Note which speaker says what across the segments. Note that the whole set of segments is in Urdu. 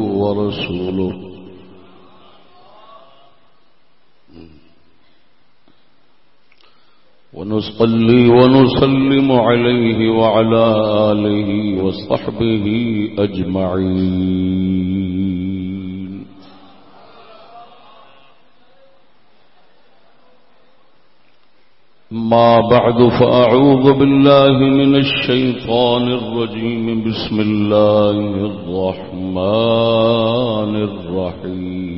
Speaker 1: ورسوله. ونصلي ونسلم عليه وعلى آله وصحبه أجمعين. ما بعد فأعوذ بالله من الشيطان الرجيم. بسم الله الرحمن الرحيم.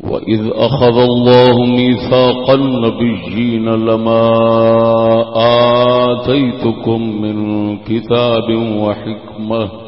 Speaker 1: وإذ أخذ الله ميثاق النبيين لما آتيتكم من كتاب وحكمة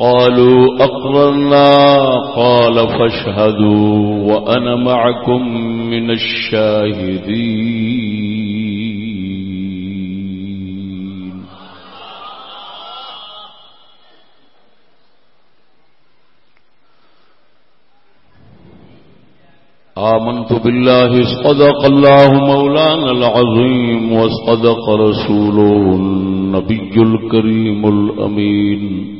Speaker 1: قالوا أقررنا قال فاشهدوا وأنا معكم من الشاهدين. آمنت بالله اصطدق الله مولانا العظيم واصطدق رسوله النبي الكريم الأمين.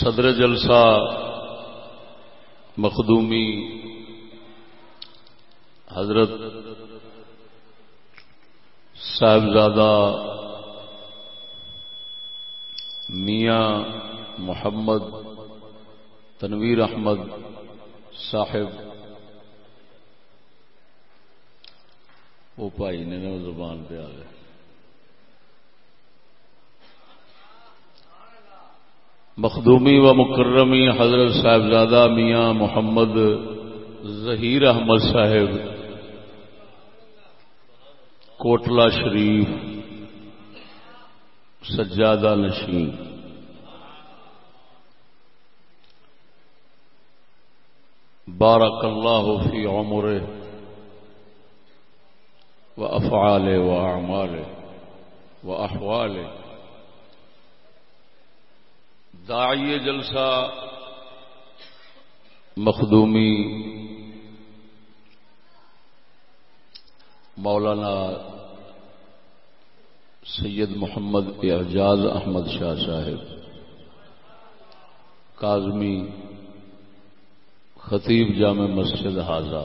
Speaker 1: صدر جلسہ مخدومی حضرت صاحبزادہ میاں محمد تنویر احمد صاحب، وہ بھائی نے زبان پہ آ گئے۔ مخدومی و مکرمی حضرت صاحبزادہ میاں محمد ظہیر احمد صاحب کوٹلا شریف، سجادہ نشین۔ بارک اللہ فی عمره و افعال و اعمال و احوال داعی جلسہ مخدومی مولانا سید محمد اعجاز احمد شاہ صاحب، کاظمی خطیب جامع مسجد حاضہ،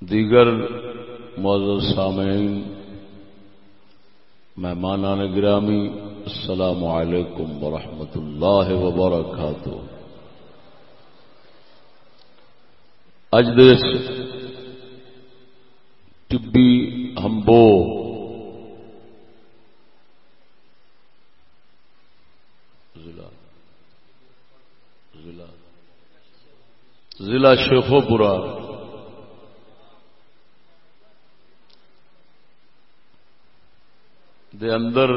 Speaker 1: دیگر معزز سامعین مہمانان گرامی السلام علیکم ورحمۃ اللہ وبرکاتہ۔ اج دس ٹبی ہمبو ضلع شیخو پورا دے اندر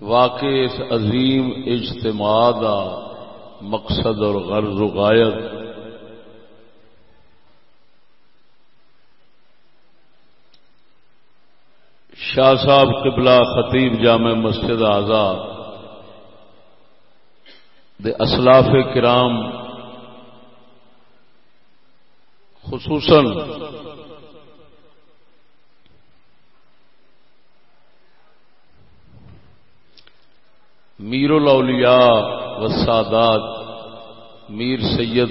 Speaker 1: واقع اس عظیم اجتماع دا مقصد اور غرض و غایت شاہ صاحب قبلہ خطیب جامع مسجد آزاد دے اسلاف کرام خصوصاً میر الاولیاء و سادات میر سید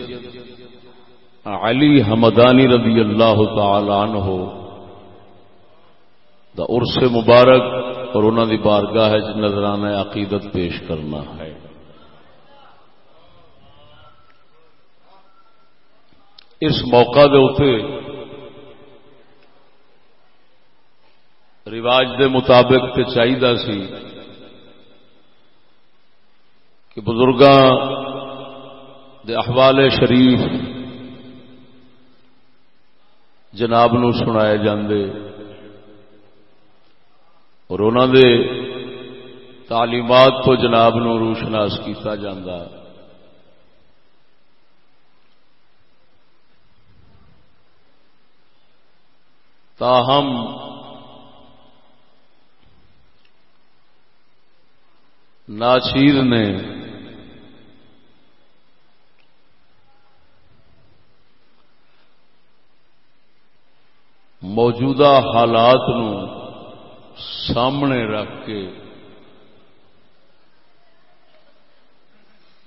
Speaker 1: علی حمدانی رضی اللہ تعالی عنہ دا عرص مبارک اور انہوں دی بارگاہ نظرانہ عقیدت پیش کرنا ہے۔ اس موقع دے اتے رواج دے مطابق تے چاہیے سی کہ بزرگاں دے احوال شریف جناب نو سنائے جاندے اور انہوں دے تعلیمات تو جناب نو روشناس کیتا جاندہ تاہم۔ ناچیر نے موجودہ حالات نو سامنے رکھ کے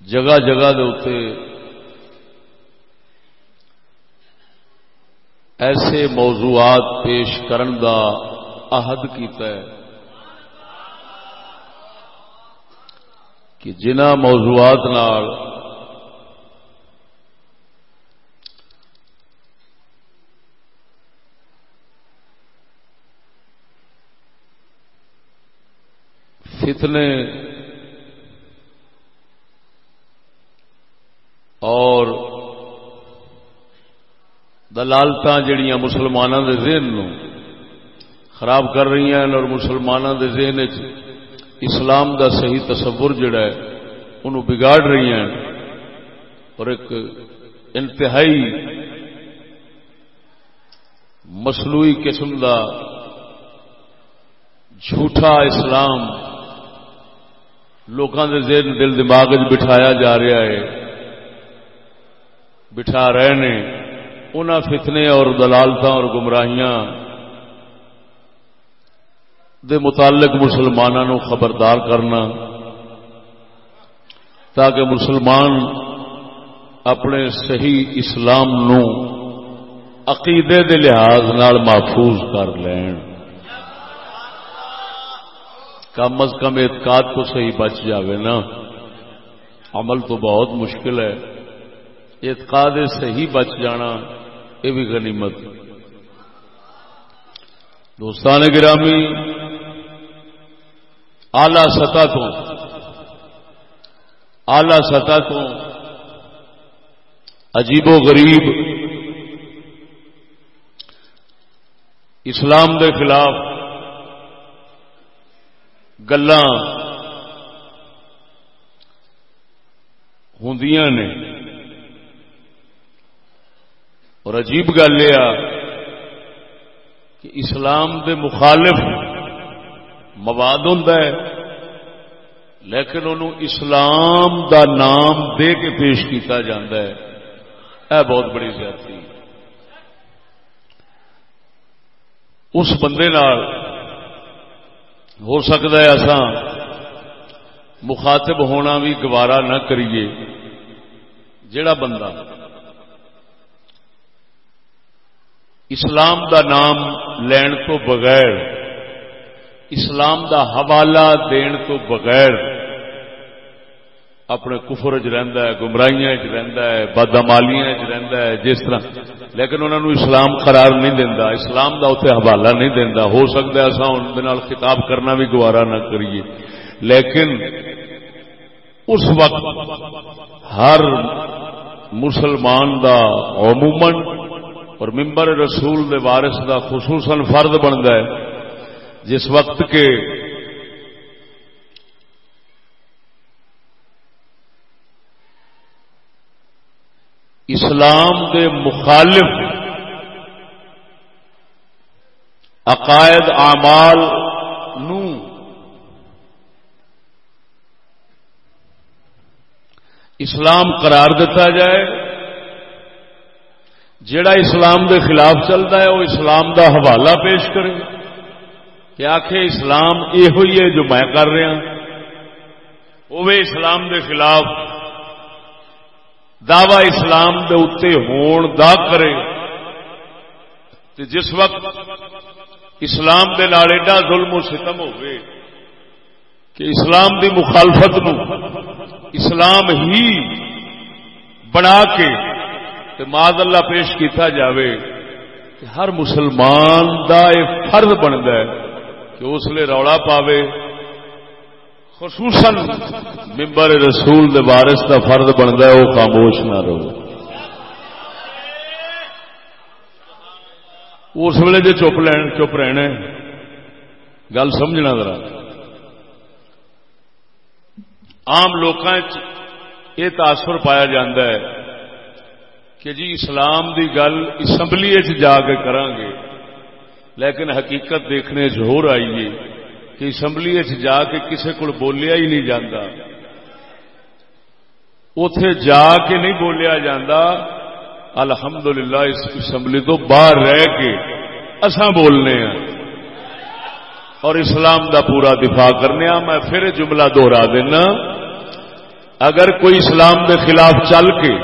Speaker 1: جگہ جگہ دے ایسے موضوعات پیش کرن دا عہد کیتا ہے کہ جنہ موضوعات نال فتنے اور دلالت جڑیاں مسلمانوں کے ذہن نو خراب کر رہی ہیں اور مسلمانوں کے ذہن اسلام دا صحیح تصور جڑا ہے، انہوں بگاڑ رہی ہیں۔ اور ایک انتہائی مسلوئی قسم دا جھوٹا اسلام لوگوں کے ذہن، دل دماغ بٹھایا جا رہا ہے، بٹھا رہے نے ان فتنے اور دلالت اور گمراہیاں دے متعلق مسلمانوں خبردار کرنا تاکہ مسلمان اپنے صحیح اسلام نو عقیدے دے لحاظ نال محفوظ کر لین۔ کم از کم اعتقاد تو صحیح بچ جاوے نا۔ عمل تو بہت مشکل ہے۔ اعتقاد صحیح بچ جانا یہ بھی غنیمت۔ دوستان گرامی آلہ سطح تو آلہ سطح تو عجیب و غریب اسلام دے خلاف گلا ہوں نے۔ اور عجیب گل یہ کہ اسلام دے مخالف مواد ہوں لیکن انہوں اسلام دا نام دے کے پیش کیتا جاندہ ہے۔ اے بہت بڑی زیادتی۔ اس بندے نال ہو سکتا ہے ایسا مخاطب ہونا بھی گوارا نہ کریے جڑا بندہ اسلام دا نام لین تو بغیر، اسلام دا حوالہ دین تو بغیر اپنے کفر چ ہے، گمراہیاں چ ہے بدامالیاں چ ہے، جس طرح۔ لیکن انہوں نے اسلام قرار نہیں دینا اسلام دا اتنے حوالہ نہیں دینا ہو سکتا ہے اصا ان خطاب کرنا بھی گوارا نہ کریے۔ لیکن اس وقت ہر مسلمان دا عموماً اور ممبر رسول دے وارث دا خصوصاً فرد بنتا ہے۔ جس وقت کے اسلام دے مخالف عقائد، اعمال نو اسلام قرار دیتا جائے۔ جڑا اسلام دے خلاف چلتا ہے، وہ اسلام دا حوالہ پیش کرے۔ کہ آخ اسلام یہ ہوئی ہے جو میں کر رہا وہ اسلام دے خلاف دعوی اسلام دے اتے ہون دا کرے۔ تے جس وقت اسلام دے نال ایڈا ظلم و ستم ہوئے کہ اسلام دی مخالفت نو اسلام ہی بنا کے ماد اللہ پیش کیتا جاوے کہ ہر مسلمان دا یہ فرض بنتا ہے کہ اس لیے رولا پاوے۔ خصوصاً ممبر رسول دے وارث دا فرض بنتا ہے وہ خاموش نہ رہو۔ اس ویلے جی چپ لین، چپ رہنا گل سمجھنا ذرا۔ عام لوگ یہ تاثر پایا جاتا ہے۔ کہ جی اسلام دی گل اسمبلی جا کے گے لیکن حقیقت دیکھنے ہو آئیے کہ اسمبلی جا کے کسی کو بولیا ہی نہیں جاتا اتے جا کے نہیں بولیا جاتا الحمدللہ اس اسمبلی تو باہر رہ کے اساں بولنے ہیں اور اسلام دا پورا دفاع کرنے ہاں میں پھر جملہ دوہرا دینا، اگر کوئی اسلام دے خلاف چل کے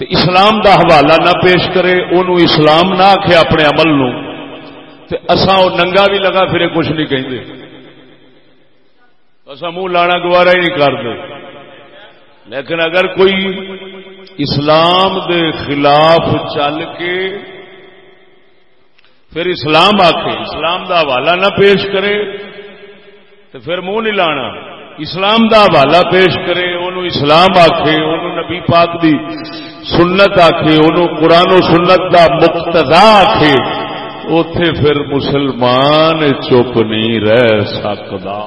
Speaker 1: تو اسلام دا حوالہ نہ پیش کرے انہوں اسلام نہ آخے اپنے عمل نو تو اساں وہ ننگا بھی لگا، پھر کچھ نہیں کہیں اصا منہ لانا گوارا ہی نہیں کرتے لیکن اگر کوئی اسلام دے خلاف چل کے پھر اسلام آخے اسلام دا حوالہ نہ پیش کرے تو پھر منہ نہیں لانا۔ اسلام دا حوالہ پیش کرے انہوں اسلام آخے انہوں نبی پاک دی سنت آخے انہوں قرآن و سنت دا مقتضا آخے اتے پھر مسلمان چپ نہیں رہ سکتا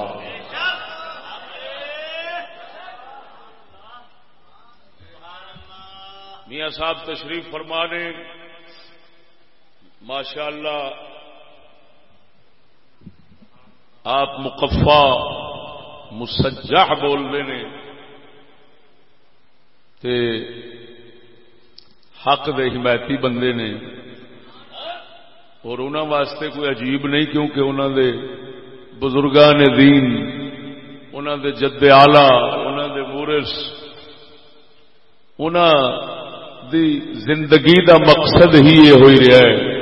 Speaker 1: میاں صاحب تشریف فرمانے ماشاء اللہ آپ مقفا مسجح بول رہے ہیں حق دے حمایتی بندے نے۔ اور انہوں واسطے کوئی عجیب نہیں کیونکہ انہوں دے بزرگان دین انہوں دے جد آلہ انہوں دے مورس انہوں دی زندگی دا مقصد ہی یہ ہوئی رہا ہے۔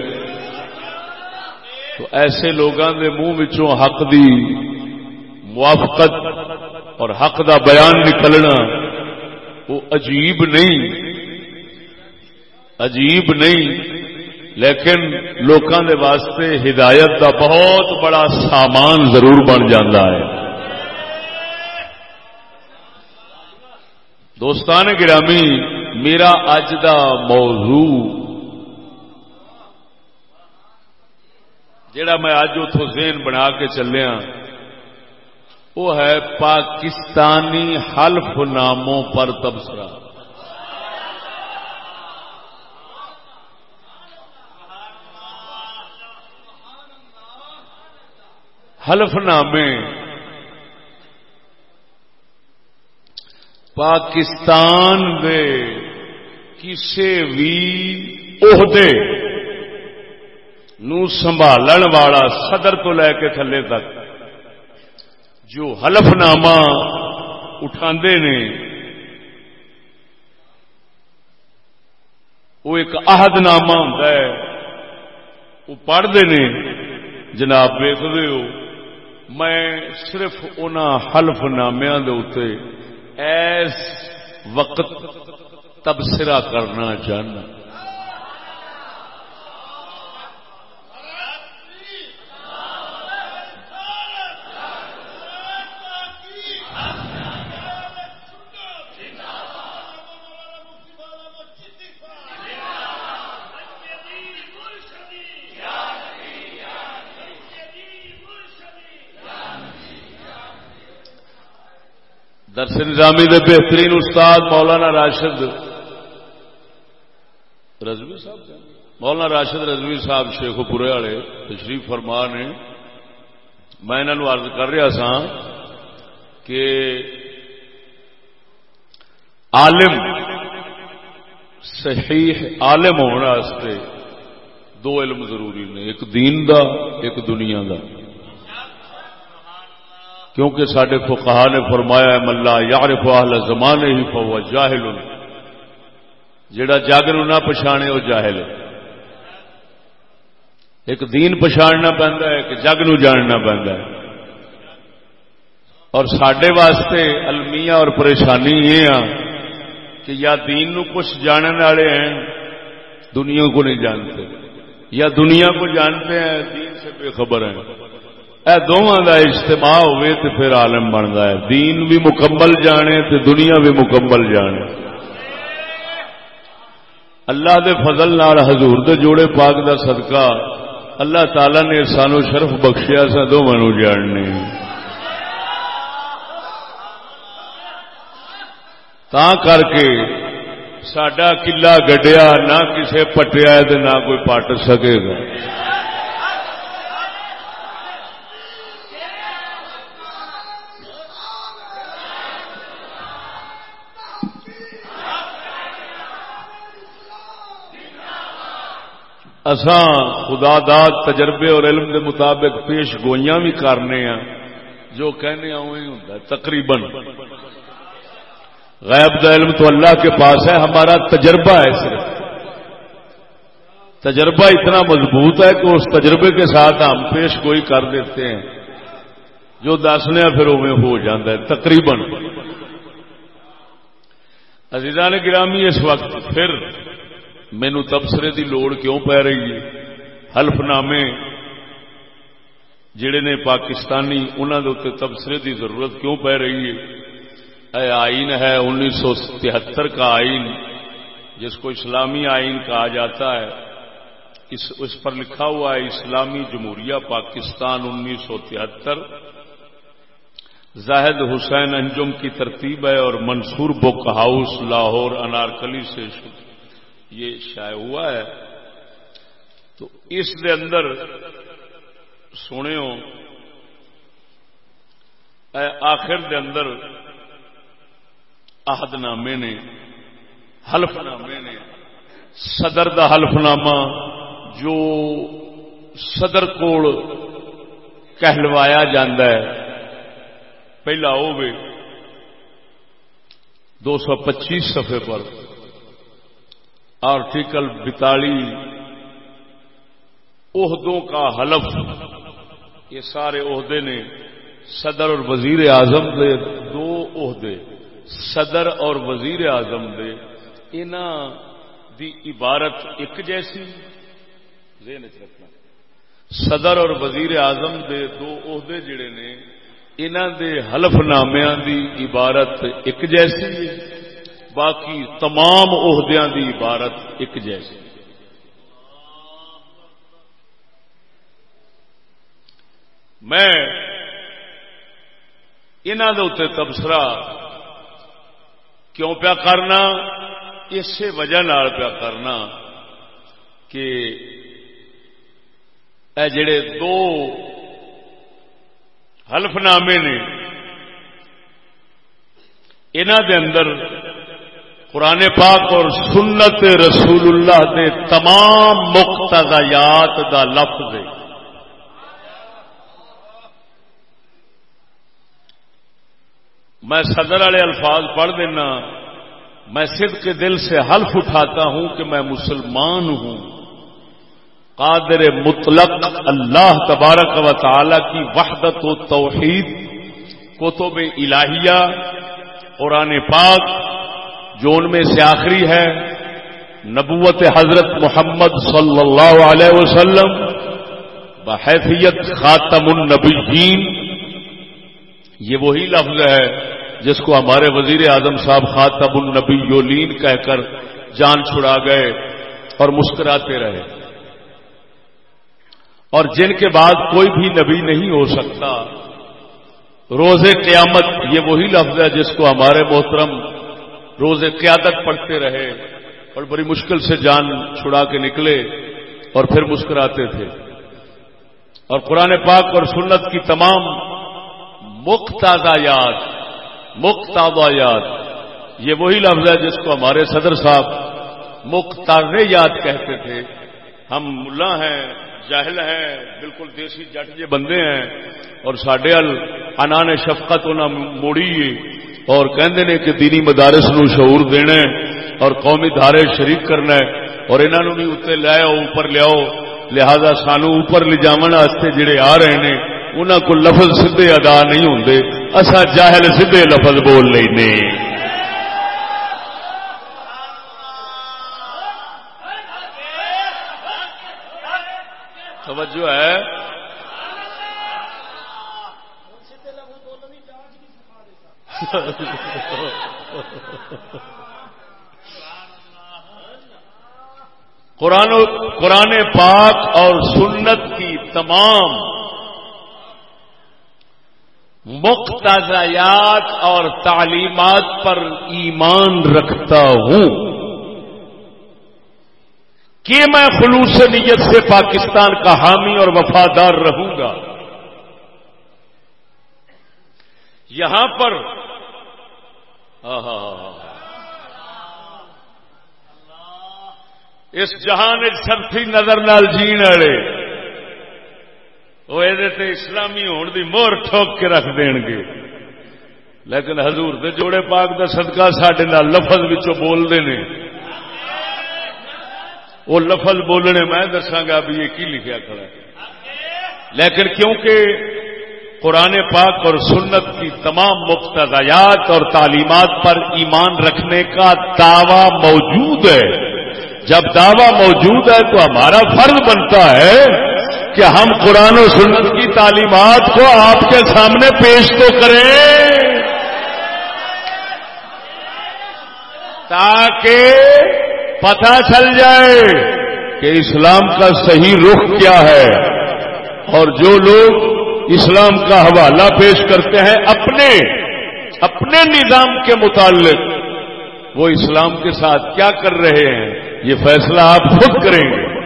Speaker 1: تو ایسے لوگوں کے منہ حق دی موافقت اور حق دا بیان نکلنا وہ عجیب نہیں۔ عجیب نہیں، لیکن لوگوں کے واسطے ہدایت دا بہت بڑا سامان ضرور بن جاتا ہے۔ دوستان گرامی، میرا اج دا موضوع جڑا میں اج اتو ذہن بنا کے چلیا وہ ہے پاکستانی حلف ناموں پر تبصرہ۔ حلف نامے پاکستان دے کسی بھی عہدے نو سنبھالن والا صدر تو لے کے تھلے تک جو حلف نامہ اٹھا نے، وہ ایک عہد نامہ ہوتا ہے، وہ پڑھتے ہیں جناب ویستے ہو۔ میں صرف ان حلف نامیا ایس وقت تبصرہ کرنا چاہنا۔ درس نظامی دے بہترین استاد مولانا راشد رضوی صاحب مولانا راشد رضوی صاحب شیخ پورے والے تشریف فرما نے۔ میں انہوں عرض کر رہا سا کہ عالم صحیح عالم ہونے دو علم ضروری نے، ایک دین دا، ایک دنیا دا۔ کیونکہ سڈے فقہا نے فرمایا ہے ملا یار فہل زمانے ہی فو جاہل. جڑا جگ نہ پچھانے وہ جاہل ایک دین پچھاڑنا پہنتا ہے، ایک جگ نو جاننا پہنتا ہے۔ اور سڈے واسطے المیہ اور پریشانی یہ آ کہ یا دین نو کچھ جاننے والے ہیں، دنیا کو نہیں جانتے، یا دنیا کو جانتے ہیں، دین سے بے خبر ہیں۔ اے دونوں کا اجتماع ہوئے تو پھر عالم بنتا ہے۔ دین بھی مکمل جانے تو دنیا بھی مکمل جانے۔ اللہ دے فضل نال حضور دے جوڑے پاک دا صدقہ۔ اللہ تعالی نے سانو شرف بخشیا سا دونوں جاننے۔ تا کر کے سڈا کلا گڈیا نہ کسے پٹیا نہ کوئی پٹ سکے گا۔ اساں خدا داد تجربے اور علم دے مطابق پیش گوئیاں بھی کرنے ہیں جو کہنے ہوں تقریباً۔ غیب دا علم تو اللہ کے پاس ہے، ہمارا تجربہ ہے صرف۔ تجربہ اتنا مضبوط ہے کہ اس تجربے کے ساتھ ہم پیش گوئی کر دیتے ہیں۔ جو دسنے پھر اوے ہو جاتا ہے، تقریباً۔ عزیزان گرامی، اس وقت پھر مینو تبصرے دی لوڑ کیوں پی رہی ہے؟ حلف نامے جڑے نے پاکستانی انہوں کے تبصرے دی ضرورت کیوں پی رہی ہے؟ آئین ہے انیس سو تہتر کا آئین، جس کو اسلامی آئین کہا جاتا ہے۔ اس اس پر لکھا ہوا ہے، اسلامی جمہوریہ پاکستان انیس سو تہتر۔ زاہد حسین انجم کی ترتیب ہے اور منصور بک ہاؤس لاہور انارکلی سے یہ شائع ہوا ہے، تو اس دے اندر سنے آخر دے اندر عہد نامے نے حلف نامے نے، صدر دا حلف نامہ جو صدر کول کہلوایا جاندہ ہے، پہلا وہ دو سو پچیس صفحے پر آرٹیکل بتالی، عہدوں کا حلف، یہ سارے عہدے نے صدر اور وزیر اعظم دے، دو عہدے، صدر اور وزیر اعظم دے دی عبارت ایک جیسی، ذہن رکھنا۔ صدر اور وزیر اعظم دے دو عہدے جڑے نے انہوں دے حلف نامیا دی عبارت ایک جیسی۔ باقی تمام عہدیاں دی عبارت ایک جیسی۔ میں انہوں کے تبصرہ کیوں پیا کرنا، اسی وجہ پیا کرنا کہ اے جڑے دو حلف نامے نے انہوں دے اندر قرآن پاک اور سنت رسول اللہ دے تمام مقتضیات دا لفظ ہے۔ میں صدر والے الفاظ پڑھ دینا۔ میں صدق کے دل سے حلف اٹھاتا ہوں کہ میں مسلمان ہوں۔ قادر مطلق اللہ تبارک و تعالی کی وحدت و توحید، کتب الہیہ، قرآن پاک جو ان میں سے آخری ہے، نبوت حضرت محمد صلی اللہ علیہ وسلم، بحیثیت خاتم النبیین۔ یہ وہی لفظ ہے جس کو ہمارے وزیر اعظم صاحب خاتم النبیولین کہہ کر جان چھڑا گئے اور مسکراتے رہے۔ اور جن کے بعد کوئی بھی نبی نہیں ہو سکتا۔ روز قیامت، یہ وہی لفظ ہے جس کو ہمارے محترم روز قیادت پڑھتے رہے اور بڑی مشکل سے جان چھڑا کے نکلے اور پھر مسکراتے تھے۔ اور قرآن پاک اور سنت کی تمام مقتضا یاد مقتضا یاد، یہ وہی لفظ ہے جس کو ہمارے صدر صاحب مختار یاد کہتے تھے۔ ہم ملا ہیں، جاہل ہیں، بالکل دیسی جٹ جے بندے ہیں اور سڈے ال انان شفقت انہیں موڑی اور کہندے نے کہ دینی مدارس نو شعور دینا ہے اور قومی دھارے شریک کرنا ہے اور انہوں بھی اتنے لے اوپر لیاؤ لہذا سانو اوپر لے واسطے جڑے آ رہے ہیں انہوں کو لفظ سیدے ادا نہیں ہوں اصا جاہل سیدے لفظ بول لینے۔ توجہ ہے۔ قرآن قرآن پاک اور سنت کی تمام مقتضیات اور تعلیمات پر ایمان رکھتا ہوں۔ کہ میں خلوص نیت سے پاکستان کا حامی اور وفادار رہوں گا۔ یہاں پر ہاں، ہاں، ہاں، اس جہان سرفی نظر نال جین والے، وہ یہ اسلامی ہون دی مور ٹھوک کے رکھ دین گے۔ لیکن حضور دے جوڑے پاک دا صدقہ سڈے لفظ بولتے ہیں وہ لفظ بولنے میں دساگا بھی یہ کی لکھا کھڑا ہے۔ لیکن کیونکہ قرآن پاک اور سنت کی تمام مقتضیات اور تعلیمات پر ایمان رکھنے کا دعوی موجود ہے۔ جب دعوی موجود ہے تو ہمارا فرض بنتا ہے کہ ہم قرآن و سنت کی تعلیمات کو آپ کے سامنے پیش تو کریں۔ تاکہ پتا چل جائے کہ اسلام کا صحیح رخ کیا ہے اور جو لوگ اسلام کا حوالہ پیش کرتے ہیں اپنے اپنے نظام کے متعلق۔ وہ اسلام کے ساتھ کیا کر رہے ہیں، یہ فیصلہ آپ خود کریں گے۔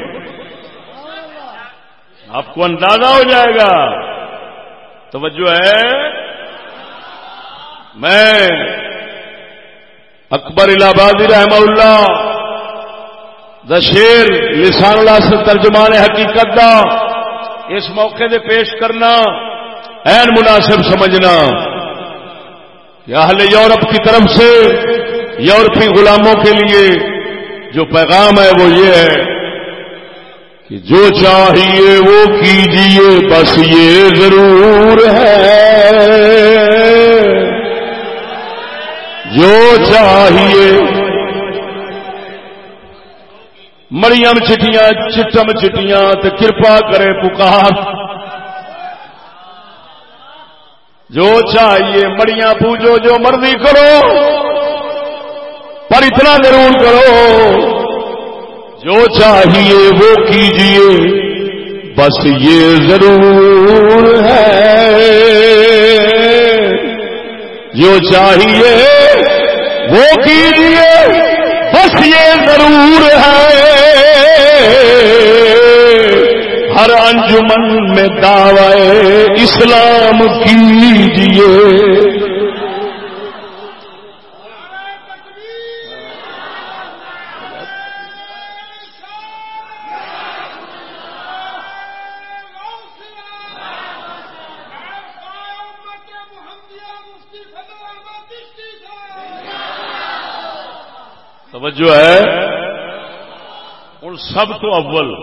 Speaker 1: آپ کو اندازہ ہو جائے گا۔ توجہ ہے۔ میں اکبر الہ آبادی رحمہ اللہ دشیر لسان اللہ سے ترجمان حقیقت دا اس موقع دے پیش کرنا این مناسب سمجھنا کہ اہل یورپ کی طرف سے یورپی غلاموں کے لیے جو پیغام ہے وہ یہ ہے کہ جو چاہیے وہ کیجیے، بس یہ ضرور ہے۔ جو چاہیے مریم چٹیاں، چٹم چٹیاں تو کرپا کرے پکار۔ جو چاہیے مڑیاں پوجو، جو مرضی کرو، پر اتنا ضرور کرو۔ جو چاہیے وہ کیجیے بس یہ ضرور ہے۔ جو چاہیے وہ کیجیے بس یہ ضرور ہے۔ ہر انجمن میں دعوی اسلام کیجیے۔ توجہ ہے۔ ان سب تو اول،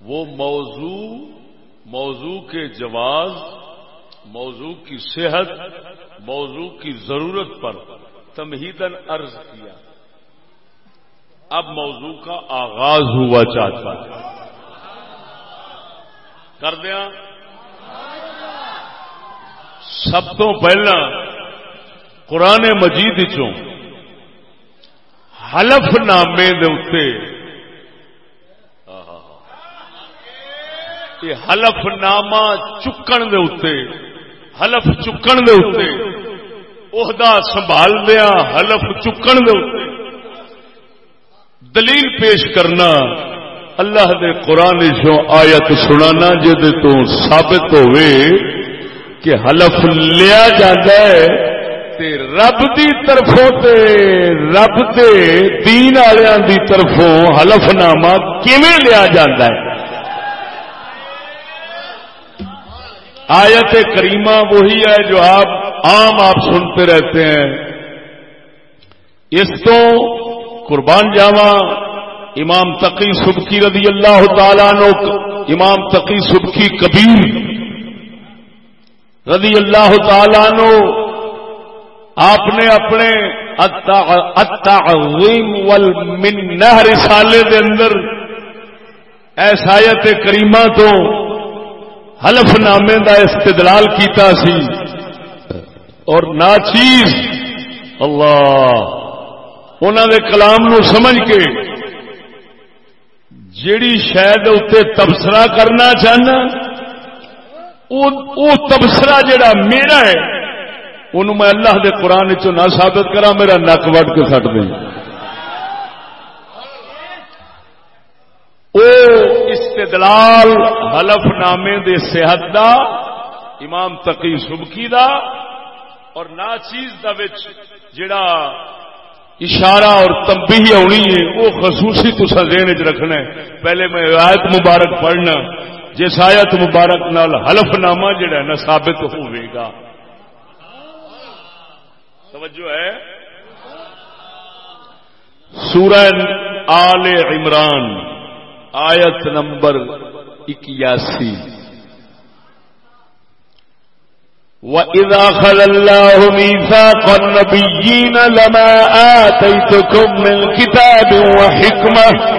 Speaker 1: وہ موضوع موضوع کے جواز، موضوع کی صحت، موضوع کی ضرورت پر تمہیدن عرض کیا۔ اب موضوع کا آغاز ہوا چاہتا ہے۔ کر دیا۔ سب تو پہلا، قرآن مجید چوں حلف نامے حلف نامہ چکن دے حلف چکن دے عہدہ سنبھال دیا حلف چکن دے دلیل پیش کرنا، اللہ دے قرآن چو آیت سنانا جہد تو ثابت ہوئے کہ حلف لیا جاتا ہے تے رب دی طرفوں تے، رب دے دین والوں دی طرفوں حلف نامہ کیویں لیا جاتا ہے؟ آیت کریمہ وہی ہے جو آپ عام آپ سنتے رہتے ہیں۔ اس تو قربان جاوا امام تقی سبکی رضی اللہ تعالیٰ نو امام تقی سبکی کبیر رضی اللہ تعالیٰ نو آپ نے اپنے التعظیم والمنہ رسالے دے اندر ایسایت کریمہ تو حلف نامے دا استدلال کیتا سی اور ناچیز اللہ انہوں دے کلام نو سمجھ کے جیڑی شاید اتنے تبصرہ کرنا چاہنا وہ تبصرہ جڑا میرا ہے انہوں میں اللہ دے قرآن چ نہ ثابت کرا میرا نک وٹ کے سٹ دیں۔ او استدلال حلف نامے دے صحت دا، امام تقی سبکی دا، اور نا چیز دا وچ جڑا اشارہ اور تمبی ہونی ہے، وہ خصوصی تسا ذہن چ رکھنا ہے۔ پہلے میں آیت مبارک پڑھنا، جس آیت مبارک نال حلف نامہ جڑا ہے نا ثابت ہوئے گا۔ توجہ ہے۔ سورہ آل عمران، آیت نمبر اکیاسی۔ وَإِذَا خَلَ اللَّهُ مِيثَاقَ النَّبِيِّينَ لَمَا آتَيْتُكُم مِّن كِتَابٍ وَحِكْمَةٍ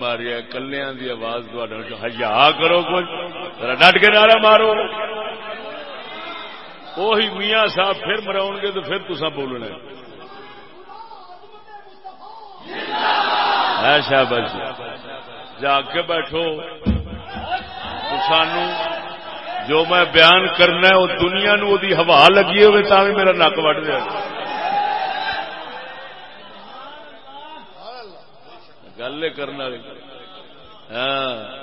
Speaker 1: ماریا، کلیاں دی آواز ہزا کرو کچھ ڈٹ کے نعرہ مارو. وہی میاں صاحب پھر مراؤ گے تو پھر تسا بولنا ایسا بس جا کے بیٹھو۔ سانو جو میں بیان کرنا ہے وہ دنیا نو دی ہوا لگی ہوئے تا بھی میرا نک وٹ دیا گل کرنا ہاں۔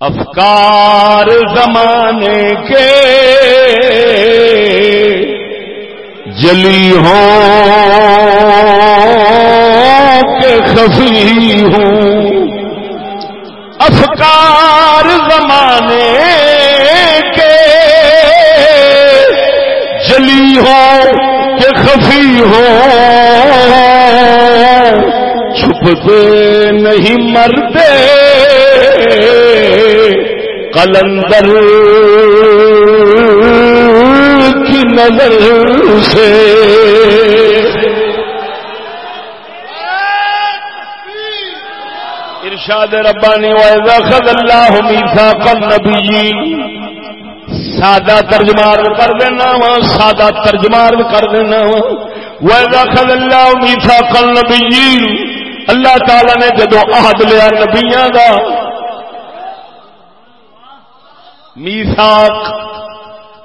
Speaker 1: افکار زمانے کے جلی ہوں کہ خفی ہوں۔ افکار زمانے کے جلی ہو خفی ہو۔ چھپتے نہیں مرتے۔ قلندر کی نظر سے۔ ارشاد ربانی، وَإِذَا خَذَ اللَّهُ مِيثَاقَ النَّبِيِّينَ سادہ ترجمار کر دینا وا، سادہ ترجمار کر دینا وا۔ وَإِذَا خَذَ اللَّهُ مِيثَاقَ النَّبِيِّينَ، اللہ تعالی نے جدو عہد لیا نبیاں دا میثاق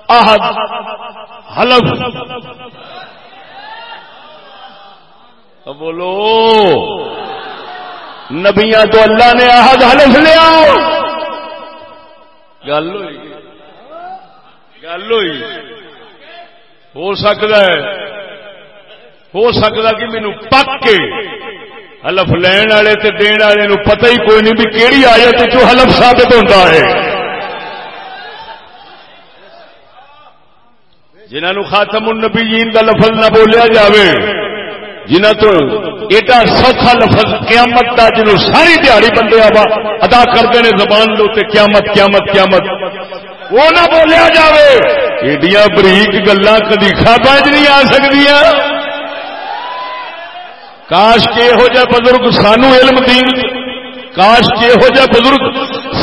Speaker 1: عہد، حلف۔ بولو، نبیاں تو اللہ نے عہد حلف لیا۔ گل ہوئی۔ گل ہوئی ہو سکتا ہے ہو سکتا کہ مینو پک کے حلف لین والے تے دین والے نو پتہ ہی کوئی نہیں بھی کیڑی آیت جو حلف ثابت ہوتا ہے جنہوں خاتم النبیین دا لفظ نہ بولیا جاوے جنہ تو ایڈا سوکھا لفظ قیامت کا جنہوں ساری دیہڑی بندے ادا کرتے ہیں زبان دو قیامت قیامت قیامت وہ نہ بولیا جاوے۔ ایڈیاں بریک گلا کدی خوابہ نہیں آ سکتی کاش کے ہو جا بزرگ سانو علم دین، کاش کے ہو جا بزرگ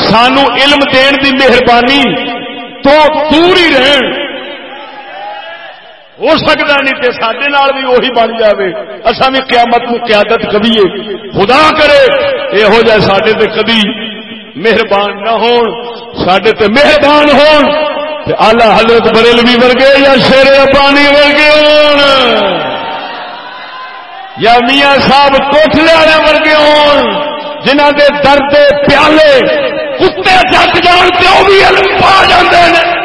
Speaker 1: سانو علم دین دی مہربانی تو دور ہی رہن۔ ہو سکتا نہیں تے سڈے بھی وہی بن جائے اصا بھی قیامت کو قیادت کبھی خدا کرے، یہو جہ سڈے تے کبھی مہربان نہ ہون سڈے تے مہربان ہون آلہ حضرت بریلوی ورگے یا شیر پانی ورگے ہون۔ یا میاں صاحب کوٹلے والے ورگے ہون جنہ دے درد پیالے کتے جگ جان وہ بھی علم پا جاندے ہیں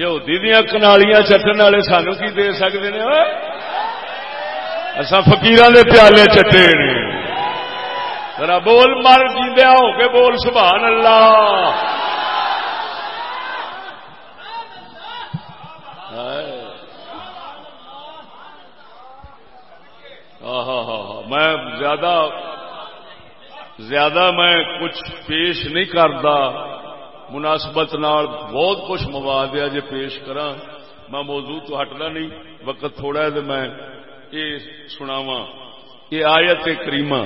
Speaker 1: جو دیدیاں کنالیاں چٹن والے سانو کی دے سکتے ہیں اصا فکیر دے پیالے چٹے ذرا بول مر جیندیا ہو کے بول سبحان اللہ میں زیادہ زیادہ میں کچھ پیش نہیں کرتا مناسبت نال بہت کچھ مواد ہے جی پیش کرا میں موضوع تو ہٹنا نہیں، وقت تھوڑا ہے میں یہ سناوا یہ آیت کریمہ۔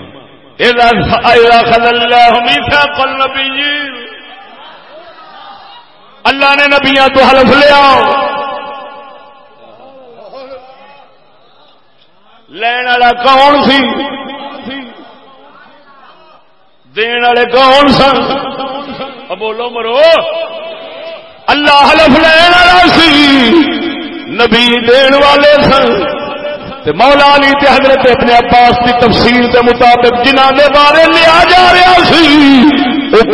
Speaker 1: اللہ نے نبیاں تو حلف لیا۔ لین والا کون سی؟ دین والے کون سن؟ بولو مرو۔ اللہ حلف لین والا سی نبی دین والے سن۔ تے مولا علی تے حضرت اپنے عباس کی تفصیل کے مطابق جنہ کے بارے لیا جا رہا سی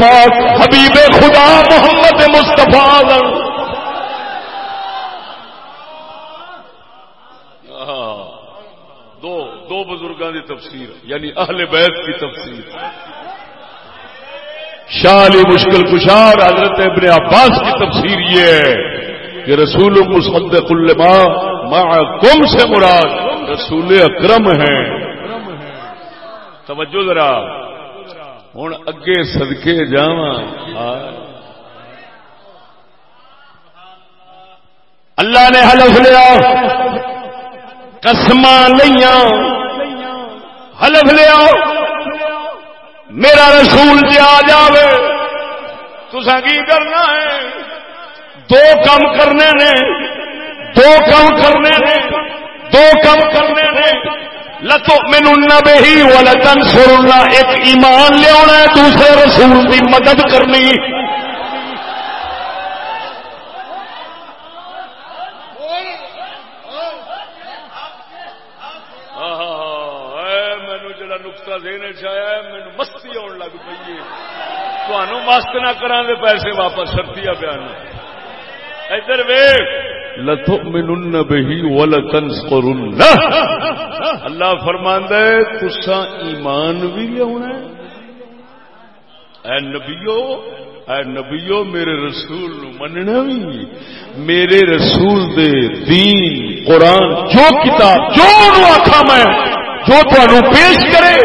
Speaker 1: پاک حبیب خدا محمد مستفا دو بزرگوں کی تفسیر یعنی اہل بیت کی تفسیر۔ شالی مشکل کشار حضرت ابن عباس کی تفسیر یہ ہے کہ رسول مصدق الما مع کم سے مراد رسول اکرم ہیں۔ توجہ ذرا۔ ہوں اگے سدکے جا اللہ نے حلف لیا۔ قسم لیا حلف لیا۔ میرا رسول جی آ جائے تو کی کرنا ہے؟ دو کم کرنے نے۔ دو کم کرنے نے۔ دو کم کرنے نے۔ لتو مینو نبے ہی والا تن سرنا ایک ایمان لیا دوسرے رسول کی مدد کرنی۔ دینے چاہیا مینو مستی آن لگ پی ہے۔ مست نہ کرا دے پیسے واپس سرتیا بیان۔ ادھر لتؤمنن به ولتنصرن۔ اللہ فرماندا ہے تسا ایمان بھی لیا اے نبیو اے نبیو میرے رسول نو مننا بھی میرے رسول دے دین قرآن جو کتاب جو آخا میں جو تمہیں پیش کرے،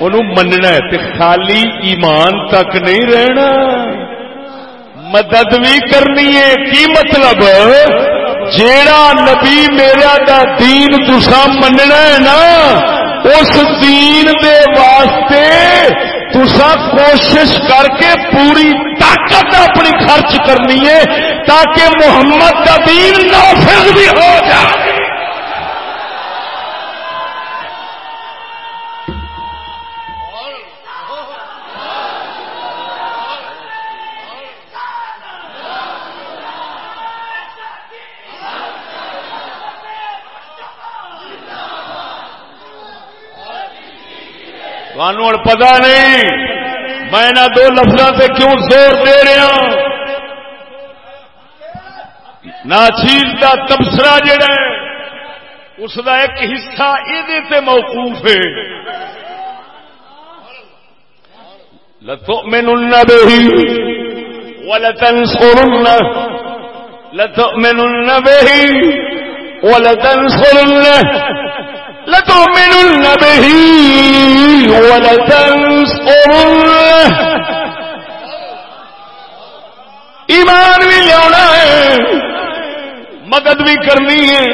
Speaker 1: انہوں مننا ہے خالی ایمان تک نہیں رہنا۔ مدد بھی کرنی ہے، کی مطلب؟ جیڑا نبی میرا دا دین تسا مننا ہے نا، اس دین دے واسطے تسا کوشش کر کے پوری طاقت اپنی خرچ کرنی ہے تاکہ محمد کا دین نافذ بھی ہو جائے۔ ہوں پتا نہیں۔ میں دو لفظوں سے کیوں زور دے رہا ہاں؟ ناچیز کا تبصرہ جڑا ہے، اس کا ایک حصہ یہ موقوف ہے۔ لتؤمنن به ولتنصرنه لتؤمنن به ولتنصرنه لتؤمنن به ولتنصرنه ایمان بھی لیا ہے۔ مدد بھی کرنی ہے۔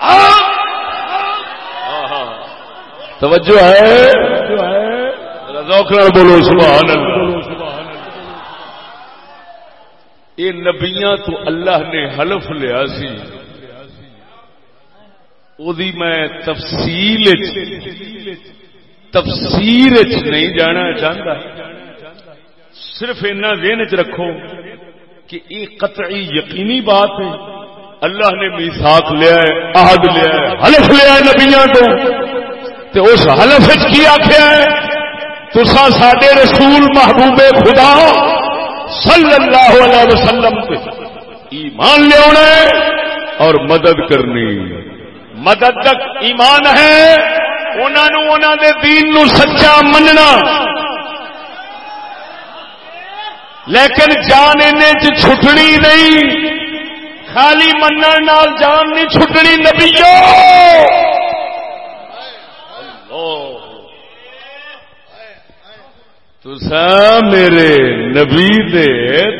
Speaker 1: ہاں۔ ہاں، ہاں۔ توجہ ہے۔ نوکر بولو، سبحان اللہ۔ یہ نبیاں تو اللہ نے حلف لیا سی۔ دی میں تفصیل تفسیر نہیں جانا چاہتا۔ صرف اینا دین چ رکھو کہ یہ قطعی یقینی بات ہے۔ اللہ نے میساک لیا ہے، عہد لیا ہے، حلف لیا ہے نبیاں تو۔ تے اس حلف کی آخیا ہے؟ تسا سڈے رسول محبوب خدا صلی اللہ علیہ وسلم تے ایمان لیا اور مدد کرنی مدد تک ایمان ہے انہوں دے دین نو سچا مننا لیکن جان ان چھٹنی نہیں خالی من جان نہیں چھٹنی نبیو تسا میرے نبی دے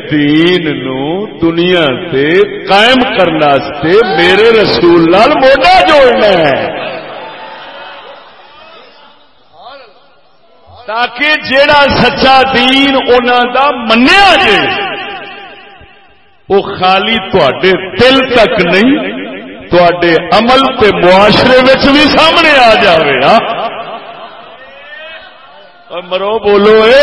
Speaker 1: دین نو دنیا تے قائم کرنے میرے رسول لال موڈا جوڑنا ہے تاکہ جیڑا سچا دین انہوں دا منیا جائے وہ خالی تے دل تک نہیں تے عمل تے معاشرے بھی سامنے آ جائے ہاں اور مرو بولو اے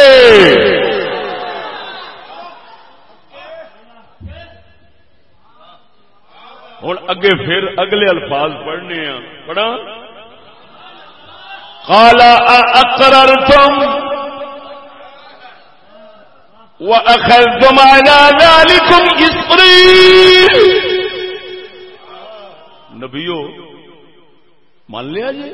Speaker 1: ہوں اگے پھر اگلے الفاظ پڑھنے ہیں پڑھا کالا اکرر تم وہ اخر تمہارا نبیو مان لیا جی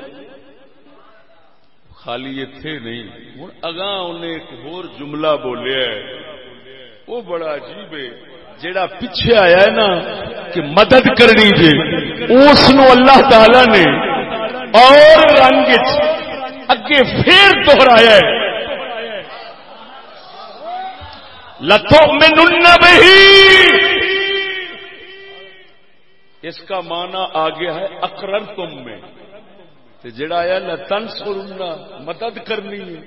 Speaker 1: خالی اتے نہیں۔ ہوں اگاں انہیں ایک ہور جملہ بولیا وہ بڑا عجیب ہے۔ جیڑا پیچھے آیا ہے نا کہ مدد کرنی جی اس اللہ تعالی نے اور رنگ اگے پھر دوہرایا ہے۔ لتو میں اس کا معنی آ گیا ہے اکرر تم میں۔ جڑا آیا لتن سرنا مدد کرنی ہے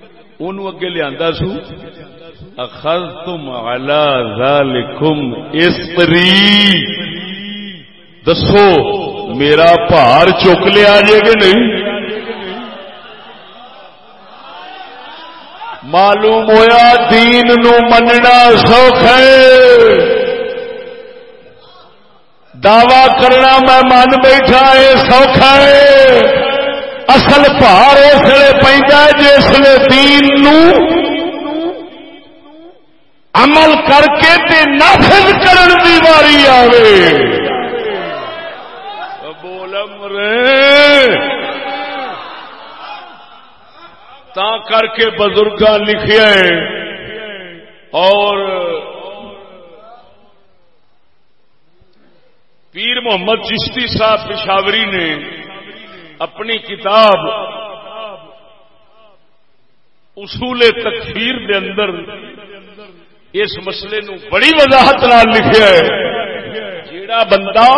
Speaker 1: اگے لیا سو۔ اخذ تم ذالکم اسری دسو، میرا بھار چک لیا جائے گا نہیں؟ معلوم ہویا دین نو مننا سوکھ ہے۔ دعوی کرنا میں من بیٹھا ہے سوکھا ہے۔ اصل پار اس لیے پہ جس دین نو عمل کر کے تے نافذ کرن دی واری آوے۔ بولم رے تا کر کے بزرگ لکھے اور پیر محمد چشتی صاحب پشاوری نے اپنی کتاب اصول تکفیر دے اندر اس مسئلے نو بڑی وضاحت نال لکھا ہے۔ جیڑا بندہ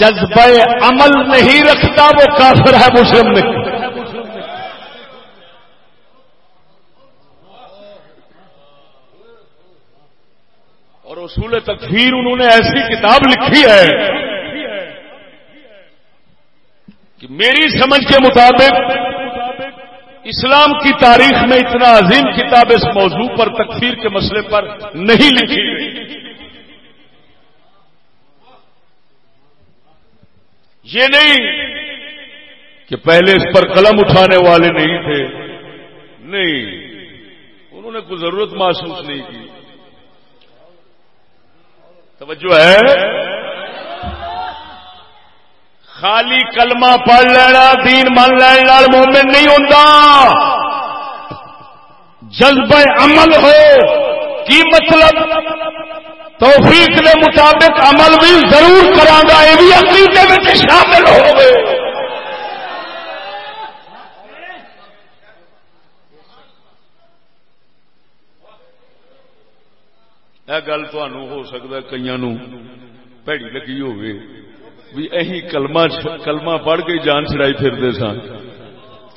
Speaker 1: جذبہ عمل نہیں رکھتا، وہ کافر ہے، مسلم نہیں۔ اور اصول تکفیر انہوں نے ایسی کتاب لکھی ہے۔ کہ میری سمجھ کے مطابق اسلام کی تاریخ میں اتنا عظیم کتاب اس موضوع پر تکفیر کے مسئلے پر نہیں لکھی یہ نہیں کہ پہلے اس پر قلم اٹھانے والے نہیں تھے۔ نہیں، انہوں نے کوئی ضرورت محسوس نہیں کی۔ توجہ ہے؟ خالی کلمہ پڑھ لینا، دین من لینا مومن نہیں ہوں جذبہ عمل ہو، کی مطلب؟ توفیق کے مطابق عمل بھی ضرور کرا یہ بھی عقیدے میں شامل ہو گئے یہ گل ہو سکتا کئی پیڑی لگی ہوگی بھی اہی کلمہ کلمہ پڑھ کے جان چڑائی پھرتے سن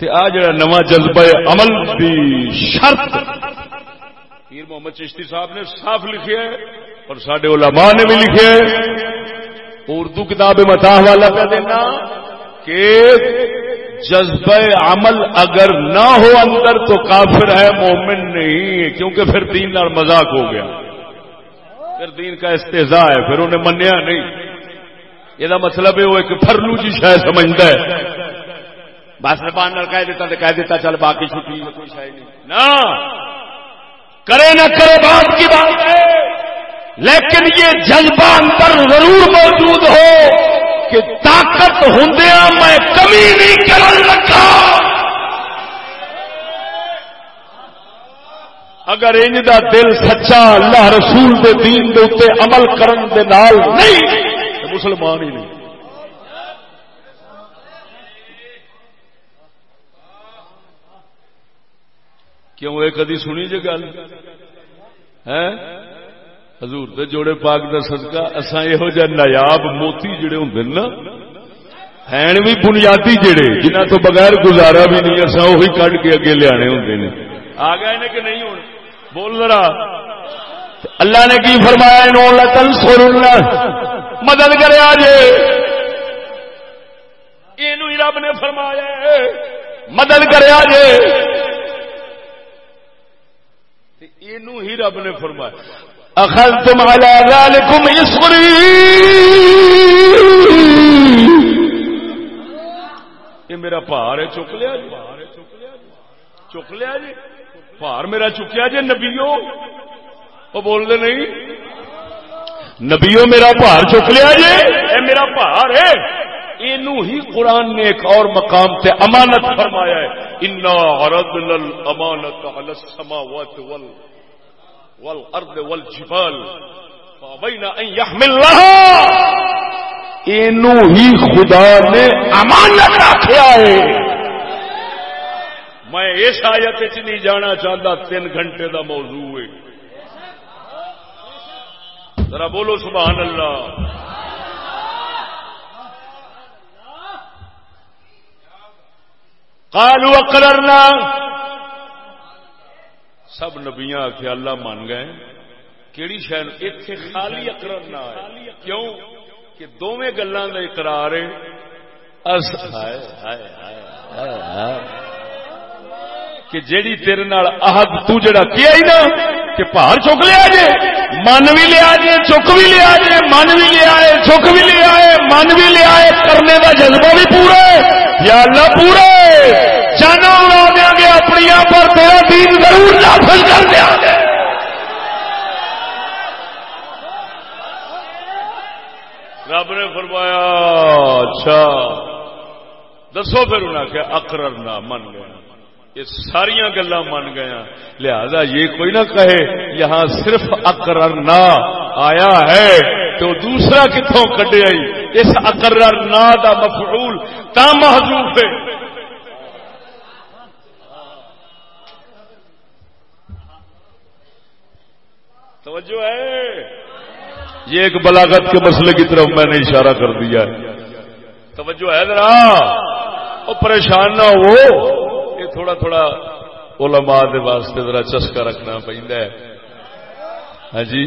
Speaker 1: آ جڑا نواں جذبہ عمل دی شرط۔ پیر محمد چشتی صاحب نے صاف لکھے اور سڈے علماء نے بھی لکھے اردو کتاب متا والا پہ دینا کہ جذبہ عمل اگر نہ ہو اندر تو کافر ہے، مومن نہیں کیونکہ پھر دین مذاق ہو گیا۔ پھر دین کا استحزا ہے، پھر انہیں منیا نہیں۔ یہ مطلب ہے وہ ایک فرلو جی شاید سمجھتا ہے بس زبان کہہ دیتا تو کہہ دیتا چل باقی چھٹی کوئی شاید نہیں نہ کرے نہ کرے بات کی بات ہے لیکن یہ جذبہ اندر ضرور موجود ہو کہ طاقت ہوں میں کمی نہیں کر رکھا اگر انج دا دل سچا اللہ رسول دے دین دے عمل کرن دے نال نہیں مسلمان ہی نہیں۔ کیوں یہ کدی سنی جی گل؟ حضور دے جوڑے پاک دا صدقہ، اساں یہو جہ نایاب موتی جڑے ہوں نا، ہیں بھی بنیادی جڑے جنہ تو بغیر گزارا بھی نہیں اصا وہی کڈ کے اگے لیا ہوں آ گئے کہ نہیں ہونے؟ بول ذرا۔ اللہ نے کی فرمایا، انہوں تن سور مدد کرے آج۔ یہ رب نے فرمایا مدد کرے ہی رب نے فرمایا اخل تم ذالکم اسری یہ میرا پہاڑ ہے، چک لیا جی۔ چک لیا جی۔ بھار میرا چکیا جی نبیو وہ بولتے نہیں۔ نبیو میرا بھار چک لیا جی؟ اے میرا بھار ہے۔ اینو ہی قرآن نے ایک اور مقام تے امانت فرمایا ہے۔ انا عرضنا الامانت على السماوات وال والارض والجبال فابين ان يحملها اینو ہی خدا نے امانت رکھا ہے۔ میں اس آیت نہیں جانا چاہتا، تین گھنٹے دا موضوع ہے۔ ذرا بولو سبحان اللہ۔ قالوا اقررنا۔ سب نبیاں آخیا اللہ مان گئے۔ کیڑی شہر اتنے خالی اقرر نہ کیوں؟ کہ دونوں گلوں کا اقرار ہے۔ کہ جیڑی تیرے نال عہد تو جڑا کیا ہی نا، کہ پہاڑ چک لیا جے، من بھی لیا جے، چک بھی لیا جے، من بھی لیا ہے، چک بھی لیا ہے، من بھی لیا ہے، کرنے کا جذبہ بھی پورا ہے۔ یا اللہ پورا جانا اڑا دیا گے اپنی پر تیرا دین ضرور نافذ کر دیا گے رب نے فرمایا اچھا دسو پھر انہیں کہ اکرر نہ من گیا یہ ساری گلا من گیا لہذا یہ کوئی نہ کہے، یہاں صرف اکرر نہ آیا ہے، تو دوسرا کتوں کٹے آئی۔ اس اکرر نہ دا مفعول تا محضوف ہے۔ توجہ ہے؟ یہ ایک بلاغت کے مسئلے کی طرف میں نے اشارہ کر دیا ہے۔ توجہ ہے ذرا۔ وہ پریشان نہ ہو۔ تھوڑا تھوڑا علماء دے واسطے ذرا چسکا رکھنا پہنتا ہے۔ ہاں جی؟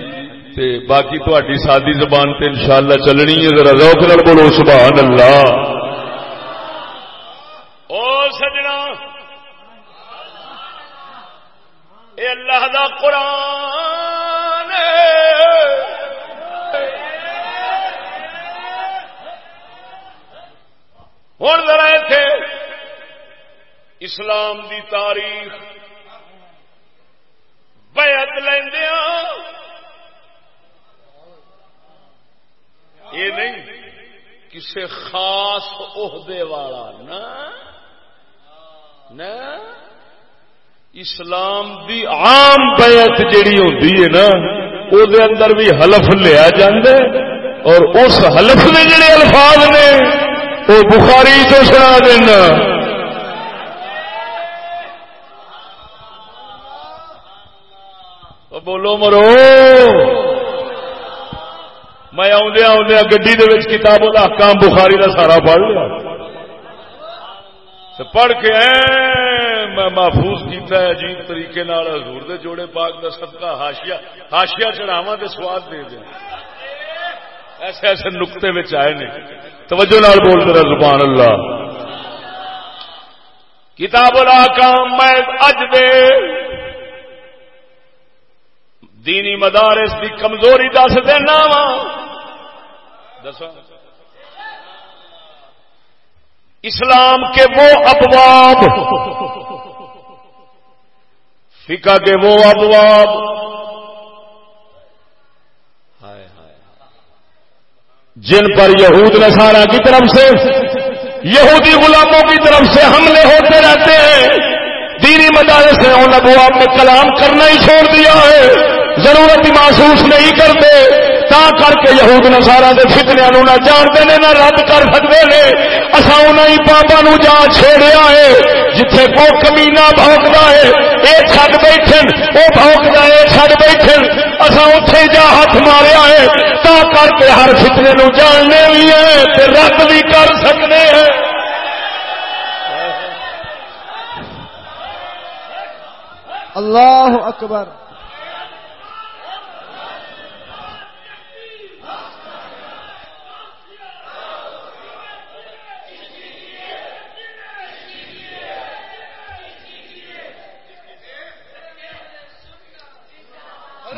Speaker 1: تے باقی تھوڑی سادی زبان تے انشاءاللہ چلنی ہے۔ ذرا روک نال بولو سبحان اللہ او سجنا، اے اللہ دا قرآن ہوں ذرا اتنے اسلام دی تاریخ بیعت لیندیا ہاں۔ یہ نہیں کسی خاص عہدے والا نا اسلام دی عام بیعت جیڑی ہوتی ہے نا وہ اندر بھی حلف لیا جاندے اور اس حلف کے جڑے الفاظ نے وہ بخاری تو سنا دینا۔ بولو مرو. میں آدھا آدھا گڈی کتاب حکام بخاری کا سارا پڑھ لیا۔ پڑھ کے میں محفوظ کیتا ہے عجیب طریقے حضور دے جوڑے پاک کا سب کا ہاشیا ہاشیا چڑھاوا کے سواد دے دیں ایسے ایسے نقطے آئے نے۔ توجہ نال بول رہا زبان اللہ۔ کتاب الحکام میں اج دے دینی مدارس کی کمزوری دس دینا وا. اسلام کے وہ ابواب فکا کے وہ ابواب۔ جن پر یہود نسارا کی طرف سے، یہودی غلاموں کی طرف سے حملے ہوتے رہتے ہیں۔ دینی مدارس سے ان ابواب نے کلام کرنا ہی چھوڑ دیا ہے۔ ضرورت محسوس نہیں کرتے، تا کر کے یہود نسارا کے فتنیا نہ جانتے ہیں نہ رد کر سکتے ہیں اصا انہیں پاپا نو جا چھیڑیا ہے، جتھے کو کمینا بھوکتا ہے یہ چڈ بیٹھے وہ بھوکتا ہے چڈ بیٹھے اصا اتے جا ہاتھ ماریا ہے، تا کر کے ہر فتنے نو جاننے بھی ہے رد بھی کر سکتے ہیں۔
Speaker 2: اللہ اکبر۔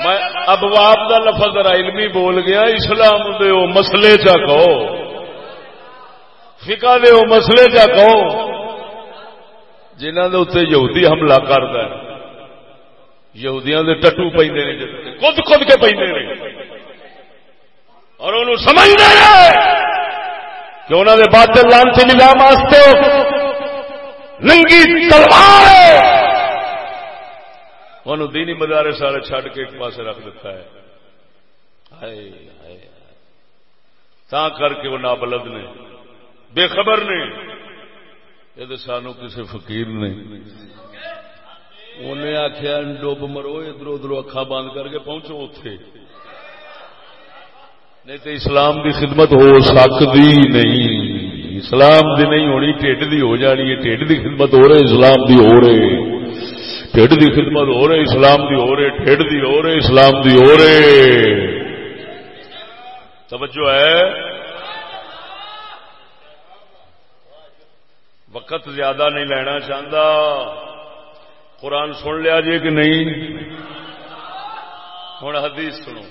Speaker 1: میں ابواب کا لفظ علمی بول گیا، اسلام دے او مسئلے چا کہو۔ فکا دے او مسئلے چا کہو۔ جنہ دے اتنے یہودی حملہ کرتا ہے۔ یہودیاں دے ٹٹو پہ خود خود کے پہ اور انہوں سمجھ رہے کہ انہوں نے باطل لانسی نظام واسطے ننگی تلوار ہے۔ انہوں دینی مدارے سارے چھڈ کے ایک پاسے رکھ دیتا ہے۔ تا کر کے وہ نابلد نے، بے خبر نے۔ یہ تو سانو کسی فقیر نے۔ انہیں آخیا ڈوب مرو، ادھر ادھر اکھا بند کر کے پہنچو اتے نہیں تو اسلام دی خدمت ہو سکتی نہیں۔ اسلام دی نہیں ہونی، ٹھڈ دی ہو جانی ہے، ٹھڈ دی خدمت ہو رہے اسلام دی ہو رہے ٹھڈ دی خدمت ہو رہے اسلام دی ہو رہے ٹھڈ دی ہو رہے اسلام دی ہو رہے توجہ ہے وقت زیادہ نہیں لینا چاہتا قرآن سن لیا جی کہ نہیں ہوں حدیث سنو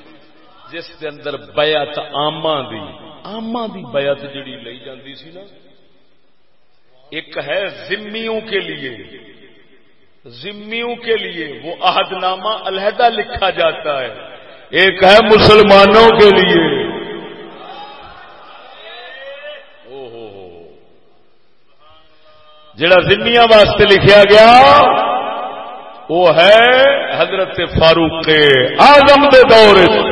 Speaker 1: جس کے اندر بیعت آما دی آما دی بیعت جڑی لی جاتی سی نا ایک ہے ذمیوں کے لیے ذمیوں کے لیے وہ عہد نامہ علیحدہ لکھا جاتا ہے۔ ایک ہے مسلمانوں کے لیے۔ جڑا ذمیہ واسطے لکھا گیا، وہ ہے حضرت فاروق کے آزم کے دور۔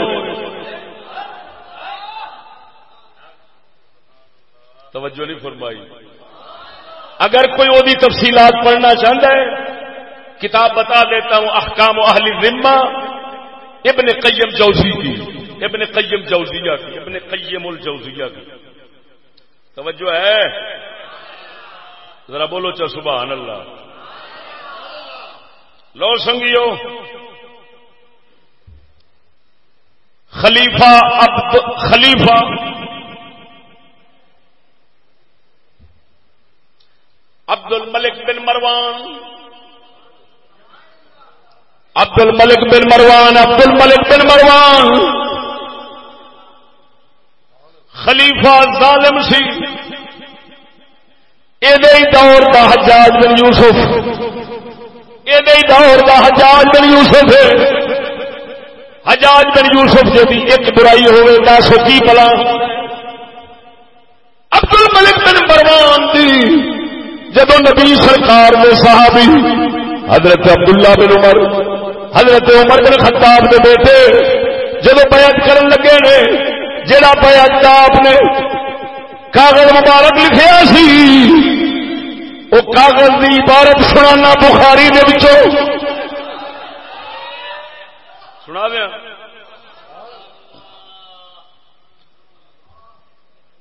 Speaker 1: توجہ نہیں فرمائی۔ اگر کوئی وہ تفصیلات پڑھنا چاہتا ہے کتاب بتا دیتا ہوں، احکام و اہل ذمہ۔ ابن قیم جوزی کی ابن قیم جوزیہ کی، ابن قیم الجوزیہ کی۔ توجہ ہے؟ ذرا بولو چا سبحان اللہ۔ لو سنگیو۔ خلیفہ عبد خلیفہ۔ عبد الملک بن مروان۔ عبد الملک بن مروان عبد الملک بن مروان۔ خلیفہ ظالم سی۔ یہ دور دا حجاج بن یوسف۔ یہ دور دا حجاج بن یوسف۔ حجاج بن یوسف جی ایک برائی ہوئے دس کی بلا؟ عبد الملک بن مروان دی۔ جدو نبی سرکار نے صحابی، حضرت عبداللہ بن عمر حضرت عمر بن خطاب کے بیٹے جب بیعت کرن لگے نے جڑا بیعت آپ نے کاغذ مبارک لکھیا سی وہ کاغذ کی عبارت سنانا بخاری دے سنا دیا۔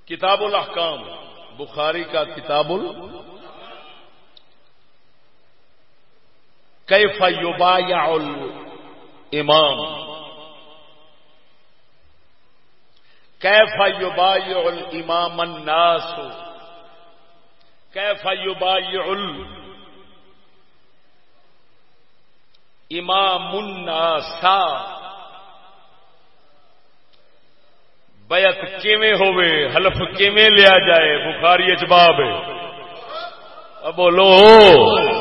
Speaker 1: کتاب الاحکام، بخاری کا کتاب ال کیف یبایع الامام کیف یبایع الامام الناس؟ کیف یبایع الامام الناس؟ بیعت کیویں ہوئے حلف کیویں لیا جائے؟ بخاری اجباب اب بولو۔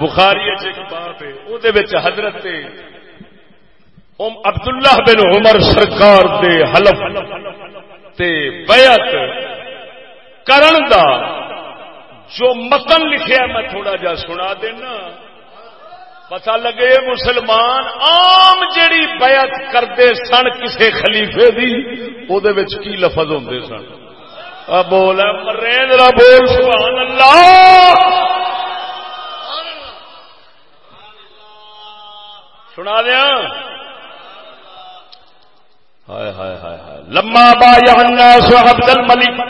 Speaker 1: بخاری اجباب ہے وہ عبداللہ بن عمر سرکار دے حلف تے بیعت کرن دا جو متن لکھیا میں تھوڑا جا سنا دینا۔ پتا لگے مسلمان عام جڑی بیعت کرتے سن کسے خلیفے دی او دے وچ کی لفظ ہوندے سن؟ بول مرین بول، سبحان اللہ! سنا دیا؟ ہائے ہائے ہائے ہائے۔ لما با الناس عبد الملک۔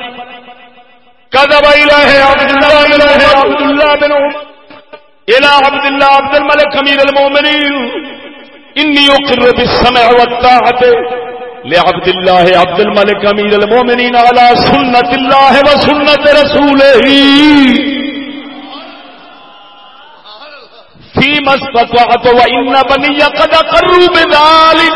Speaker 1: كذب إليه عبد الله عبد الله بن عمر۔ الى عبد الله عبد الملك امير المؤمنين اني اقر بالسمع والطاعه لعبد الله عبد الملك امير المؤمنين على سنه الله وسنه رسوله فی فيما استطعت وان بني قد اقروا بذلك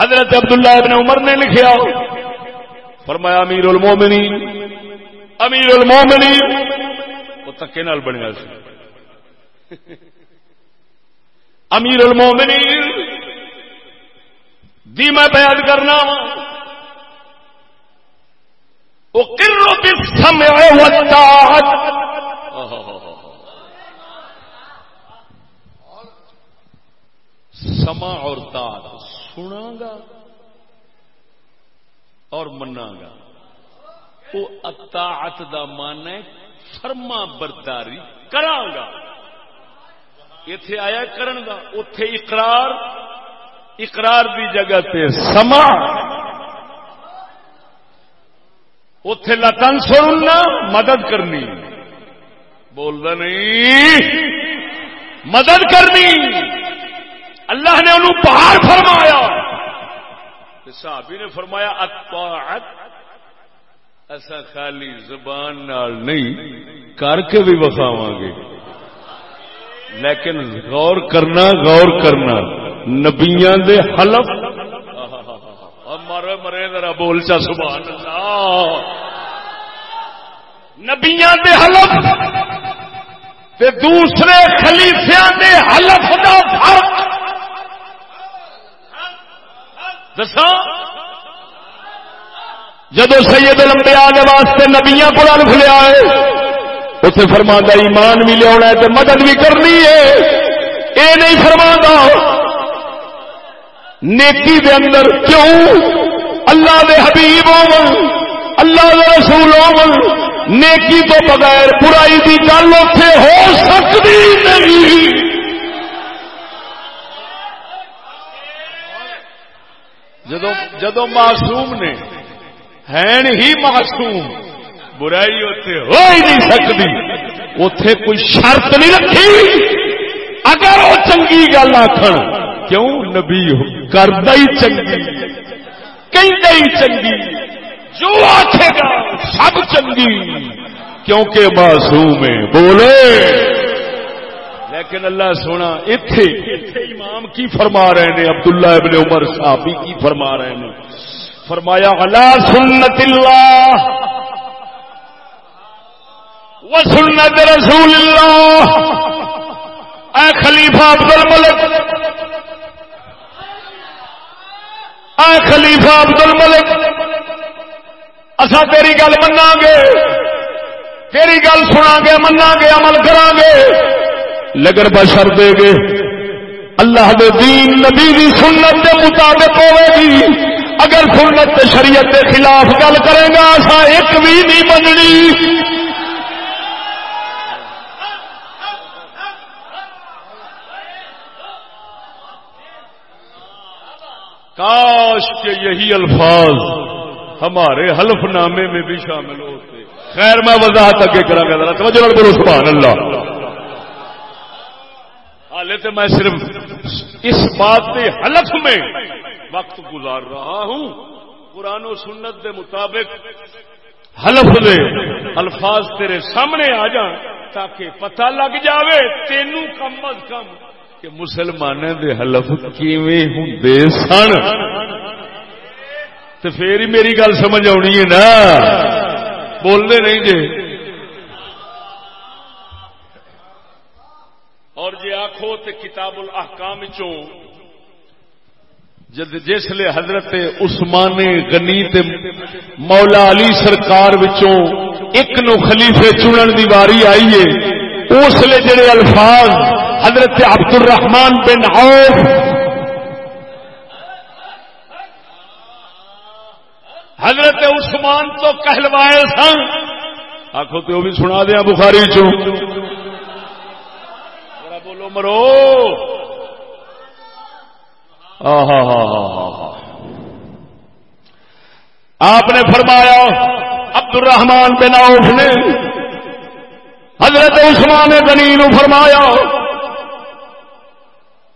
Speaker 1: حضرت عبداللہ ابن عمر نے لکھیا، فرمایا، امیر المومنین، امیر المومنی وہ تکے نال بنیا سی۔ امیر المومنی دی میں بیان کرنا وہ سما اور تات سنا گا اور منا گا. وہ اطاعت دا مان ہے فرما برداری کرانگا اتے آیا کرن دا اتے اقرار اقرار دی جگہ تے سما اتے لتن سننا مدد کرنی۔ بولتا نہیں۔ مدد کرنی۔ اللہ نے انہوں پہاڑ فرمایا۔ صحابی نے فرمایا، اطاعت ایسا خالی زبان نال نہیں، کر کے بھی وکھاو گے۔ لیکن غور کرنا غور کرنا، نبیاں دے حلف مرے ذرا بول چا سبحان اللہ۔ نبیاں دے حلف تے دوسرے خلیفیاں دے حلف دا فرق۔ دسا جدو سید لمبیا واسطے نبیا کو الف لیا ہے اتنے فرما ایمان بھی لیا تو مدد بھی کرنی ہے۔ یہ نہیں فرما نیکی دے اندر کیوں؟ اللہ دے حبیب ہو اللہ دے رسول ہو نیکی تو بغیر برائی کی گل اتے ہو سکتی نہیں۔ جدو جدو معصوم نے ہین ہی معصوم، برائی اتے ہو ہی نہیں سکتی۔ اتے کوئی شرط نہیں رکھی۔ اگر وہ چنگی گل آخر کیوں؟ نبی کرد ہی چنگی۔ کہیں چنگی. جو آخے گا سب چنگی. کیونکہ معصوم ہے، بولے. لیکن اللہ سونا، اتے امام کی فرما رہے ہیں، عبداللہ ابن عمر صاحب کی فرما رہے ہیں. فرمایا علا سنت اللہ و سنت رسول اللہ اے خلیفہ عبد الملک اے خلیفہ عبد الملک اصا تیری گل منا گے تیری گل سنا گے منا گے عمل کرا گے لیکن بشر دے گے۔ اللہ دے دین، نبی دی سنت دے مطابق ہوے گی۔ اگر سنت شریعت کے خلاف گل کرے گا ایسا ایک بھی نہیں مننی۔ کاش کے یہی الفاظ ہمارے حلف نامے میں بھی شامل ہوتے۔ خیر، میں وضاحت اگے کرا گا توجہ سبحان اللہ۔ حالے تو میں صرف اس بات کے حلف میں وقت گزار رہا ہوں۔ قرآن و سنت دے مطابق حلف دے الفاظ تیرے سامنے آ جان تاکہ پتہ لگ جاوے تینو کم از کم کہ مسلمان دے حلف کیویں ہوندے سن؟ تو پھر ہی میری گل سمجھ آنی ہے نا؟ بولنے نہیں جے؟ اور جی آخو تو کتاب الاحکام چوں جد جسل حضرت عثمان غنی تے مولا علی سرکار وچوں ایک نو خلیفے چنن دی واری آئی ہے، اس لیے جڑے الفاظ حضرت عبد الرحمان بن عوف۔ حضرت عثمان تو کہلوائے سن۔ آخو تو بھی سنا دیا بخاری چوں۔ بولو مرو۔ آپ نے فرمایا عبد الرحمان بن عوف نے حضرت عثمان غنی نو فرمایا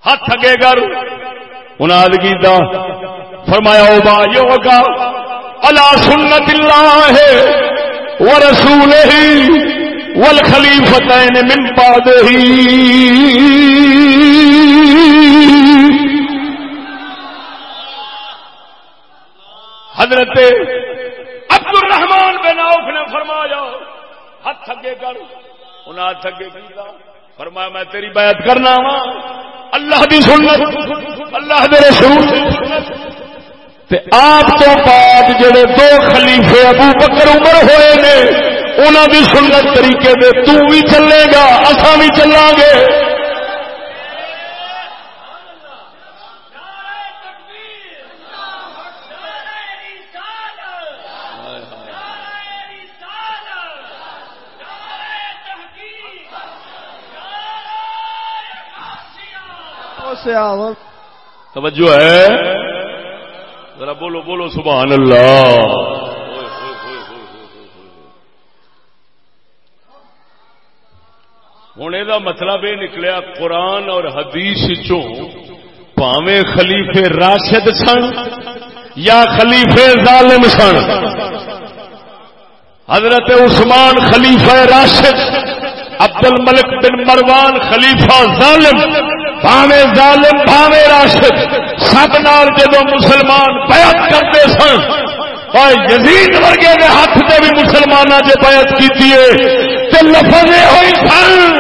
Speaker 1: ہاتھ اگے کر اناد کیتا فرمایا، او با یوگا الا سنت اللہ ہے ورسولہ والخلیفتین من بعدہ۔ حضرت عبد الرحمان بن عوف نے فرمایا، ہاتھ اگے کر انہیں ہاتھ اگے کیا فرمایا، میں تیری بیعت کرنا وا اللہ دی سنت، اللہ دے رسول۔ تے آپ تو بعد جڑے دو خلیفے ابو بکر عمر ہوئے نے، انہاں دی سنت طریقے دے تو بھی چلے گا، اساں بھی چلاں گے
Speaker 3: سے آو
Speaker 1: توجہ ہے؟ ذرا بولو بولو، سبحان اللہ۔ ہوں یہ مطلب یہ نکلیا، قرآن اور حدیث چوں پاوے خلیفے راشد سن یا خلیفے ظالم سن؟ حضرت عثمان خلیفہ راشد عبد الملک بن مروان خلیفہ ظالم۔ بھاوے ظالم بھاوے راشد۔ سب نال جب مسلمان بیعت کرتے سن اور یزید ورگے کے ہاتھ سے بھی مسلمانوں سے بیعت کی لفظ یہ ہوئی سن۔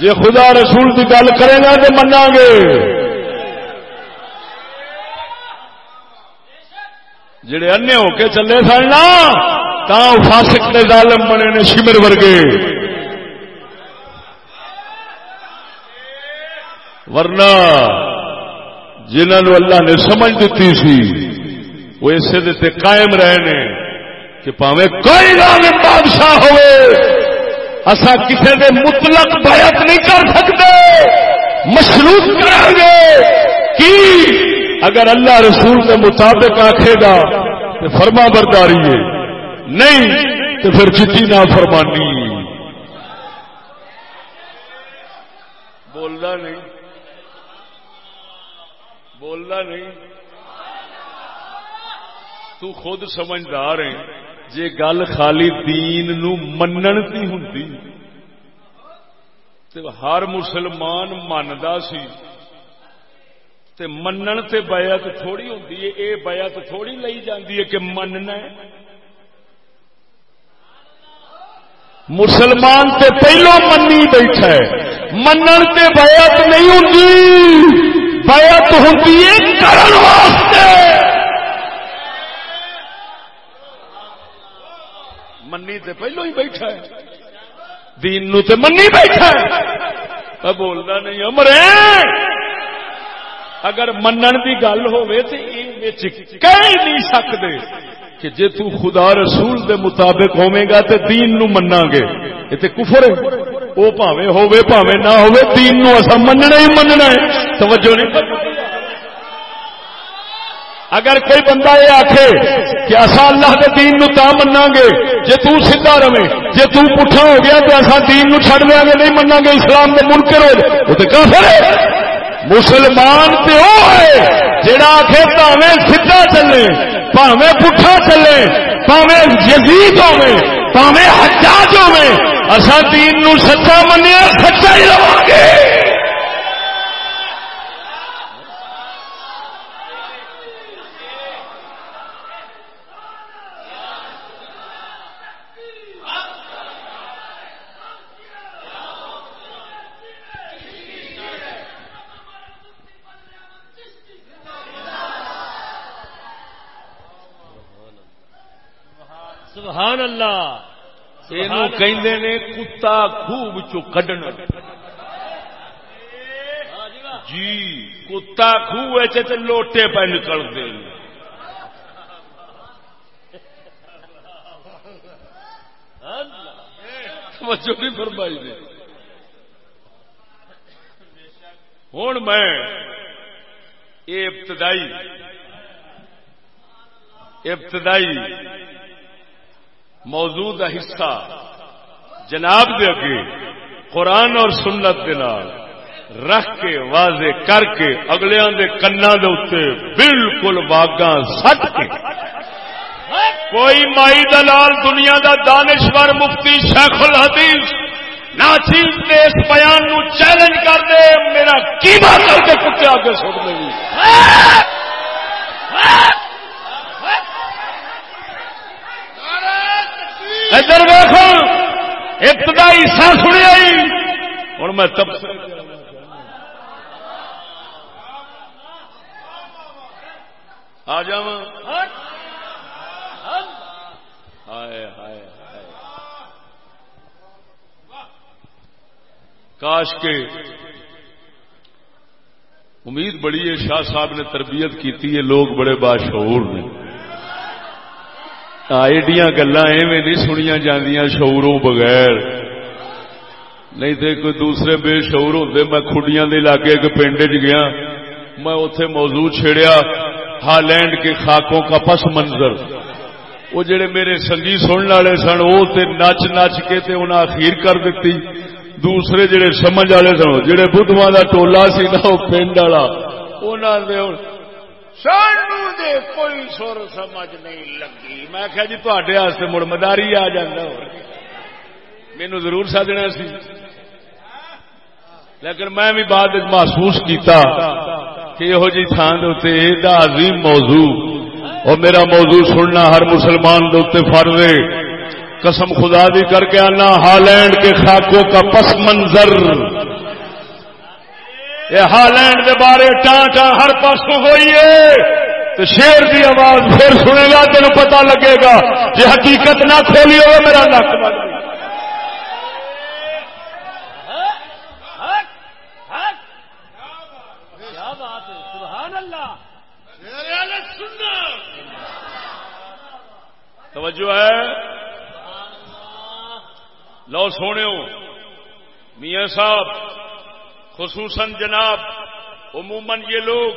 Speaker 1: جی خدا رسول کی گل کرے گا تو منا گے۔ جڑے انے ہو کے چلے سن نا تا فاسق نے ظالم بنے نے شمر ورگے۔ ورنہ جنہوں اللہ نے سمجھ دیتی سی، وہ اسے دیتے قائم رہے نے کہ پاوے کوئی ظالم بادشاہ ہوئے۔ اسا کسی دے مطلق بیعت نہیں کر سکتے۔ مشروط کریں گے۔ کہ اگر اللہ رسول کے مطابق آخے گا تو فرما برداری ہے، نہیں تو پھر چٹی نہ فرمانی بولنا نہیں۔ بولنا نہیں۔ تو خود سمجھدار ہے جے گل خالی دین نو منن تی ہوندی۔ تے ہر مسلمان مندا سی۔
Speaker 2: تے منن تے بیعت تھوڑی ہوندی ہے، اے بیعت تھوڑی لئی جاندی ہے کہ مننا ہے۔ مسلمان تے پہلو منی بیٹھا ہے۔ منن تے بیعت نہیں ہوندی۔ بیعت ہوتی ہے کرن واسطے۔ منی تے پہلو ہی بیٹھا ہے۔ دین نو تے منی بیٹھا ہے۔ بولنا نہیں امرے اگر منن کی گل ہوئے تو کہہ نہیں سکتے۔ کہ جے تو خدا رسول دے مطابق ہوے گا تے دین نو مننا گے۔ یہ تے کفر ہے۔ او پاوے ہوے پاوے نہ ہوے دین نو اسا مننا ہی مننا ہے۔ توجہ نہیں اگر کوئی بندہ یہ آکھے کہ اصا اللہ کے دین نو تا منا گے، جے تو سیدھا رہے جے تو پٹھا ہو گیا تو اصا دین نو چھڑ دیا گے، نہیں منا گے، اسلام دے منکر ہو وہ تو کافر ہے۔ مسلمان تے او ہے جڑا آخے پاوے سیدا چلے۔ پاوے پٹھا چلے پاوے یزید ہوے پاوے حجاج ہوے اسا دین نو سچا منیا سچا ہی رہو گے۔
Speaker 1: سبحان اللہ. یہ نے کتا خوب چڈنا جی کتا خوہ لوٹے پہ نکلتے فرمائی دے۔ ہوں میں ابتدائی ابتدائی موضوع کا حصہ جناب دے اگے، قرآن اور سنت کے نال، رکھ کے، واضح کر کے اگلے دے کنا دے اتنے بالکل واگا سٹ کے۔ کوئی مائی دلال دنیا دا دانشور مفتی شیخ الحدیث ناچیز نے اس بیان نو چیلنج کر دے، میرا کیما کر کے کتے آگے سٹ دے۔ ادھر دیکھو ابتدائی سا سنیا ہوں میں تب آ جا کاش کے امید بڑی ہے، شاہ صاحب نے تربیت کی لوگ بڑے باشعور نے۔ ایڈیاں گلا ایویں نہیں سنیا جاندیاں شعوروں بغیر. نہیں تو کوئی دوسرے بے شعور ہوتے میں کھڈیاں دے علاقے ایک پنڈ چ گیا، میں اتے موضوع چھیڑیا، ہالینڈ کے خاکوں کا پس منظر. وہ جڑے میرے سنگی سننے والے سن، وہ نچ نچ کے تے انہیں اخیر کر دیتی دوسرے جڑے سمجھ والے سن، جڑے بدھواں کا ٹولا سی نا، وہ پنڈ والا. انہوں سانو دے کوئی سر سمجھ نہیں لگی۔ میں کہ جی تے مڑ مداری آ جانا مینو ضرور سجنا سی۔ لیکن میں بھی بعد محسوس کیتا کہ یہو جی تھان عظیم موضوع اور میرا موضوع سننا ہر مسلمان دے فرض ہے۔ قسم خدا دی کر کے آنا، ہالینڈ کے خاکوں کا پس منظر۔ یہ ہالینڈ کے بارے ٹان ٹان ہر پاسوں ہوئی ہے تو شیر کی آواز پھر سنے گا تین پتا لگے گا جی حقیقت نہ کھولی ہو میرا نک توجہ ہے؟ لو سونے میاں صاحب خصوصاً جناب، عموماً یہ لوگ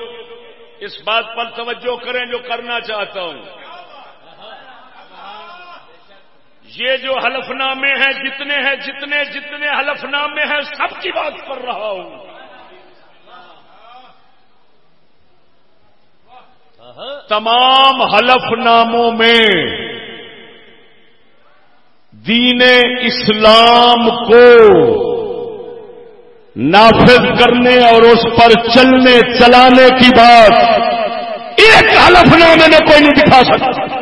Speaker 1: اس بات پر توجہ کریں جو کرنا چاہتا ہوں۔ یہ جو حلف نامے ہیں، جتنے ہیں، جتنے جتنے حلف نامے ہیں، سب کی بات کر رہا ہوں۔ تمام حلف ناموں میں دین اسلام کو نافذ کرنے اور اس پر چلنے، چلانے کی بات ایک حلف نامے میں کوئی نہیں دکھا سکتا۔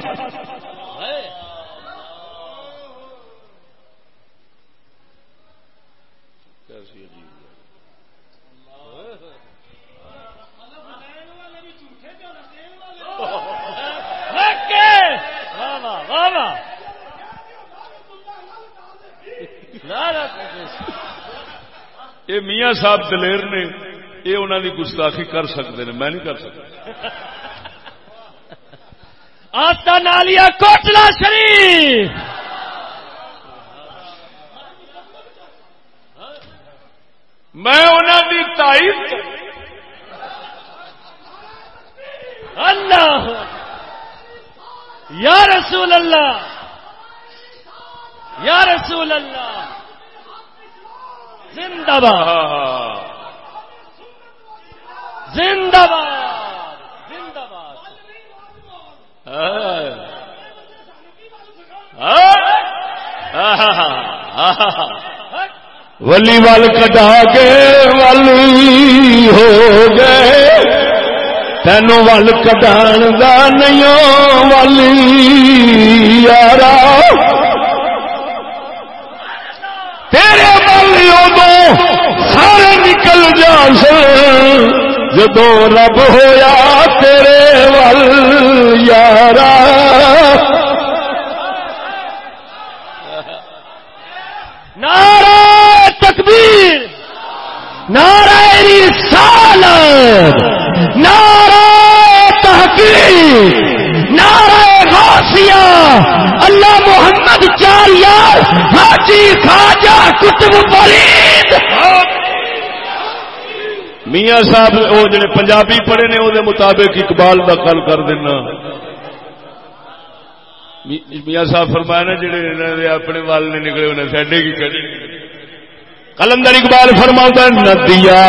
Speaker 1: یہ میاں صاحب دلیر نے یہ انہوں کی گستاخی کر سکتے ہیں میں نہیں کر سکتا۔
Speaker 4: آتا نالیا کوٹلا شریف۔
Speaker 1: میں انہوں کی تائید
Speaker 4: اللہ۔ یا رسول اللہ۔ یا رسول اللہ۔ زندہ باد۔ زندہ باد۔ زندہ باد
Speaker 1: ولی ول کٹا کے ولی ہو گئے۔ تینو ول کٹان کا نہیں والی یارا۔ تیرے بل ادو سارے نکل جا جدو رب ہویا تیرے ول یارا۔
Speaker 4: نعرہ تکبیر، نعرہ رسالت، نعرہ تحقیق، نعرہ اللہ محمد چار یار، حاجی، خواجہ کتب فرید
Speaker 1: میاں صاحب، وہ جڑے پنجابی پڑھے نے، وہ مطابق اقبال کا کل کر دینا۔ میاں صاحب فرمایا نا، جڑے اپنے وال نے نکلے انہیں سڈے کی کہنے کلندر اقبال فرما ندیا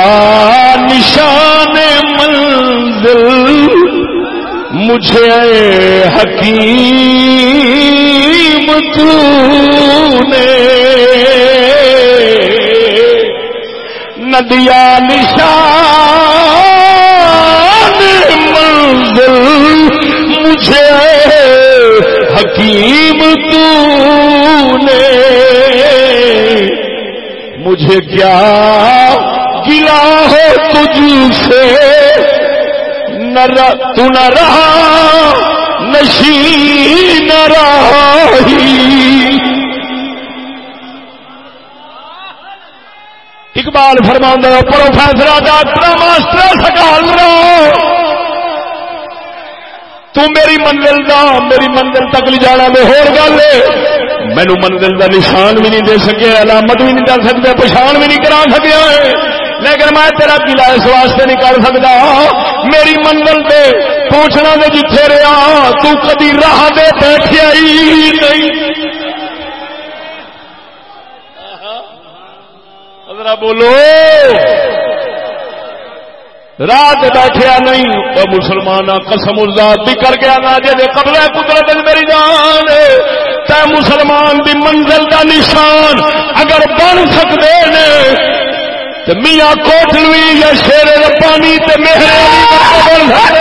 Speaker 1: نشان منزل مجھے حکیم تو نے ندیا نشان منزل مجھے حکیم تو نے مجھے کیا گلا ہو تجھ سے تو نہ رہا نشی نہ رہی۔ اقبال فرما پروفیسر ڈاکٹر ماسٹر سکال تو میری منزل دا، میری منزل تک لے جانا میں ہور گل مینو منزل دا نشان بھی نہیں دے سکے، علامت بھی نہیں کر سکتے، پچھان بھی نہیں کرا سکیا لیکن میں تیرا قلعہ اس واسطے نہیں کر سکتا؟ میری منزل پہ پوچھنا دے جتھے جی رہا تو کدی راہ دے بیٹھے ہی نہیں۔ ذرا بولو۔ رات بیٹھیا نہیں وہ مسلمان قسم ازاد بھی کر گیا نا جی قبل قدرت میری جان تے مسلمان دی منزل دا نشان اگر بن سکتے نے تو میاں کوٹلوی یا شیر ربانی تے مہر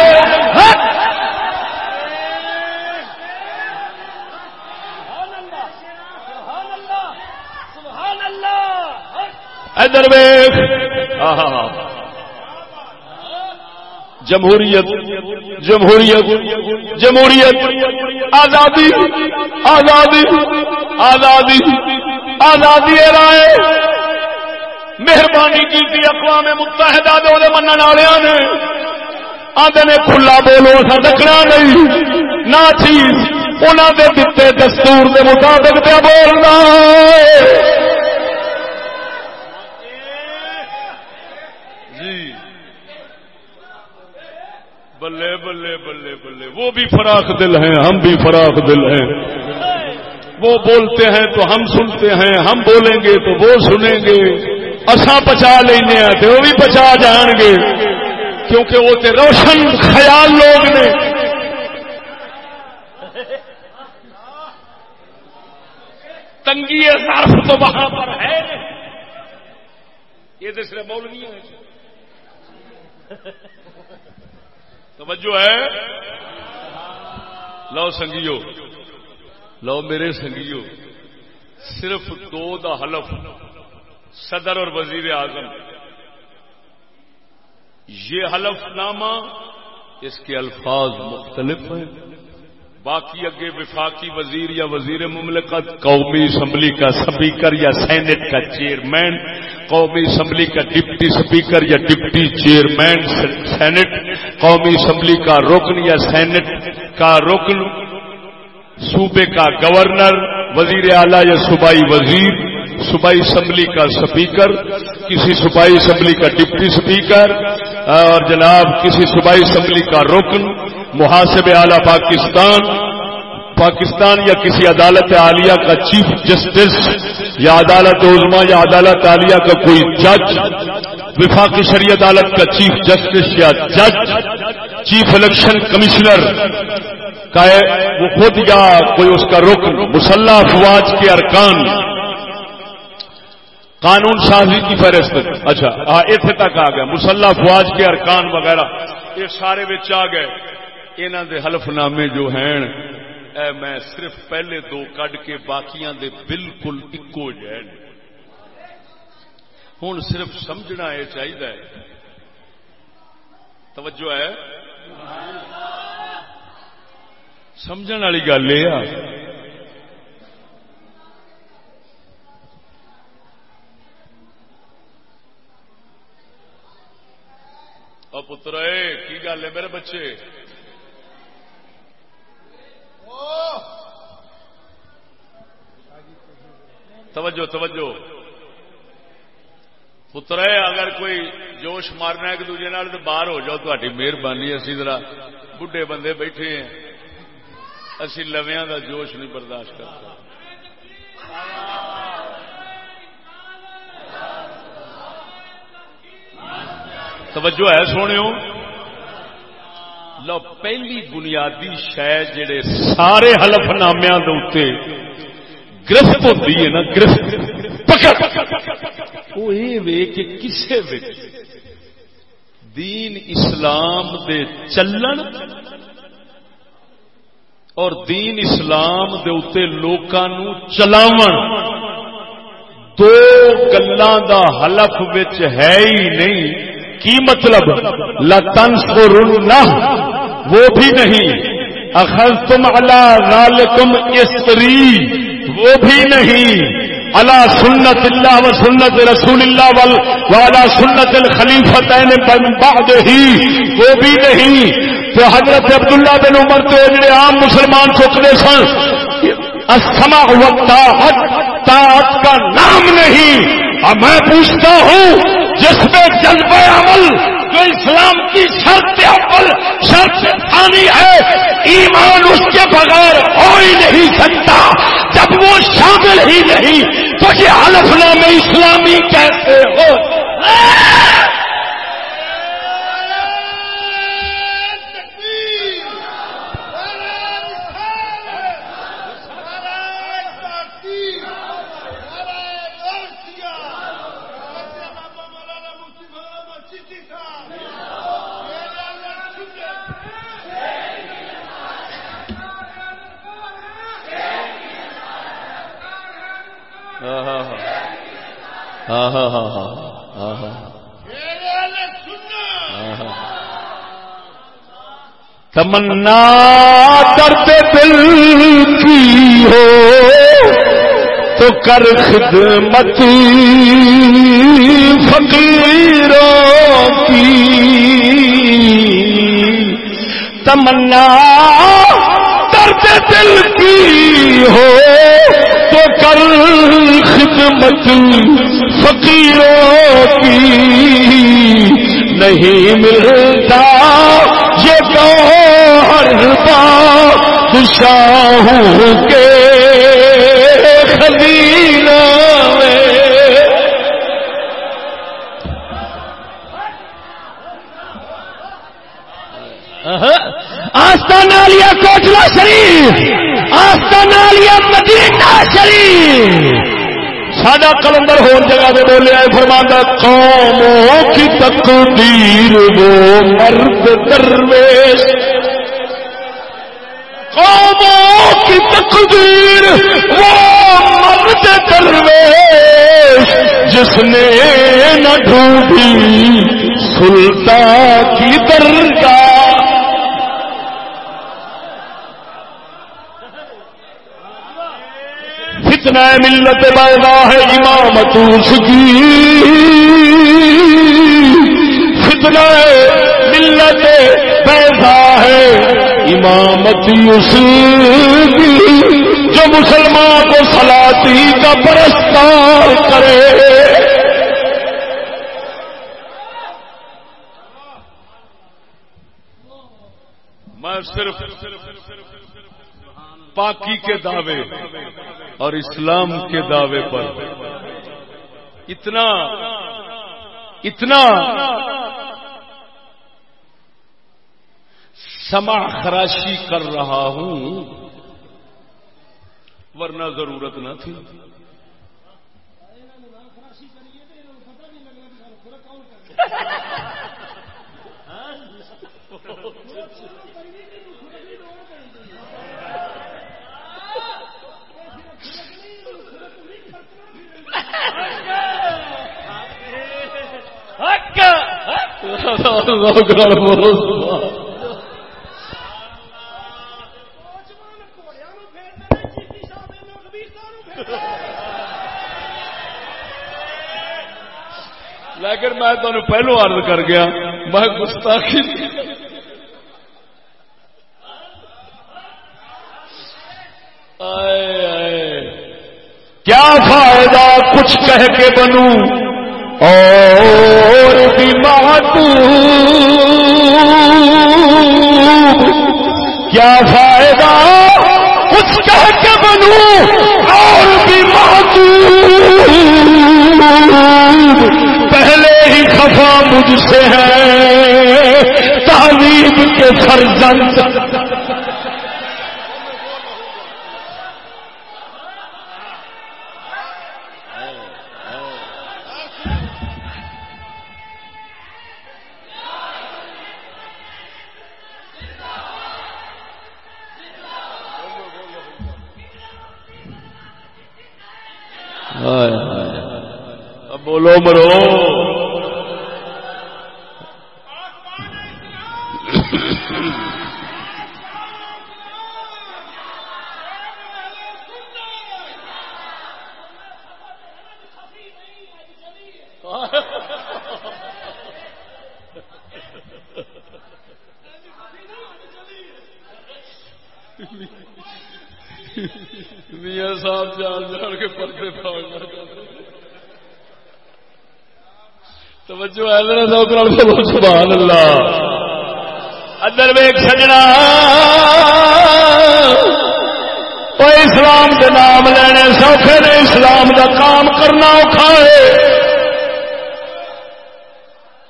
Speaker 1: ادھر ویخ جمہوریت جمہوریت جمہوریت۔ آزادی آزادی آزادی آزادی رائے مہربانی کی اقوام متحدہ دے من والے نے۔ آدھے نے کھلا بولو سا ڈکنا نہیں۔ نہ چیز۔ انہوں دے دیتے دستور دے مطابق پہ بولنا۔ جی۔ بلے بلے بلے بلے۔ وہ بھی فراخ دل ہیں، ہم بھی فراخ دل ہیں۔ وہ بولتے ہیں تو ہم سنتے ہیں، ہم بولیں گے تو وہ سنیں گے۔ اصا پچا لینے تو وہ بھی پچا جان گے۔ کیونکہ وہ تے روشن خیال لوگ نے۔ تنگی صرف تو وہاں پر ہے۔ یہ تو صرف مولوی ہے توجہ ہے۔ لو سنگیو۔ لو میرے سنگیو۔ صرف دو دا حلف۔ صدر اور وزیر اعظم۔ یہ حلف نامہ اس کے الفاظ مختلف ہیں۔ باقی اگے وفاقی وزیر یا وزیر مملکت، قومی اسمبلی کا سپیکر یا سینٹ کا چیئرمین، قومی اسمبلی کا ڈپٹی سپیکر یا ڈپٹی چیئرمین، سینٹ، قومی اسمبلی کا رکن یا سینٹ کا رکن، صوبے کا گورنر، وزیر اعلی یا صوبائی وزیر۔ صوبائی اسمبلی کا سپیکر، کسی صوبائی اسمبلی کا ڈپٹی سپیکر، اور جناب کسی صوبائی اسمبلی کا رکن، محاسب اعلی پاکستان پاکستان یا کسی عدالت عالیہ کا چیف جسٹس، یا عدالت عظما یا عدالت عالیہ کا کوئی جج وفاقی شریع عدالت کا چیف جسٹس یا جج، چیف الیکشن کمشنر، کا وہ خود یا کوئی اس کا رکن، مسلح افواج کے ارکان قانون سازی کی فہرست. اچھا ہاں اتنے تک آ گیا. مسلح افواج کے ارکان وغیرہ، یہ سارے بچ آ گئے. انہوں دے حلف نامے جو ہیں، اے، میں صرف پہلے دو کڈ کے باقیاں دے بالکل اکو جائن ہوں صرف سمجھنا یہ چاہیے توجہ ہے؟ سمجھ والی گل یہ پتر کی گل ہے میرے بچے؟ توجہ توجہ۔ پتر اگر کوئی جوش مارنا ایک دوجے نال تو باہر ہو جاؤ تاری مہربانی اسی ذرا بڈھے بندے بیٹھے ہیں۔ اسی لویا کا جوش نہیں برداشت کرتا توجہ ہے سونے لو، پہلی بنیادی شہ جڑے سارے حلف نامیا گرفت ہوتی ہے نا، گرفت۔ وہ یہ کہ کسے دین اسلام دے چلن اور دین اسلام دے اتے لوکاں چلاو دو گلوں دا حلف وچ ہے ہی نہیں۔ کی مطلب؟ لتنس وہ بھی نہیں. اخذ تم اللہ تم استری وہ بھی نہیں. اللہ سنت اللہ و سنت رسول اللہ ول والا سنت الخلیفت بعد ہی وہ بھی نہیں. تو حضرت عبداللہ بن عمر تو جڑے عام مسلمان چکنے سن. اسما وقت کا نام نہیں. اور میں پوچھتا ہوں جس میں جلب عمل جو اسلام کی شرط عمل شرط ثانی ہے، ایمان اس کے بغیر ہو ہی نہیں سکتا۔ جب وہ شامل ہی نہیں، تو یہ حلف نامے اسلامی کیسے ہو؟ ہاں ہاں ہاں ہاں ہاں تمنا درد دل کی ہو، تو کر خدمت فقیروں کی۔ تمنا درد دل کی ہو تو کر خدمت فقیروں کی نہیں ملتا، یہ تو ہر بادشاہوں کے خزینہ میں۔ آستانہ لیا کوٹلا شریف۔ آستانہ مدینہ شریف۔ ساڈا کلندر ہو جگہ پہ بولیا فرمانا قوموں کی تقدیر وہ مرد درویش۔ قوموں کی تقدیر وہ مرد درویش، جس نے نہ ڈھونڈی سلطان کی درگاہ۔ فتنہ ملت پیدا ہے امامت اس کی فتنہ ملت پیدا ہے امامت اس کی جو مسلمان کو سلاتی کا پرستار کرے۔ میں صرف پاکی کے دعوے اور اسلام کے دعوے پر۔ اتنا اتنا۔ سما خراشی کر رہا ہوں، ورنہ ضرورت نہ تھی۔ لیکن میں تمہیں پہلو عرض کر گیا، میں گستاخی۔ آئے آئے۔ کیا فائدہ کچھ کہہ کے بنوں؟ اور بھی کیا فائدہ کچھ کہہ کے بنوں اور بھی پہلے ہی خفا مجھ سے ہے۔ تعلیم کے فرزند بولو مرو میاں صاحب جان جان کے پردے پھاڑنا توجہ ہے سبحان اللہ۔ ادر ویک سجنا۔ اسلام کے نام لینے، سوکھے نے اسلام کا کام کرنا اوکھا ہے۔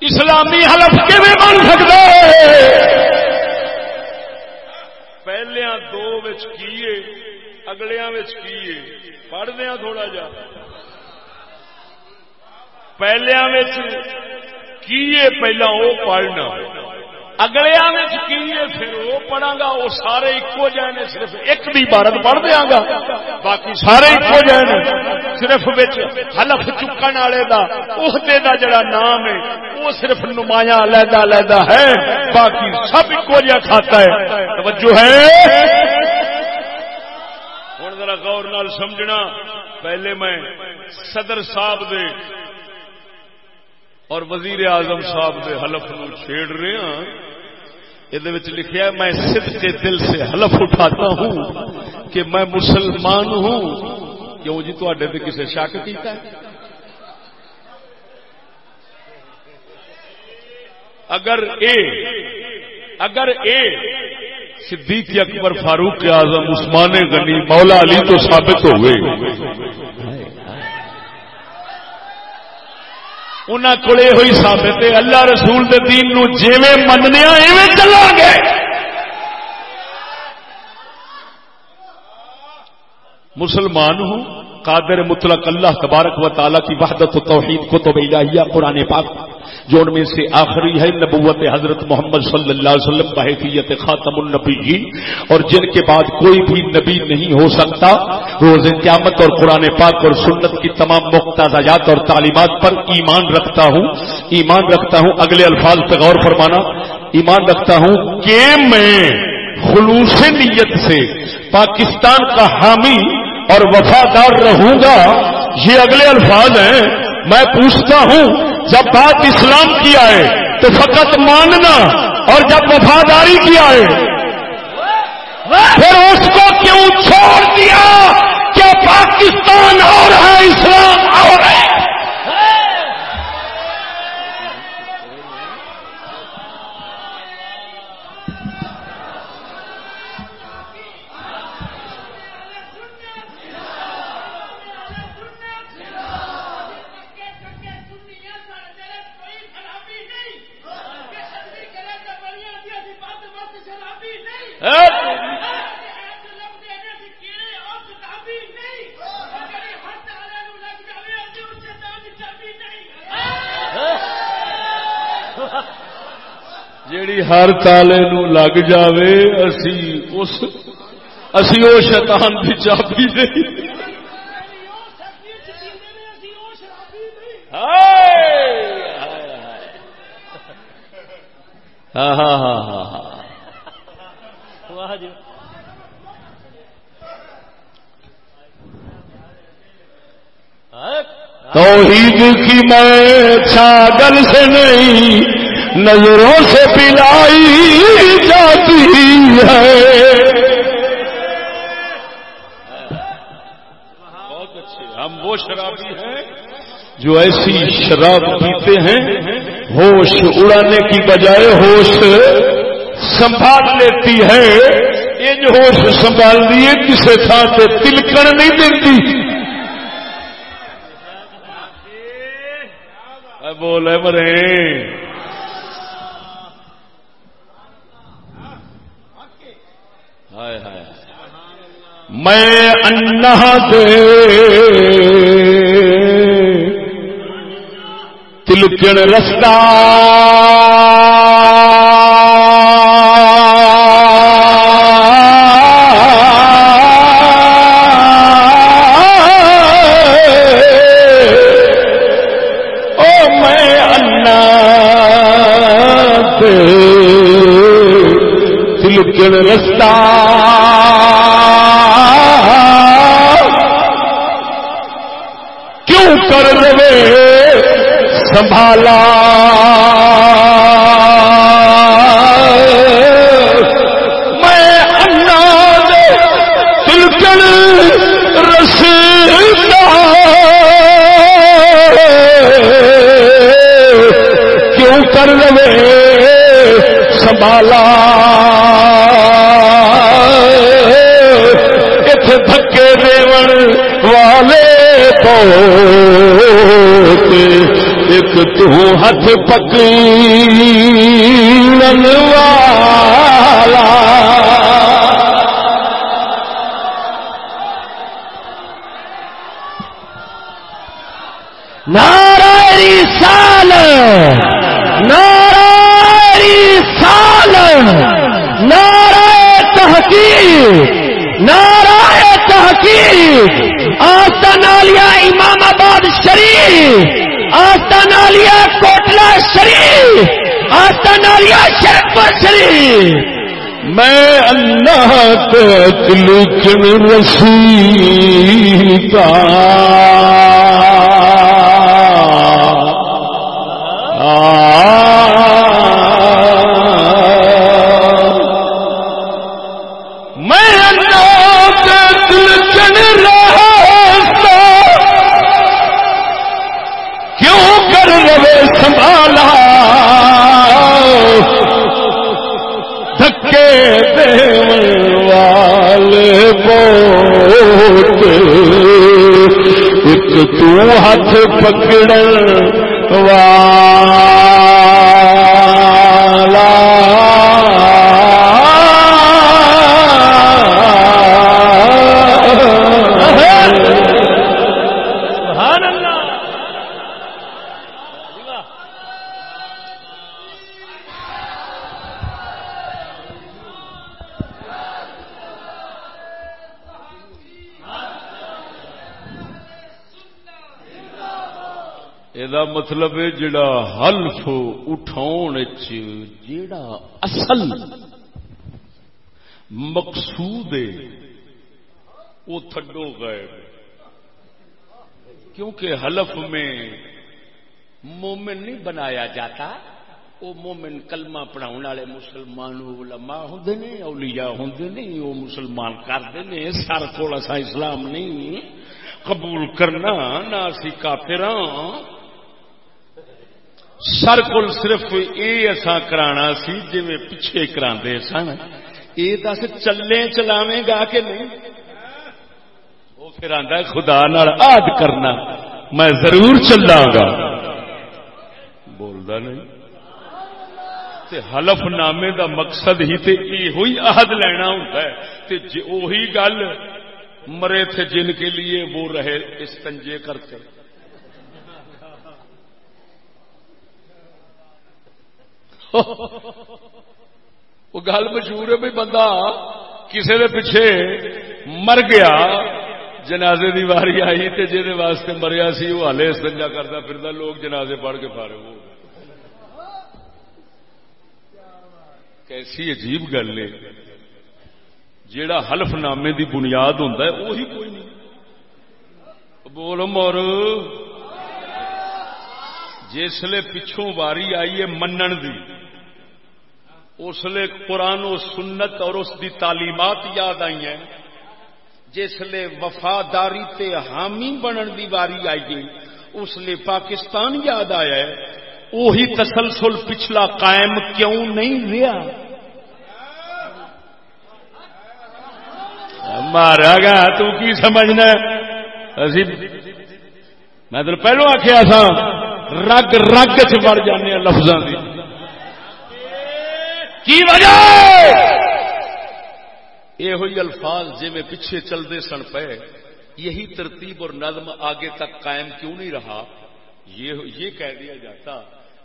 Speaker 1: اسلامی حلف کی بن سکتا ہے پہلے دو کیے اگلیا کیے۔ پڑھدیا تھوڑا جا۔ پہلیا کیے پہلا وہ پڑھنا اگلیا پھر وہ پڑھا گا وہ سارے ایکو جائے نے صرف ایک بھی عبارت پڑھ دیا گا باقی سارے ایکو جائے نے صرف حلف چکن والے کا عہدے جڑا نام ہے وہ صرف نمایاں علیحدہ علیحدہ ہے باقی سب ایکو جہا کھاتا ہے توجہ ہے ہوں ذرا غور نال سمجھنا پہلے میں صدر صاحب دے اور وزیر اعظم صاحب دے حلف نو چھیڑ رہے ہاں یہ لکھا میں سدھ کے دل سے حلف اٹھاتا ہوں کہ میں مسلمان ہوں۔ کیوں جی تے کسی شک کیتا ہے؟ اگر اے اگر اے صدیق اکبر فاروق اعظم عثمان غنی مولا علی تو ثابت ہو گئے انہوں کو ہوئی ثابت ہے، اللہ رسول دے دین نو جیویں مننے ایویں چلا گے۔ مسلمان ہوں
Speaker 2: قادر مطلق اللہ تبارک و تعالیٰ کی وحدت و توحید کو تو الہیہ قرآن پاک، جو ان میں سے آخری ہے نبوت حضرت محمد صلی اللہ علیہ وسلم بحیثیت خاتم النبی اور جن کے بعد کوئی بھی نبی نہیں ہو سکتا، روز قیامت اور قرآن پاک اور سنت کی تمام مقتضیات اور تعلیمات پر ایمان رکھتا ہوں۔ ایمان رکھتا ہوں، اگلے الفاظ پہ غور فرمانا۔ ایمان رکھتا ہوں کہ میں خلوص نیت سے پاکستان کا حامی اور وفادار رہوں گا، یہ اگلے الفاظ ہیں۔ میں پوچھتا ہوں، جب بات اسلام کی آئے تو فقط ماننا اور جب وفاداری کی آئے پھر اس کو کیوں چھوڑ دیا کہ پاکستان اور ہے اسلام اور ہے
Speaker 1: جیڑی ہر تالے نو لگ جاوے، اسی اس اسی او شیطان دی چابی نہیں ہاں ہاں ہاں ہاں ہاں۔ توحید کی میں چھاگل سے نہیں نظروں سے پلائی جاتی ہے۔ بہت اچھے۔ ہم وہ شرابی ہیں جو ایسی شراب پیتے ہیں، ہوش اڑانے کی بجائے ہوش سنبھال لیتی ہے۔ یہ جو ہوش سنبھال دیے کسی تھان سے تلکن نہیں دیتی۔ بولے مرے۔ میں انہ دے تلکن رستہ رستہ کیوں کر رہے سنبھالا؟ میں اناد تلکن رستا کیوں کر رہے سنبھالا؟ والے ایک تو ہاتھ پکی والا۔
Speaker 4: ناری سال ناری سال نارائ تحقیق نارائ تحقیق آستانالیہ امام آباد شریف آستانالیہ کوٹلا شریف آستانالیہ شرپور شریف۔
Speaker 1: میں اللہ تلکن رسی کا ہوتے ایک تو ہاتھ پکڑ واہ یہ مطلب ہے جڑا حلف اٹھاؤ جڑا اصل مقصود ہے وہ تھڈو گئے کیونکہ حلف میں مومن نہیں بنایا جاتا وہ مومن کلمہ پڑھاؤ والے مسلمان علماء ہوں نے اولیاء ہوں نے وہ مسلمان کرتے ہیں سر کو اسلام نہیں قبول کرنا نہ اسی کافر سر کو صرف یہ اصا کرا سی جی پیچھے کرا سن۔ یہ دس چلے چلاوے گا کہ نہیں؟ وہ پھر آدھا خدا نال آد کرنا، میں ضرور چلا گا بولتا نہیں حلف نامے دا مقصد ہی تے یہ عہد لینا ہوتا ہے۔ تے وہی گل مرے تھے جن کے لیے وہ رہے، استنجے کرتے وہ گل مشہور ہے بھائی بندہ کسی دے پیچھے مر گیا، جنازے دی واری آئی تے جہد واسطے مریا سی، وہ ہالے استنجا کرتا پھر لوگ جنازے پڑھ کے پارے ہو کیسی عجیب گل ہے۔ جیڑا حلف نامے دی بنیاد ہوتا ہے، وہی کوئی نہیں۔ بول مور۔ جسے پچھوں واری آئی ہے منن دی۔ اس لیے قرآن و سنت اور اس دی تعلیمات یاد آئی ہیں جسے وفاداری تے حامی بنن دی واری آئی گئی، اس لیے پاکستان یاد آیا ہے۔ وہی تسلسل پچھلا قائم کیوں نہیں رہا؟ مارا گا تو کی سمجھنا میں تو پہلو آخیا سا رگ رگ چ بڑ جانے لفظوں کی کی وجہ؟ یہ ہوئی الفاظ جی میں پیچھے چلتے سن پے، یہی ترتیب اور نظم آگے تک قائم کیوں نہیں رہا؟ یہ کہہ دیا جاتا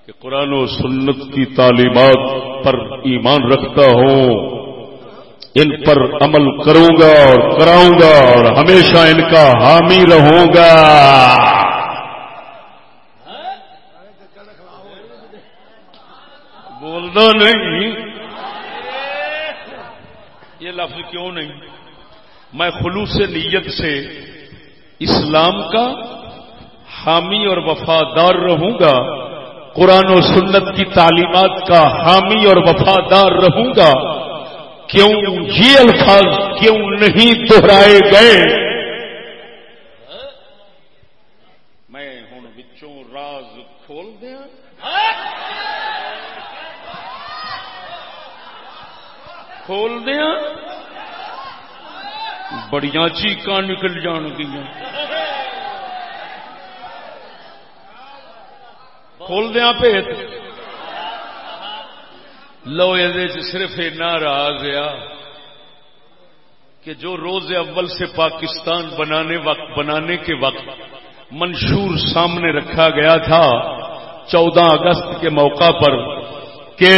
Speaker 1: کہ قرآن و سنت کی تعلیمات پر ایمان رکھتا ہوں، ان پر عمل کروں گا اور کراؤں گا اور ہمیشہ ان کا حامی رہوں گا۔ بولنا نہیں۔ یہ لفظ کیوں نہیں؟ میں خلوص نیت سے اسلام کا حامی اور وفادار رہوں گا، قرآن و سنت کی تعلیمات کا حامی اور وفادار رہوں گا۔ کیوں یہ الفاظ کیوں نہیں دہرائے گئے؟ میں ہوں بچوں راز کھول دیا۔ کھول دیا بڑیاں چیقاں نکل جان گیا کھول دیا پیت لو یہ صرف راز آ کہ جو روز اول سے پاکستان بنانے وقت بنانے کے وقت منشور سامنے رکھا گیا تھا، چودہ اگست کے موقع پر کہ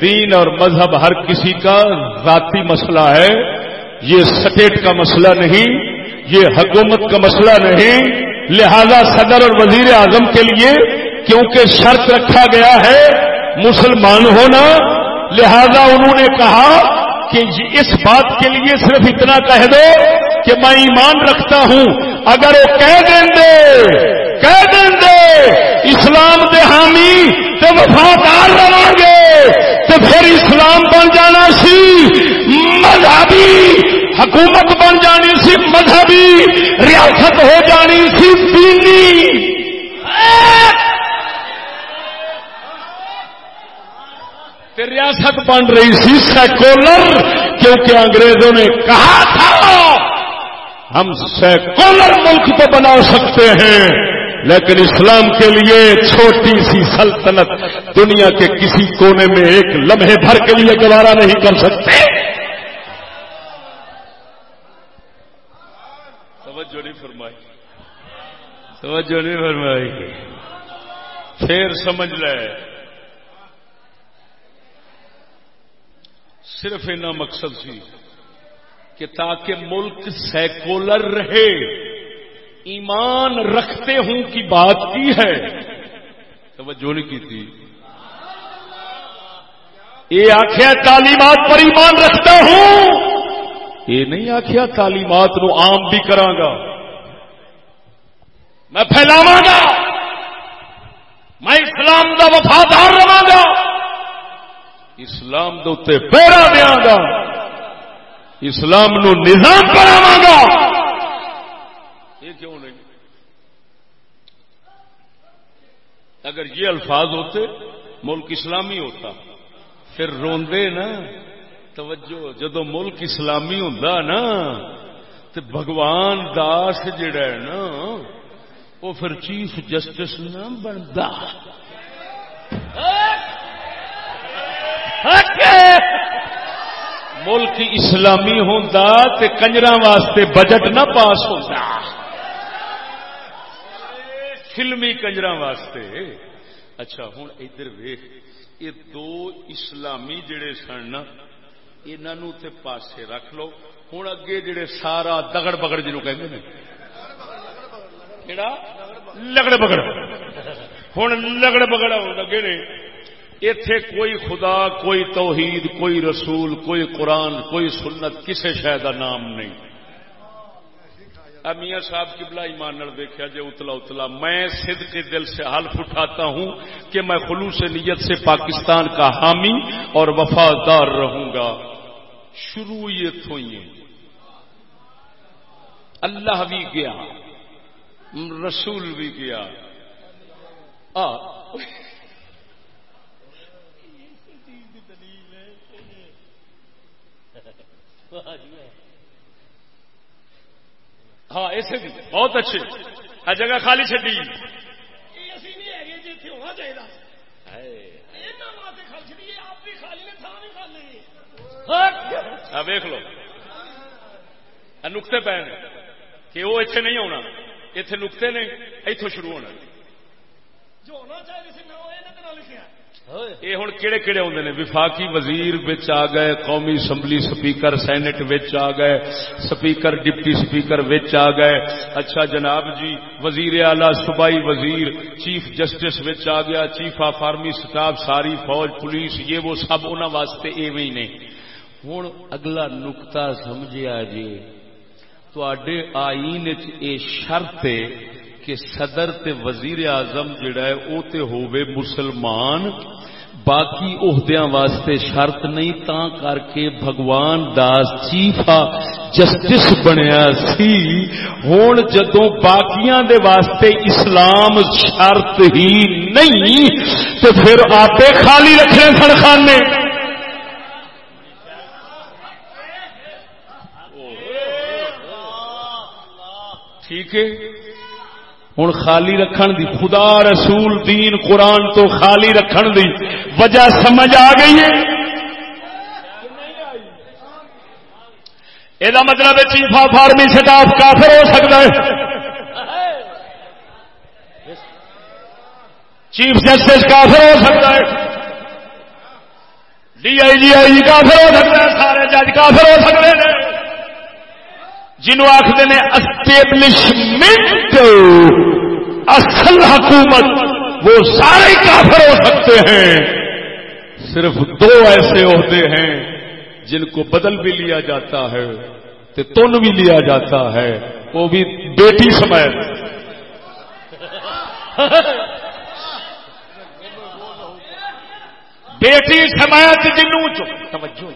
Speaker 1: دین اور مذہب ہر کسی کا ذاتی مسئلہ ہے، یہ سٹیٹ کا مسئلہ نہیں، یہ حکومت کا مسئلہ نہیں، لہذا صدر اور وزیر اعظم کے لیے کیونکہ شرط رکھا گیا ہے مسلمان ہونا، لہذا انہوں نے کہا کہ جی اس بات کے لیے صرف اتنا کہہ دو کہ میں ایمان رکھتا ہوں۔ اگر وہ کہہ دیں دے، کہہ دیں دے، اسلام دے حامی تو وفادار رہیں گے۔ تو پھر اسلام بن جانا سی مذہبی، حکومت بن جانی سی مذہبی، ریاست ہو جانی سی دینی۔ ریاست بن رہی سی سیکولر کیونکہ انگریزوں نے کہا تھا ہم سیکولر ملک تو بنا سکتے ہیں لیکن اسلام کے لیے چھوٹی سی سلطنت دنیا کے کسی کونے میں ایک لمحے بھر کے لیے گوارا نہیں کر سکتے۔ توجہ نہیں فرمائی۔ توجہ نہیں فرمائی۔ پھر سمجھ لے۔ صرف اینا مقصد سی کہ تاکہ ملک سیکولر رہے، ایمان رکھتے ہوں کی بات کی ہے۔ توجہ نہیں کی تھی۔ یہ آخیا تعلیمات پر ایمان رکھتا ہوں۔ یہ نہیں آخیا تعلیمات نو عام بھی گا۔ میں پھیلاوا گا۔ میں اسلام دا وفادار رہا گا۔ اسلام دے پیرا دیا گا اسلام نو نظام بناوا گا یہ کیوں نہیں؟ اگر یہ الفاظ ہوتے، ملک اسلامی ہوتا، پھر روندے نا۔ توجہ، جدو ملک اسلامی ہوں نا تو بھگوان داس جڑا ہے نا وہ پھر چیف جسٹس نہ بنتا ملک اسلامی ہوں کنجر واسطے بجٹ نہ پاس ہوتا فلمی کنجر واسطے۔ اچھا ہوں ادھر ویخ یہ دو اسلامی جڑے سن انہوں تے پاسے رکھ لو۔ ہوں اگے جڑے سارا دگڑ بگڑ جنوب کہ لگڑ بگڑ۔ ہوں لگڑ بگڑ لگے نے اتے کوئی خدا، کوئی توحید، کوئی رسول، کوئی قرآن، کوئی سنت کسی شہ کا نام نہیں۔ میاں صاحب کی بلا ایمان دیکھا جی اتلا اتلا، میں سدھ کے دل سے حلف اٹھاتا ہوں کہ میں خلوص نیت سے پاکستان کا حامی اور وفادار رہوں گا۔ شروع یہ تھو اللہ بھی گیا، رسول بھی گیا۔ ہاں ایسے بھی بہت اچھے ہر جگہ خالی چڈی ویخ لو۔ نقطے پے کہ وہ اتنے نہیں آنا اتنے نقطے نے اتوں شروع ہونا۔ جو ہونا چاہیے یہ ہوں کہڑے کہڑے آتے ہیں وفاقی وزیر آ گئے، قومی اسمبلی سپیکر سینٹ آ گئے، سپیکر ڈپٹی سپیکر آ گئے۔ اچھا جناب جی وزیر اعلی، صوبائی وزیر، چیف جسٹس آ گیا، چیف آف آرمی سٹاف، ساری فوج، پولیس، یہ وہ سب انہوں واسطے ایویں ہی نے۔ ہوں اگلا نکتا سمجھا جی تے آئین یہ شرط کہ صدر تے وزیر اعظم جڑا ہے او تے ہووے مسلمان، باقی عہدیاں واسطے شرط نہیں تا کر کے بھگوان داس چیفا جسٹس بنیا سی۔ ہوں جدو باقیاں دے واسطے اسلام شرط ہی نہیں، تو پھر آپ خالی رکھنے سن خانے۔ ٹھیک ہے؟ ہوں خالی رکھن دی خدا رسول دین قرآن تو خالی رکھن دی وجہ سمجھ آ گئی ہے؟ یہ مطلب چیف آف آرمی سٹاف کافر ہو سکتا ہے۔ چیف جسٹس کافر ہو سکتا ہے۔ ڈی آئی جی آئی جی کافر ہو سکتا ہے، سارے جج کافر ہو سکتے ہیں۔ جنہوں آخر نے اسٹیبلشمنٹ اصل حکومت، وہ سارے کافر ہو سکتے ہیں۔ صرف دو ایسے ہوتے ہیں جن کو بدل بھی لیا جاتا ہے تن بھی لیا جاتا ہے۔ وہ بھی بیٹی سمیت۔ بیٹی سمیت جنوں توجہ۔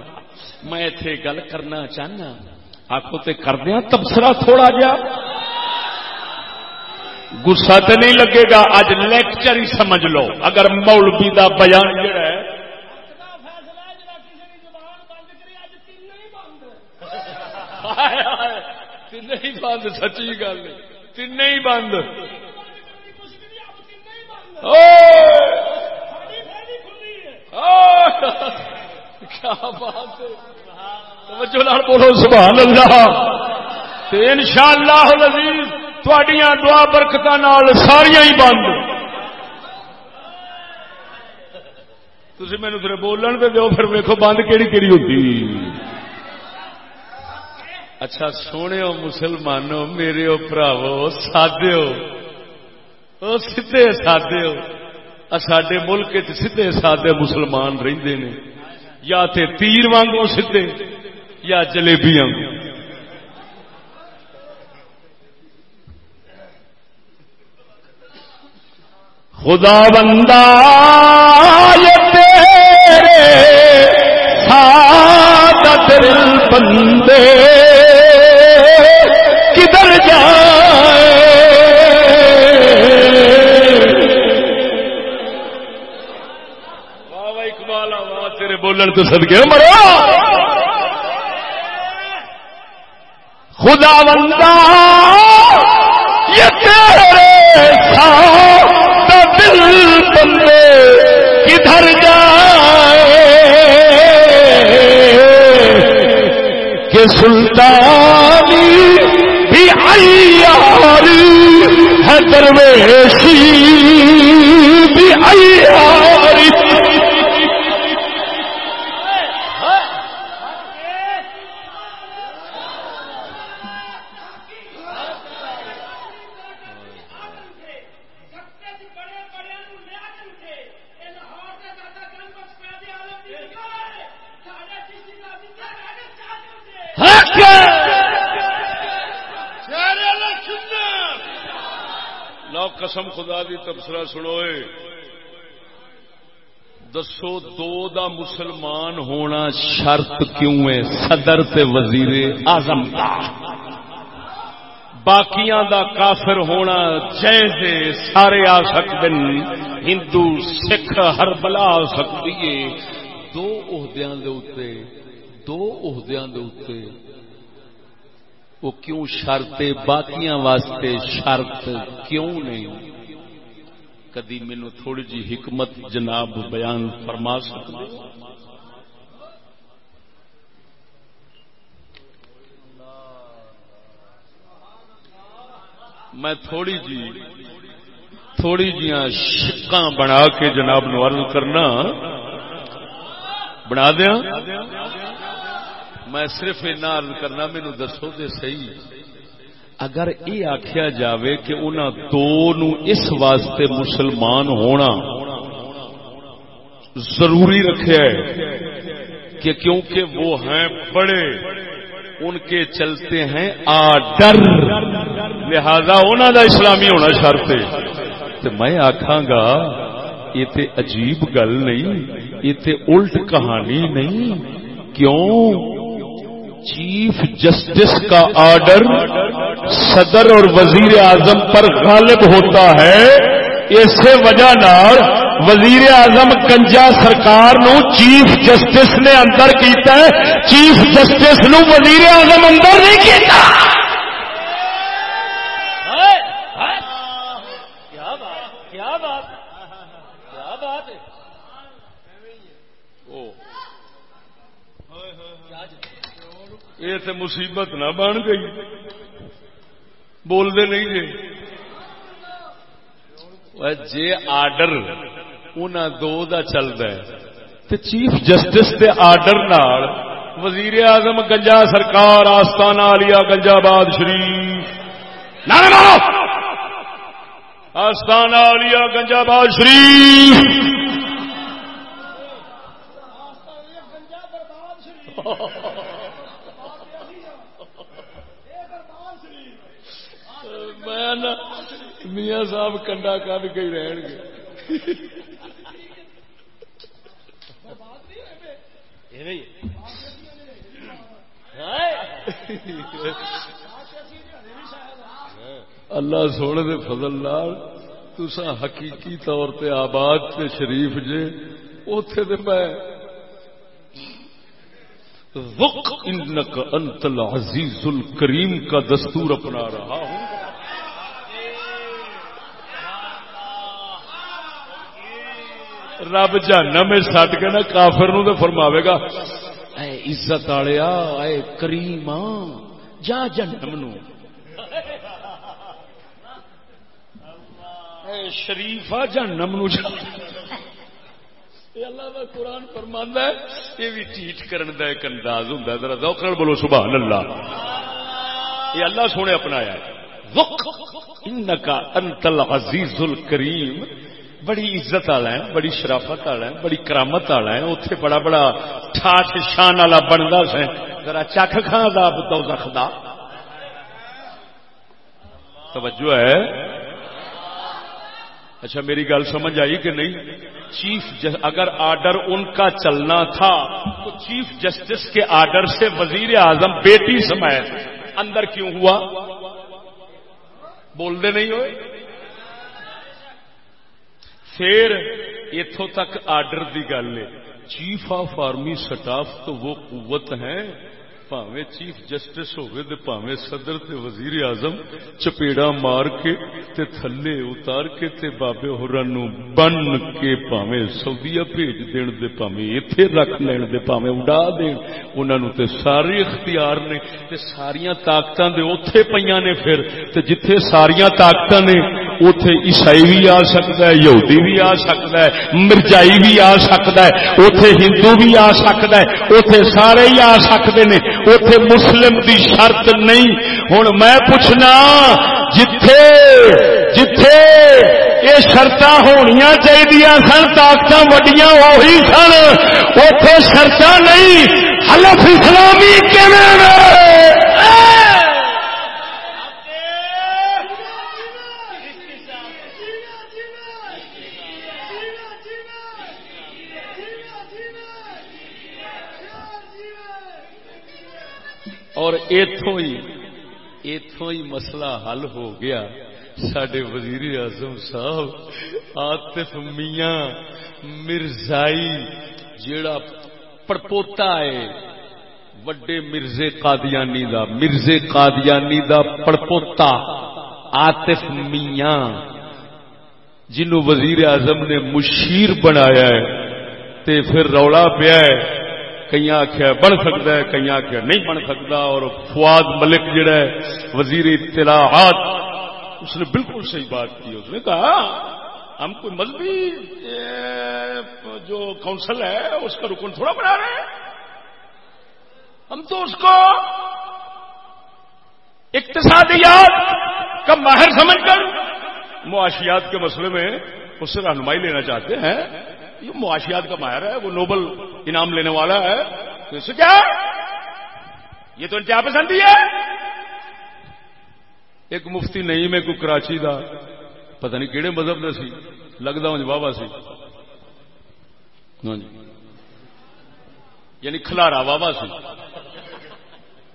Speaker 1: میں اتنے گل کرنا چاہنا آخو تے کردیا تبصرہ تھوڑا جا گسا تو نہیں لگے گا اج لیکچر ہی سمجھ لو۔ اگر مولوی دا بیان جڑا ہے۔ تین ہی بند، سچی گل تین ہی بند۔ کیا بات ہے۔ بولو، سبحان اللہ۔ ان شاء اللہ تھوڑیاں دعا برکت ساریا ہی بند۔ تھی مینو پھر بولن دے دو پھر ویکو بند کہڑی کہڑی ہوتی اچھا سونے مسلمانوں میرے پراو سادے ہو سیدے سادے ہو سڈے ملک سیدے سادے مسلمان رہندے نے۔ یا تے تیر وانگو سیدے یا جلیبی
Speaker 2: خدا بندہ تیرے ساتھ دل بندے۔
Speaker 1: بولن تو سدکے مرو.
Speaker 2: خدا بندہ، یہ تیرے ساتھ دل بندے کدھر جائے؟ کہ سلطانی بھی ایاری ہے درویشی بھی ایاری
Speaker 1: قسم خدا دی تبصرہ سنوئے دسو دو دا مسلمان ہونا شرط کیوں ہے؟ صدر تے وزیر اعظم دا۔ باقیاں دا کافر ہونا جائز سارے آ سکتے ہندو، سکھ ہر بلا آ سکتی ہے۔ دو عہدیاں دے اوتے دو عہدیاں دے اوتے وہ کیوں شرط باقیاں واسطے شرط کیوں نہیں؟ کدی مینو تھوڑی جی حکمت جناب بیان فرما سکتے میں تھوڑی جی تھوڑی جیاں شکاں بنا کے جناب نو کرنا۔ بنا دیا؟ میں صرف عرض کرنا مینو دسو تو صحیح۔ اگر یہ آخیا جاوے کہ انہوں دو نو اس واسطے مسلمان ہونا ضروری رکھے کہ کیونکہ وہ ہیں بڑے، ان کے چلتے ہیں آڈر۔ لہذا انہوں دا اسلامی ہونا شرط تو میں آخا گا، یہ تے عجیب گل نہیں، یہ تے الٹ کہانی نہیں۔ کیوں؟ چیف جسٹس کا آرڈر صدر اور وزیر اعظم پر غالب ہوتا ہے۔ اسی وجہ نال وزیر اعظم کنجا سرکار نو چیف جسٹس نے اندر کیتا ہے۔ چیف جسٹس نو وزیر اعظم اندر نہیں کیتا۔ یہ تو مصیبت نہ بن گئی۔ بولتے نہیں جی جی آڈر ان دو دا چلتا ہے۔ تو چیف جسٹس کے آڈر نال وزیر اعظم گنجا سرکار آستانہ آلیا گنجا باد شریف۔ آستانہ آلیا گنجا باد شریف۔ میاں صاحب کنڈا کد کے رہن گے۔ اللہ سونے دے فضل لال تسا حقیقی طور پہ آباد تے شریف جے اتے تو میں انک انت العزیز الکریم کا دستور اپنا رہا ہوں۔ رب جانا سٹ کے نا کافر نو تو فرماوے گا، اے عزت والیا اے کریم جا جنم نو۔ اے شریفا جنم نو جا۔ اللہ کا قرآن فرمانا ہے یہ بھی ٹھیٹ کرن دا ایک انداز ہوں ذرا دوکڑ بولو، سبحان اللہ۔ یہ اللہ سونے اپنایا انکا انت العزیز الکریم۔ بڑی عزت والا ہے، بڑی شرافت والا ہے، بڑی کرامت والا ہے اتنے بڑا بڑا ٹھاٹ شان والا بنتا سا ذرا چک کھان دا دوزخ دا۔ توجہ ہے۔ اچھا میری گل سمجھ آئی کہ نہیں؟ چیف اگر آرڈر ان کا چلنا تھا، تو چیف جسٹس کے آرڈر سے وزیر اعظم بیٹی سمیت اندر کیوں ہوا؟ بولتے نہیں ہوئے؟ پھر اتوں تک آرڈر کی گل ہے۔ چیف آف آرمی سٹاف تو وہ قوت ہے پاوے چیف جسٹس ہوئے تے پاوے صدر تے وزیر اعظم، چپیڑا مار کے تے تھلے اتار کے تے بابے ہورن نو بن کے پاوے سعودیہ بھیج دین دے پاوے ایتھے رکھ لین دے پاوے اڑا دین۔ انہاں نو تے سارے اختیار نے، تے ساریاں طاقتاں دے اوتھے پیاں نے پھر، تے جتھے ساریاں طاقتاں نے اوتھے عیسائی بھی آ سکتا ہے، یہودی بھی آ سکتا ہے، مرجائی بھی آ سکتا ہے، اوتھے ہندو بھی آ سکتا ہے، اوتھے سارے ہی آ سکتے نے اتے مسلم دی شرط نہیں۔ ہوں میں پوچھنا، جتھے جتھے یہ شرط ہونیا چاہیے سن طاقت وڈیاں وہی سن اتے شرط نہیں۔ حلف اسلامی کیون اور اتوں ہی اتوں ہی مسئلہ حل ہو گیا۔ سڈے وزیر اعظم صاحب آتف میاں، مرزائی، جیڑا پڑپوتا ہے، وڈے مرزے قادیانی دا، مرزے قادیانی دا پڑپوتا آتف میاں جنو وزیر اعظم نے مشیر بنایا ہے، تے پھر رولا پیا ہے۔ کئی آخیا بن سکتا ہے کئی آخیا نہیں بن سکتا اور فواد ملک جڑا ہے، وزیر اطلاعات، اس نے بالکل صحیح بات کی۔ اس نے کہا، ہم کوئی مذہبی جو کونسل ہے، اس کا رکن تھوڑا بنا رہے ہیں۔ ہم تو اس کو اقتصادیات کا ماہر سمجھ کر معاشیات کے مسئلے میں اس سے رہنمائی لینا چاہتے ہیں۔ یہ معاشیات کا ماہر ہے، وہ نوبل انعام لینے والا ہے۔ تو اس سے کیا یہ تو انتہا پسندی ہے۔ ایک مفتی نہیں، میں کوئی کراچی دا، پتہ نہیں کہڑے مذہب کا سی لگتا ہوں جی بابا سی۔ ہاں جی۔ یعنی کھلارا بابا سی۔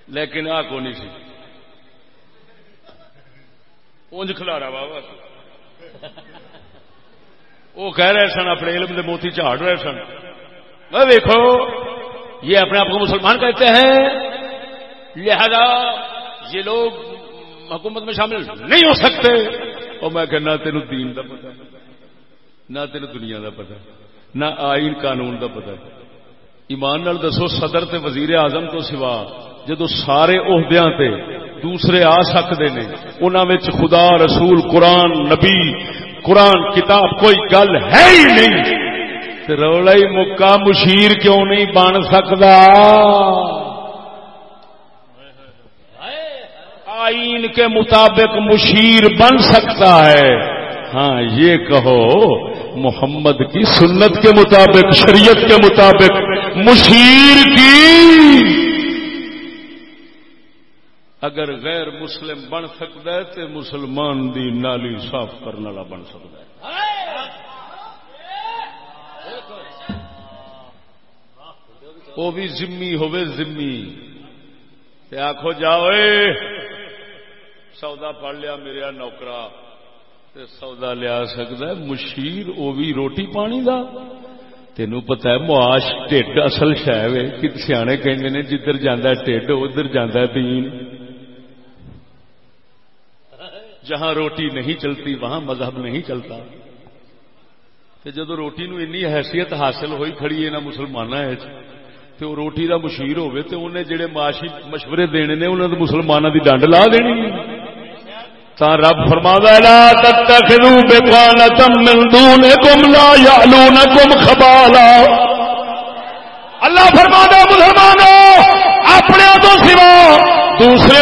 Speaker 1: لیکن آ کو نہیں سی۔ اونج کھلارا بابا سی۔ وہ کہہ رہے سن، اپنے علم دے موتی چاڑ رہے سن۔ دیکھو یہ اپنے آپ کو مسلمان کہتے ہیں۔ لہذا یہ لوگ حکومت میں شامل نہیں ہو سکتے۔ اور میں کہ نہ تین دین کا پتا نہ تین دنیا کا پتا نہ آئین قانون کا پتا ایمان نال دسو، صدر تے وزیر اعظم تو سوا جدو سارے عہدیاں تے دوسرے آ سکتے ہیں انہوں خدا، رسول، قرآن، نبی قرآن کتاب کوئی گل ہے ہی نہیں۔ رولا ہی مکا مشیر کیوں نہیں بن سکتا آئین کے مطابق مشیر بن سکتا ہے۔ ہاں یہ کہو، محمد کی سنت کے مطابق، شریعت کے مطابق مشیر کی اگر غیر مسلم بن سکتا ہے تو مسلمان دی نالی صاف کرنے والا بن سکتا ہے۔ وہ بھی زمی ہوے زمی آخو جاؤ سودا پڑ لیا میرا نوکرا۔ سودا لیا سکتا ہے، مشیر، وہ بھی روٹی پانی دا۔ تینوں پتا ہے، معاش ٹھڈ اصل شہ کہ سیانے کہ جدھر جانا ٹھڈ، ادھر جانا دین۔ جہاں روٹی نہیں چلتی، وہاں مذہب نہیں چلتا۔ جدو روٹی نو انی حیثیت حاصل ہوئی کھڑی ہے نا مسلمان تو روٹی کا مشیر ہوے تو انہیں جڑے معاشی مشورے دینے نے انہوں نے مسلمانوں کی ڈنڈ لا دینی۔ تا رب فرما لا تتخذوا بقانة من دونكم لا يعلونكم خبالا. اللہ فرما مسلمانوں اپنے تو سوا دوسرے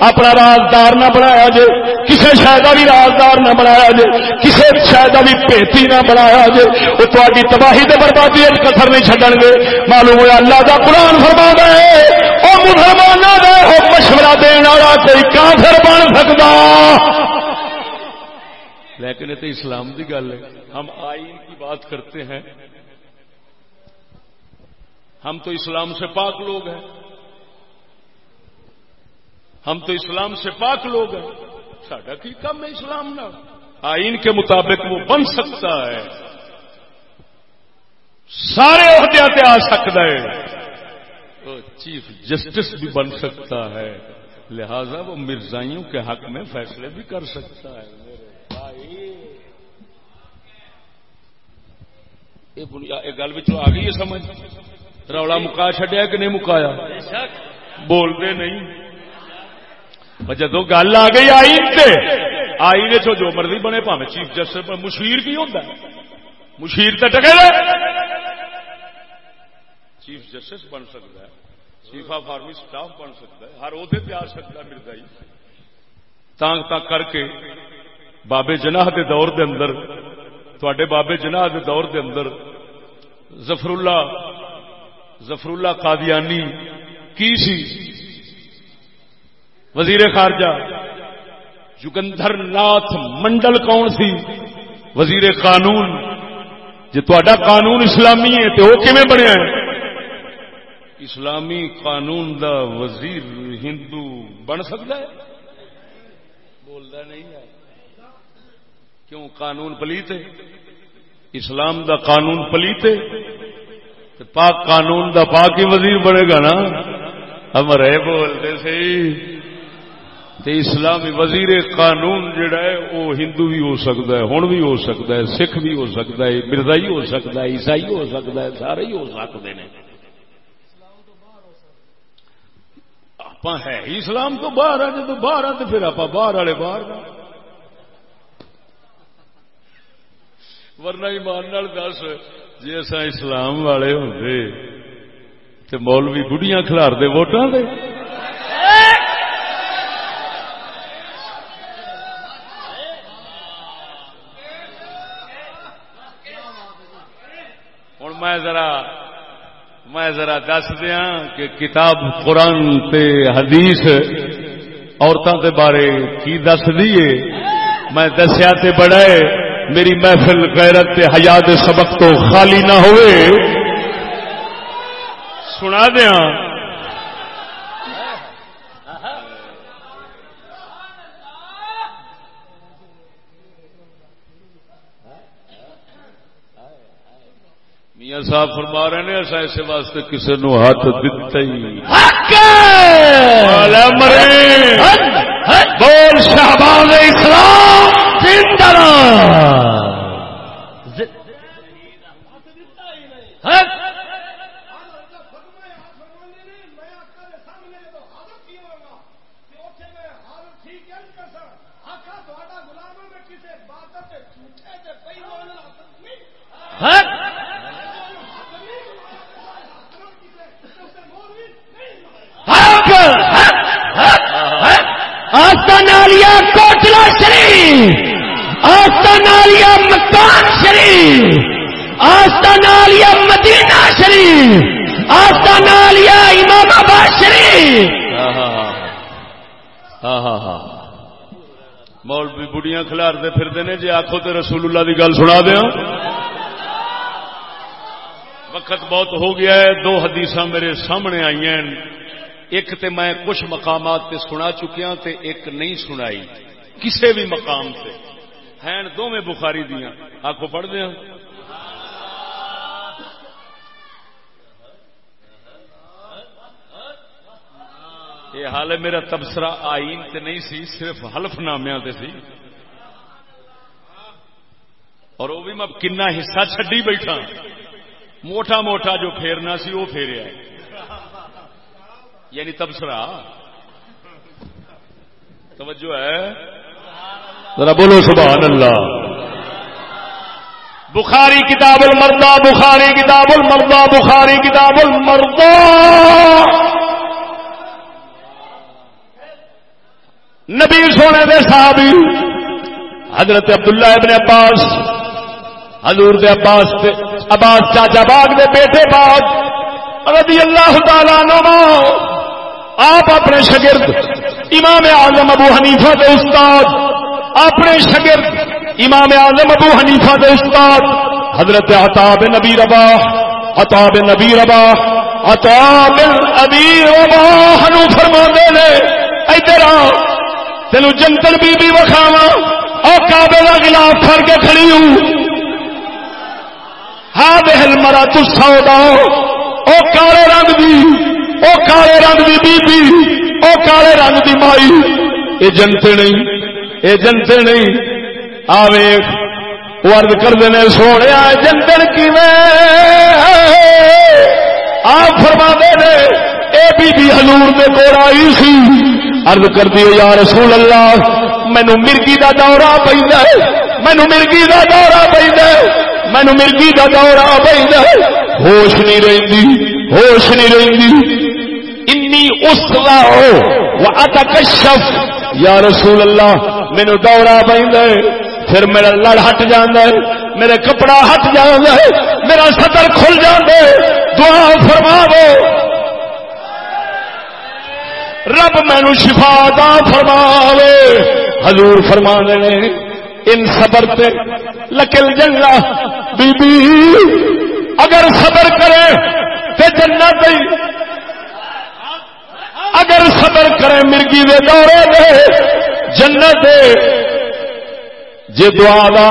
Speaker 4: اپنا رازدار نہ بنایا جے کسی شاید بھی رازدار نہ بنایا جے کسی شاید بھی پیتی نہ بنایا جے وہ تاری تباہی تو بربادی کتر نہیں چڈن گے۔ معلوم ہوا اللہ کا قرآن فرما ہے وہ مسلمانوں کا وہ مشورہ دینا والا کوئی کافر بن سکتا
Speaker 1: لیکن یہ تو اسلام کی گل ہے۔ ہم آئین کی بات کرتے ہیں۔ ہم تو اسلام سے پاک لوگ ہیں۔ ہم تو اسلام سے پاک لوگ ہیں۔ سڈا کی کم ہے اسلام نہ؟ آئین کے مطابق وہ بن سکتا ہے۔ سارے عہدے آ سکتا ہے۔ چیف جسٹس بھی بن سکتا ہے۔ لہذا وہ مرزائیوں کے حق میں فیصلے بھی کر سکتا ہے۔ یہ گل بھی آ گئی ہے سمجھ۔ رولا مکا چڈیا کہ نہیں مکایا؟ بولتے نہیں۔ جدو گل آ گئی آئین آئی آئی نے جو مرضی بنے پہ چیف جسٹس مشیر کی ہوتا مشیر تو ٹکے چیف جسٹس بن سکتا ہے چیف آف آرمی سٹاف بن سکتا ہے ہر عہدے پہ آ سکتا ہے مرزائی تانگ تک کر کے بابے جناح دے دور دے اندر تھوڑے بابے جناح دے دور دے اندر ظفر اللہ ظفر اللہ قادیانی کی سی وزیر خارجہ جگندر ناتھ منڈل کون سی؟ وزیر قانون جی تا قانون اسلامی ہے تو وہ کیون بنیا ہے؟ اسلامی قانون دا وزیر ہندو بن سکتا ہے؟ بولتا نہیں ہے۔ کیوں قانون پلیت ہے؟ اسلام دا قانون پلیت ہے؟ پاک قانون دا پاک ہی وزیر بنے گا نا؟ ہم رہے بولتے سی۔ اسلامی وزیر قانون جڑا ہے، وہ ہندو بھی ہو سکتا ہے ہوں بھی ہو سکتا ہے، سکھ بھی ہو سکتا ہے، مرزائی ہو سکتا ہے، عیسائی ہو سکتا ہے، سارے ہی ہو سکتے ہیں۔ آپ ہے اسلام تو باہر آ جب باہر آ تو پھر آپ باہر والے باہر ورنہ ایمان دس جی اصا اسلام والے ہوں تو مولوی بڑھیاں کھلار دے ووٹاں دے۔ میں ذرا میں ذرا دس دیا کہ کتاب قرآن تے حدیث عورتوں کے بارے کی دس دیے میں دسیا تے بڑا میری محفل غیرت حیات سبق تو خالی نہ ہوئے۔ سنا دیا میاں صاحب فرما رہے ہیں ایسا ایسے واسطے کسی نو ہاتھ دتا ہی بول شہباز اسلام!
Speaker 4: آستانالیا کوٹلا شریف آستانالیا مکان شریف آستانالیا مدینہ شریف آستانالیا امام آباد شریف
Speaker 1: ہاں ہاں ہاں مول بھی بڑیاں کھلارتے پھرتے ہیں جی آخو تو رسول اللہ کی گل سنا دیا وقت بہت ہو گیا ہے دو حدیث میرے سامنے آئی ہیں ایک تے میں کچھ مقامات تے سنا چکیا تے ایک نہیں سنائی۔ کسے بھی مقام سے ہیں دو میں بخاری دیا آخو پڑھ دیا ہاں۔ یہ حال میرا تبصرہ آئین تے نہیں سی، صرف حلف نامیا تے سی۔ اور وہ بھی میں کنا حصہ چڈی بیٹھا۔ موٹا موٹا جو پھیرنا سی، وہ پھیریا یعنی تبصرہ. توجہ ہے؟ ذرا بولو سبحان اللہ. بخاری کتاب المردا بخاری کتاب المردا بخاری کتاب المردا نبی سونے دے صحابی، حضرت عبداللہ ابن عباس، حضور دے عباس دے عباس چاچا باغ دے بیٹے باغ، رضی اللہ تعالی نما آپ اپنے شگرد امام اعظم ابو حنیفہ دے استاد، اپنے شگرد امام اعظم ابو حنیفہ دے استاد، حضرت عطاب نبی ربا، عطاب نبی ربا، عطاب نبی ربا ہنو فرما دے لے ادھر تینو جنتن بی بی وکھاوا اور کعبے کا گلاف پھڑ کے کھڑی ہوں۔ ہاں بہل مرا تو سودا، او کالے رنگ دی۔ او کالے رنگ دی بی بی او کالے رنگ دی مائی۔ اے جنتے نہیں، اے جنتے نہیں۔ آوے ورد کر دینے، سونے جنتن کی میں۔ آپ فرما دے نے اے بی بی حضور میں کوڑا آئی سی۔ عرض کر دیو، یا رسول اللہ مینو مرگی دا دورہ پہ مینو مرگی دا دورہ پہ مینو مرگی دا دورہ پہ ہوش نہیں رہی ہوش نہیں رہی۔ انی اسلا ہو اتکشف۔ یا رسول اللہ، مینو دورہ پہ پھر میرا لڑ ہٹ جانا ہے، میرے کپڑا ہٹ جانا ہے، میرا سطر کھل جانا دعا فرما دو رب مینو شفا دا فرماوے۔ حضور فرما نے، ان صبر پہ لکل جنگا بی بی اگر صبر کرے تو جنت اگر صبر کرے مرگی دے دورے دے، جنت دے۔ جی دعا دا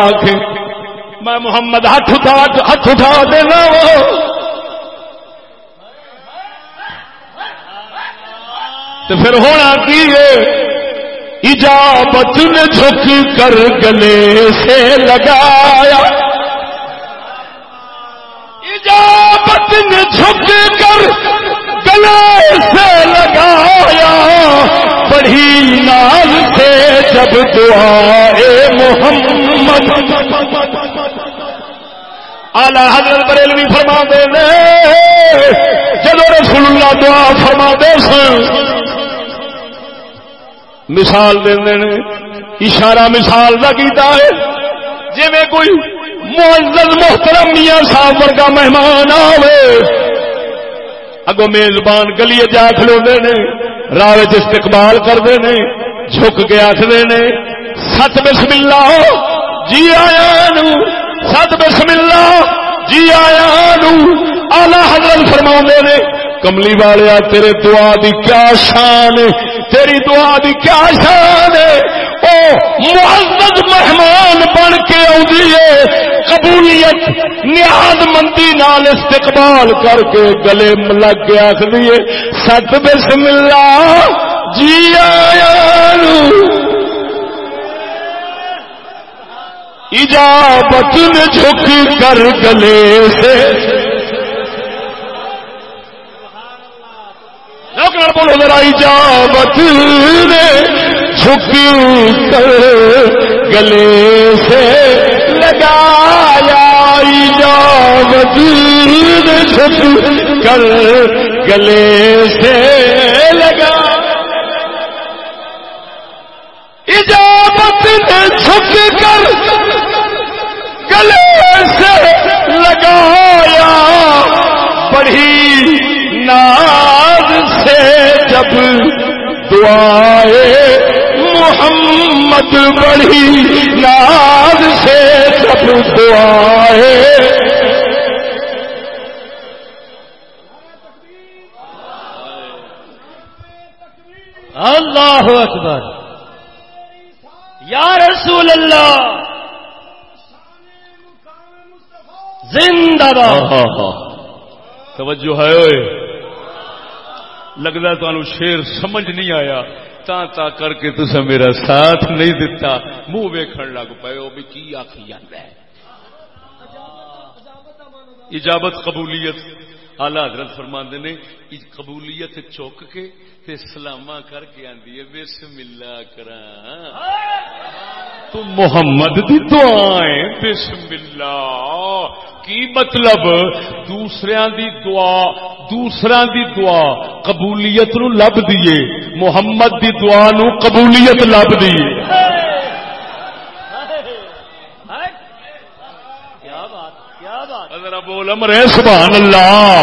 Speaker 1: میں محمد ہاتھ اٹھا ہاتھ اٹھا دینا تو پھر ہونا کی ایجابت نے جھک کر گلے سے لگایا۔ ایجابت نے جھک کر گلے سے لگایا۔ بڑی ناز سے جب دعائے محمد۔ آلہ حضرت بریلوی فرما دے جب رسول اللہ دعا فرما دے سن، مثال دے اشارہ مثال کا کیتا ہے۔ جی میں کوئی معزز، محترم، میاں صاحب ورگا مہمان آوے۔ اگو میزبان گلی جا کھلو نے راہ استقبال کرتے نے، جھک کے آخر نے ست بسم اللہ جی آیا نو ست بسم اللہ جی آیا نو۔ آلہ حضرت فرما نے، کملی والیا، تیرے دعا دی کیا شان تیری دعا دی کیا شان ہے۔ او معزز مہمان بن کے آئی قبولیت نیاد مندی نال استقبال کر کے گلے لگ کے آخری ست بسم اللہ جی آیا اجابت جھک کر گلے سے۔ بولو ذرا، اجابت نے جھک کر گلے سے لگایا اجابت نے جھک کر گلے سے لگا اجابت نے جھک کر گلے سے لگایا بڑھی ناز سے جب دعائے محمد بڑی ناز سے جب دعائے۔
Speaker 4: اللہ اکبر۔ یا رسول اللہ۔ زندہ باد۔
Speaker 2: توجہ ہے۔ لگتا تمہیں شیر سمجھ نہیں آیا۔ تا تا کر کے تسا میرا ساتھ نہیں دتا۔ منہ ویکھن لگ پے وہ بھی کی آخی جانا ہے۔ اجابت قبولیت۔ آلہ حضرت فرما نے قبولیت چک کے تے سلاما کر کے آدھی ہے بسم اللہ کرا تو محمد دی دعائیں بسم اللہ کی مطلب؟ دوسرے دی دعا دوسرا دی دعا، قبولیت نو لب دیے محمد دی دعا نو قبولیت لب دیے بول امرے سبحان اللہ۔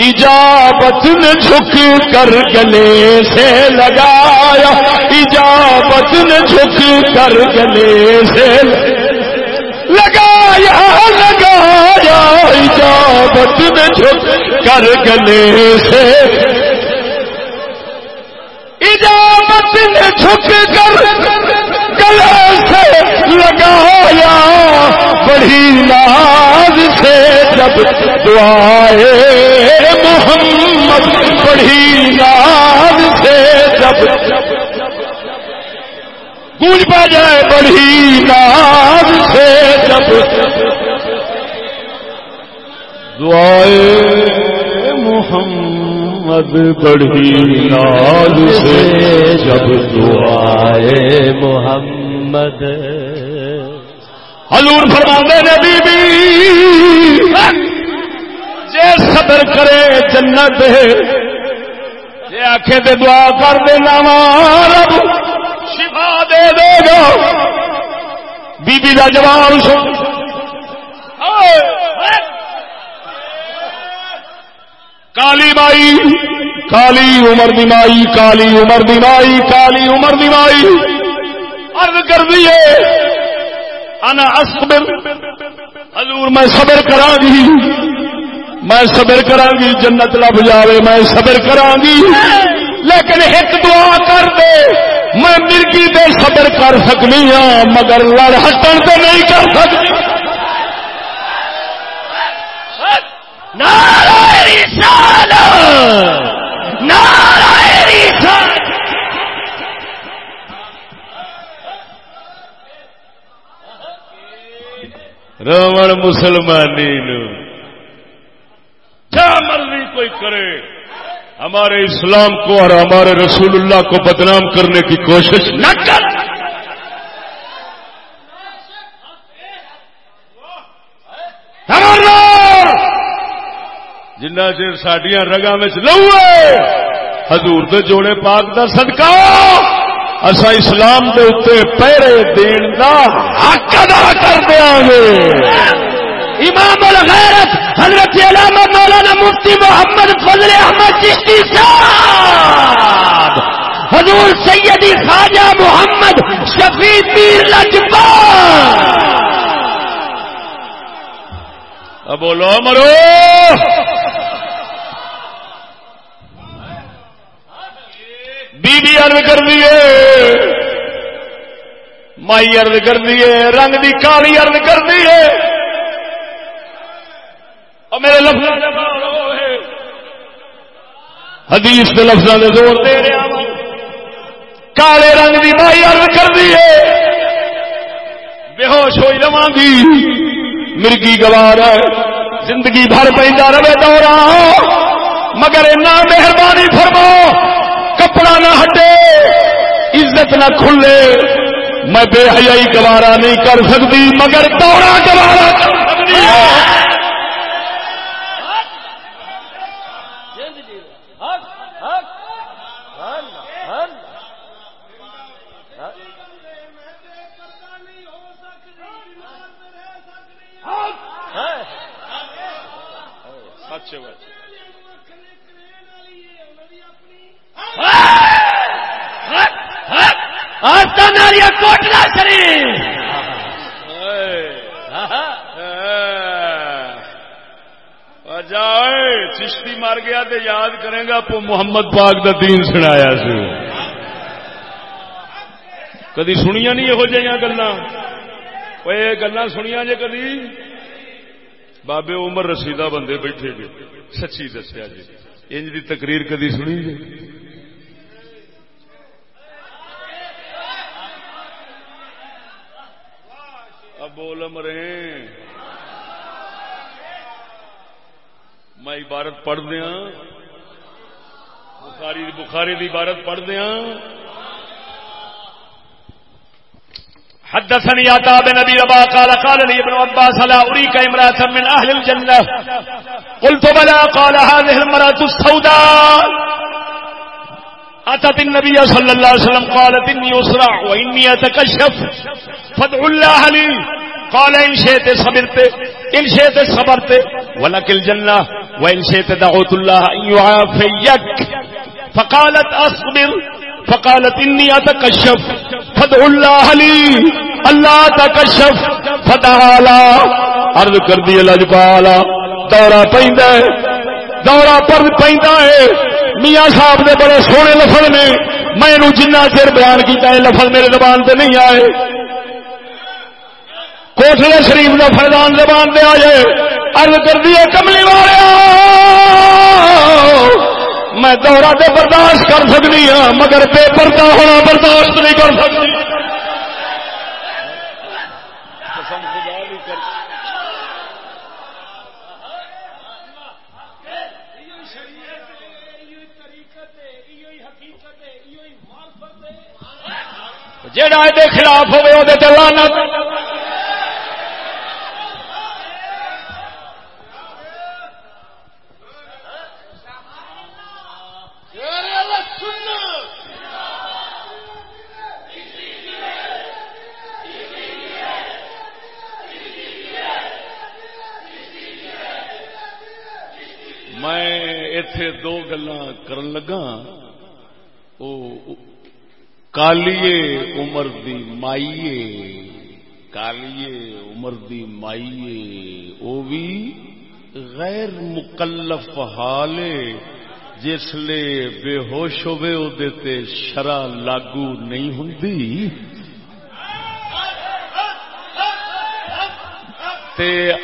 Speaker 1: اجابت نے جھک کر گلے سے لگایا۔ اجابت نے جھک کر گلے سے لگایا لگایا۔ اجابت نے جھک کر گلے سے اجابت نے جھک کر گلے سے لگایا۔ بڑی ناز سے جب دعائے محمد، بڑی ناز سے جب گونج پا جائے، بڑی ناز سے جب دعائے محمد، بڑی ناز سے جب دعائے محمد۔ حضور فرماندے نے بی بی جے صبر کرے جنت، جے آخے تے دعا کر دے رب شفا دے دے گا۔ بی بی دا جواب سن۔ کالی مائی، کالی عمر دی مائی، کالی عمر دی مائی، کالی عمر دی مائی۔ عرض کر دیے انا اصبر. حضور، میں صبر کرا گی میں صبر کرا گی جنت لب جاوے، میں صبر کرا گی لیکن ایک دعا کر دے. میں مرگی دے صبر کر سکنی ہاں مگر لڑ ہٹن تو نہیں کر سکتی.
Speaker 4: نعرہ رسالت. نعرہ رسالت
Speaker 2: روڑ مسلمانی نو کیا مرضی کوئی کرے، ہمارے اسلام کو اور ہمارے رسول اللہ کو بدنام کرنے کی کوشش نہ کر۔ جنہ چر سڈیا رگا لوے حضور دے جوڑے پاک دا صدقہ۔ اسا اسلام دے اتنے پیرے دین دا حق ادا کر دیا گے۔
Speaker 4: امام الغیرت حضرت علامہ مولانا مفتی محمد فضل احمد چشتی صاحب حضور سیدی خواجہ محمد شفیع پیر لجپال
Speaker 2: بولو مرو۔ بی بی ارد کر دیے مائی ارد کر دیے رنگ دی کالی ارد کر دیے اور میرے لفظ حدیث کے لفظوں نے زور دے رہا کالے رنگ دی مائی ارد کر دیے بے ہوش ہوئی رواں گی مرگی گوار ہے۔ زندگی بھر پہ رہے دورا مگر اتنا مہربانی فرمو کپڑا نہ ہٹے، عزت نہ کھلے۔ میں بے حیائی گوارا نہیں کر سکتی، مگر دورہ گوارا کر سکتی
Speaker 4: کوٹلا شریف۔
Speaker 2: جائے چشتی مر گیا تو یاد کرے گا محمد پاک دا دین سنایا سی۔ کدی سنیا نہیں یہو جہاں گلا گلا سنیا جی کدی؟ بابے عمر رسیدہ بندے بیٹھے گے سچی دسیا جی انج دی تقریر کدی سنی جی اب بول مرے میں عبارت پڑھ دیا۔ بخاری بخاری دی عبارت پڑھ دیا۔ حدثني عطاء بن ابي رباح قال قال لي ابن عباس، لا اريك امراه من اهل الجنه قلت، بلى. قال، هذه المراه السوداء. اتت النبي صلى الله عليه وسلم قالت اني اسرع واني اتكشف فادع الله لي. قال ان شئت صبرت. ان شئت صبرت. ولك الجنه وان شئت دعوت الله ان يعافيك. فقالت اصبر فقالت انی اتکشف فدع اللہ لی اللہ تکشف فتعالا عرض کر دی لجپالا دورہ پیندا ہے. دورہ پر پیندا ہے۔ میاں صاحب دے بڑے سونے لفظ نے میں نو جنہ چر بیان کیتا ہے، لفظ میرے زبان تے نہیں آئے۔ کوٹلے شریف دا فیضان زبان دے آئے۔ عرض کر دی کملی والے میں دورہ تے برداشت کر سکنی ہاں مگر بے پردہ ہونا برداشت نہیں کر سکتی۔ آئے دے خلاف ہوئے وہ لانت
Speaker 1: اتے دو گلا کر لگا کالیے عمر دی مائیے کالیے عمر دی مائیے او بھی غیر مکلف حالے جسے بے ہوش ہوے تے شرع لاگو نہیں ہوں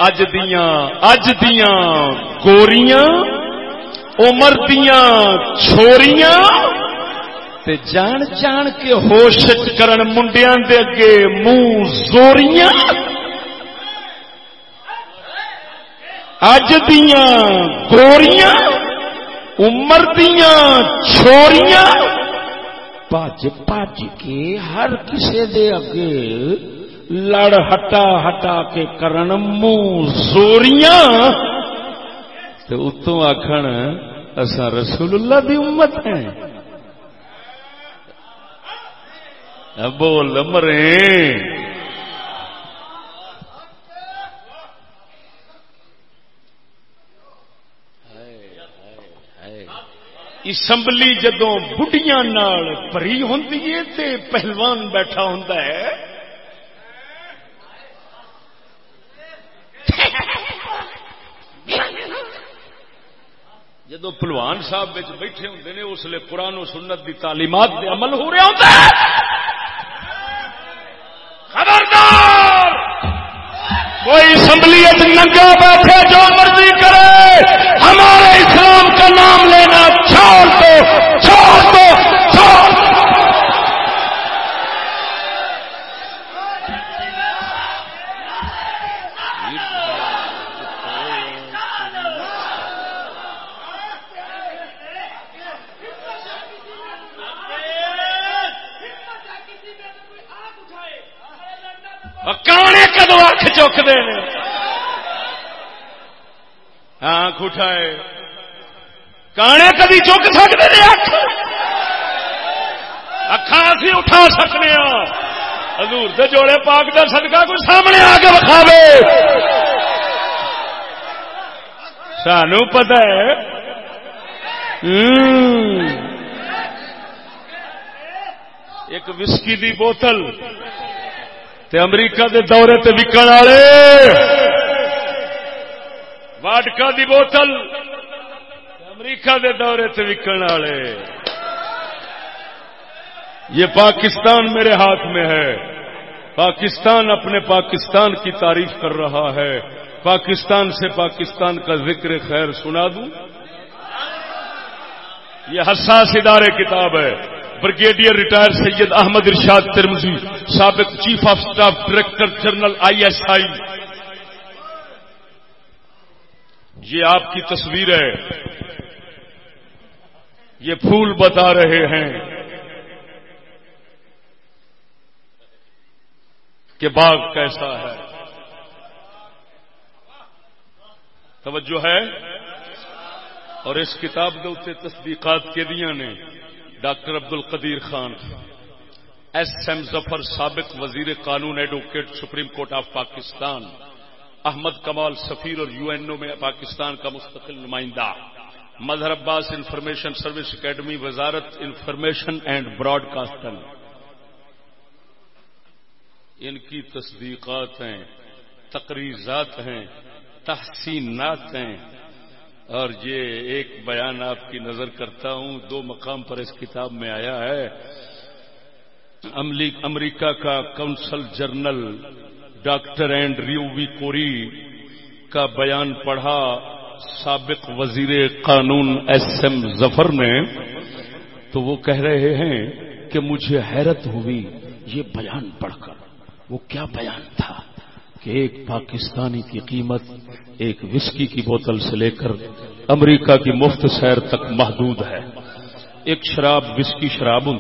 Speaker 1: اج دیاں اج دیاں گوریاں عمر دیا چھوڑیاں تے جان جان کے ہوش کرن منڈیاں دے اگے منہ زوریاں۔ اج دیا گوریاں، عمر دیا چھوڑیاں پج پج کے ہر کسے دے اگے لڑ ہٹا ہٹا کے کرن منہ زوریاں۔ تو اتوں آخر اصا رسول اللہ دی امت ہیں۔ بول مرے اسمبلی جدو بڑھیا پری ہوں پہلوان بیٹھا ہوں جدو پلوان صاحب بیٹھے ہوں نے، اس لیے قرآن و سنت دی تعلیمات دے عمل ہو رہا ہوتا ہے خبردار! کوئی اسمبلیت ننگا بیٹھے جو مرضی کرے، ہمارے اسلام کا نام لینا چھوڑ دو چھوڑ دو! کدو اکھ چکتے ہیں ہاں اٹھائے کانے کدی چک سکتے ہیں اکھ؟ اکھا اسی اٹھا سکنے ہاں۔ حضور سے جوڑے پاک کا صدقہ کوئی سامنے آ کے بکھاوے سانو پتہ ہے۔ ایک وسکی دی بوتل۔ تے امریکہ دے دورے تے وکن والے۔ واٹکا دی بوتل۔ امریکہ دے دورے تے وکن والے۔ یہ پاکستان میرے ہاتھ میں ہے۔ پاکستان اپنے پاکستان کی تعریف کر رہا ہے۔ پاکستان سے پاکستان کا ذکر خیر سنا دوں۔ یہ حساس ادارے کتاب ہے۔ بریگیڈیئر ریٹائر سید احمد ارشاد ترمزی سابق chief of staff director general I S I. یہ آپ کی تصویر ہے۔ یہ پھول بتا رہے ہیں۔ کہ باغ کیسا ہے۔ توجہ ہے۔ اور اس کتاب کے اتنے تصدیقات کے دیا نے۔ Doctor Abdul Qadeer Khan S M Zafar سابق وزیر قانون advocate supreme court of Pakistan, Ahmed Kamal سفیر اور یو این او میں پاکستان کا مستقل نمائندہ، Mazhar Abbas information service academy, وزارت انفارمیشن اینڈ براڈ کاسٹنگ ان کی تصدیقات ہیں تقریضات ہیں، تحسینات ہیں۔ اور یہ ایک بیان آپ کی نظر کرتا ہوں، دو مقام پر اس کتاب میں آیا ہے۔ امریکہ کا کونسل جرنل ڈاکٹر اینڈ ریوی کوری کا بیان پڑھا۔ سابق وزیر قانون ایس ایم ظفر نے تو وہ کہہ رہے ہیں کہ مجھے حیرت ہوئی یہ بیان پڑھ کر۔ وہ کیا بیان تھا؟ کہ ایک پاکستانی کی قیمت ایک وسکی کی بوتل سے لے کر امریکہ کی مفت سیر تک محدود ہے۔ ایک شراب، وسکی شراب ہوں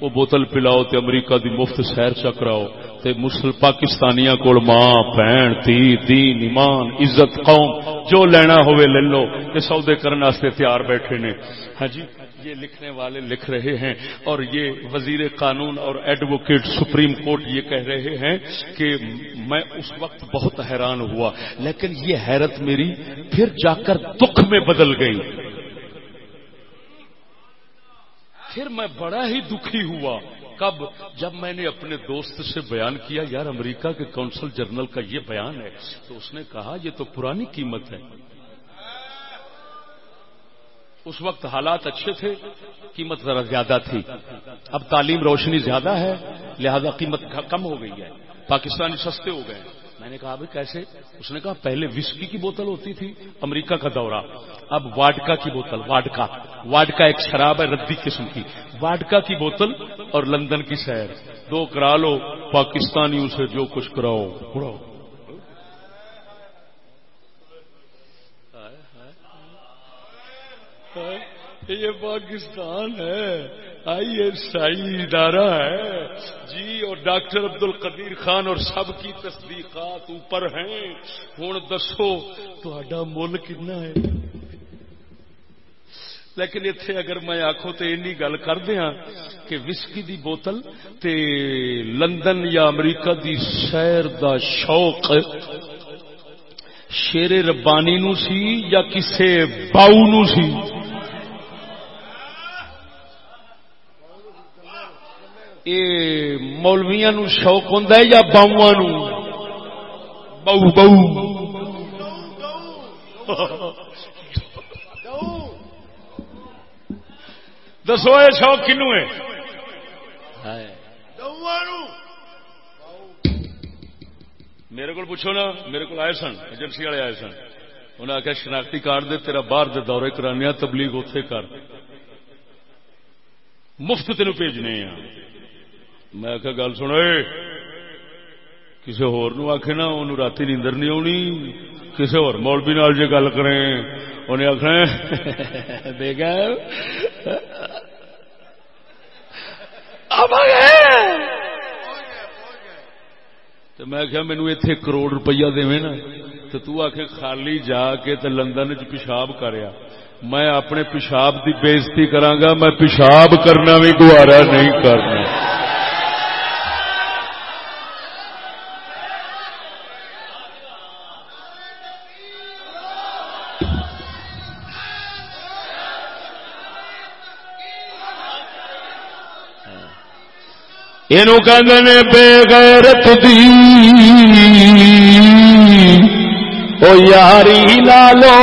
Speaker 1: وہ بوتل پلاؤ تے امریکہ دی مفت سیر چکراؤ تے مسل پاکستانیاں کول ماں، بہن، تھی، دین، ایمان، عزت، قوم، جو لینا ہوئے لے لو، یہ سودے کرنے تیار بیٹھے نے۔ ہاں جی؟ یہ لکھنے والے لکھ رہے ہیں اور یہ وزیر قانون اور ایڈوکیٹ سپریم کورٹ یہ کہہ رہے ہیں کہ میں اس وقت بہت حیران ہوا، لیکن یہ حیرت میری پھر جا کر دکھ میں بدل گئی۔ پھر میں بڑا ہی دکھی ہوا۔ کب؟ جب میں نے اپنے دوست سے بیان کیا، یار امریکہ کے کونسل جنرل کا یہ بیان ہے، تو اس نے کہا، یہ تو پرانی قیمت ہے۔ اس وقت حالات اچھے تھے، قیمت ذرا زیادہ تھی۔ اب تعلیم روشنی زیادہ ہے، لہذا قیمت کم ہو گئی ہے۔ پاکستانی سستے ہو گئے۔ میں نے کہا، بھائی، کیسے؟ اس نے کہا، پہلے وسکی کی بوتل ہوتی تھی، امریکہ کا دورہ۔ اب واڈکا کی بوتل، واڈکا۔ واڈکا ایک شراب ہے، ردی قسم کی۔ واڈکا کی بوتل اور لندن کی سیر۔ دو کرا لو پاکستانیوں سے جو کچھ کراؤ کراؤ یہ پاکستان ہے۔ آئی ایس آئی ادارہ ہے۔ جی اور ڈاکٹر عبد القدیر خان اور سب کی تصدیقات اوپر ہیں۔ ہوں، دسو تا مل کنا ہے؟ لیکن اتے اگر میں آخو تو این گل کر دیا کہ وسکی دی بوتل تے لندن یا امریکہ دی سیر دا شوق شیر ربانی نو سی یا کسے باؤ نو سی؟ مولویا نو شوق ہوں یا باؤ نو؟ بہو بہو۔ دسو یہ شوق کنو ہے؟ میرے کو پوچھو نا، میرے کو آئے سن، ایجنسی والے آئے سن۔ انہیں آخیا شناختی کارڈ دے، تیرا باہر دے دورے کرانے تبلیغ اتے کر۔ مفت تین بھیجنے ہیں میں آخ گل سن کسی ہور آخ نا ان رات نیندر نہیں آنی کسی ہور مولوی نال جی گل کریں، انہیں آخنا دیکھ میں کیا مینو اتے کروڑ روپیہ دے نا۔ تو تو آخ خالی جا کے لندن چ پیشاب کریا میں اپنے پیشاب دی بےزتی کرانگا میں پیشاب کرنا بھی گوارا نہیں کرنا۔ یہ بے غیرت دی او یاری لالو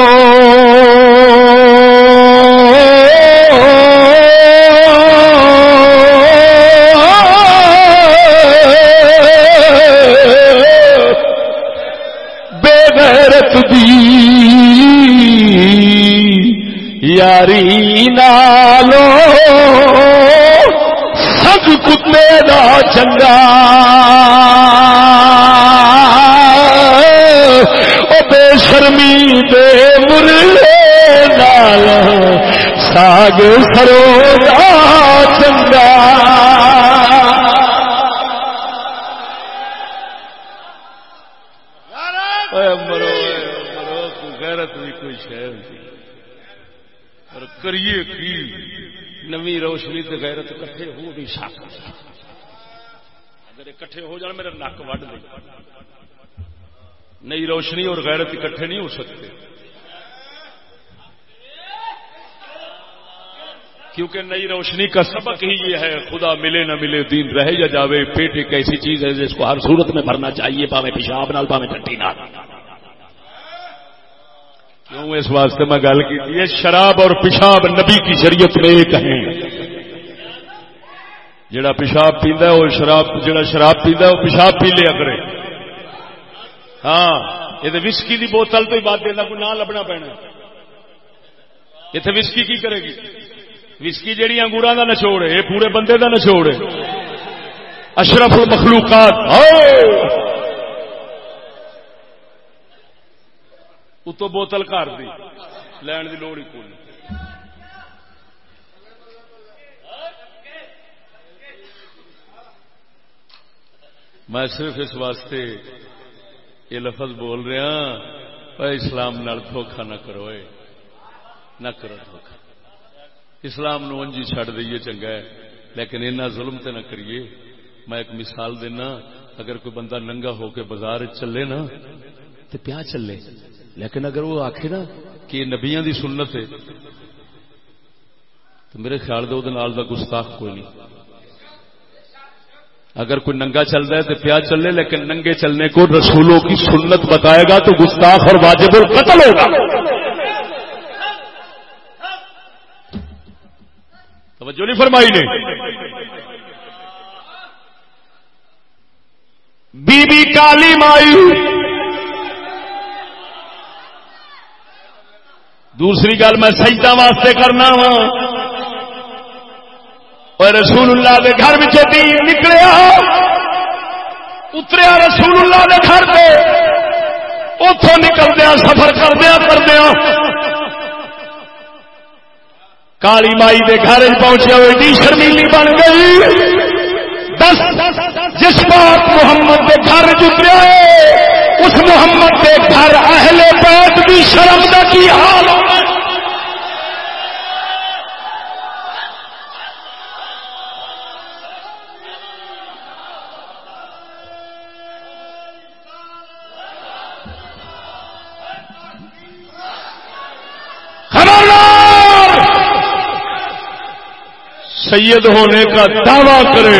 Speaker 1: بے غیرت دی یاری لالو کتے دا چنگا۔ او بے شرمی دے مرلے نال ساگ سرو چنگا اور کریے کی نمی روشنی تے غیرت کٹھے ہو نہیں سکتے اگر کٹھے ہو جان میرا نک وڈ دے نئی روشنی اور غیرت اکٹھے نہیں ہو سکتے۔ کیونکہ نئی روشنی کا سبق ہی یہ ہے، خدا ملے نہ ملے، دین رہے یا جاوے پیٹ ایک ایسی چیز ہے، جس کو ہر صورت میں بھرنا چاہیے، پاوے پیشاب نال، پاوے ٹٹی نال۔ کیوں اس واسطے میں گل کی یہ شراب اور پیشاب نبی کی شریعت میں ایک ہے جڑا پیشاب پیندا ہے، وہ شراب، جڑا شراب پیندا ہے، وہ پیشاب پی لیا کرے۔ ہاں یہ وسکی دی بوتل تو ہی بات دینا، کوئی نہ لبنا پینا۔ اتنے وسکی کی کرے گی؟ وسکی جہی انگورا کا نچوڑ ہے، یہ پورے بندے کا نچوڑ ہے۔ اشرف المخلوقات اتو بوتل گھر دی، لین دی لوڑ ہی کوئی میں صرف اس واسطے یہ لفظ بول رہا اسلام نال دھوکھا نہ کرو نہ کرو دھوکھا اسلام نو انجی چڈ دئیے چنگا ہے، لیکن اینا ظلم تے نہ کریے۔ میں ایک مثال دینا، اگر کوئی بندہ ننگا ہو کے بازار چلے نا تو پیا چلے۔ لیکن اگر وہ آخے نا کہ نبیاں دی سنت ہے، تو میرے خیال دے دا گستاخ کوئی نہیں۔ اگر کوئی ننگا چل رہا ہے تو پیا چلے لیکن ننگے چلنے کو رسولوں کی سنت بتائے گا تو گستاخ اور واجب القتل ہوگا۔ توجہ نہیں فرمائی نے؟ بی بی کالی مائی۔ دوسری گل میں سجدہ واسطے کرنا وا۔ اور رسول اللہ کے گھر میں نکلیا اتریا رسول اللہ کے گھر پہ اتوں نکلدیا سفر کردیا کردیا کالی مائی دے گھر پہنچے ہوئے شرمیلی بن گئی دس جس بات محمد کے گھر چتریا اس محمد کے گھر اہل بیت بھی شرم کا کی حال سید ہونے کا دعوی کرے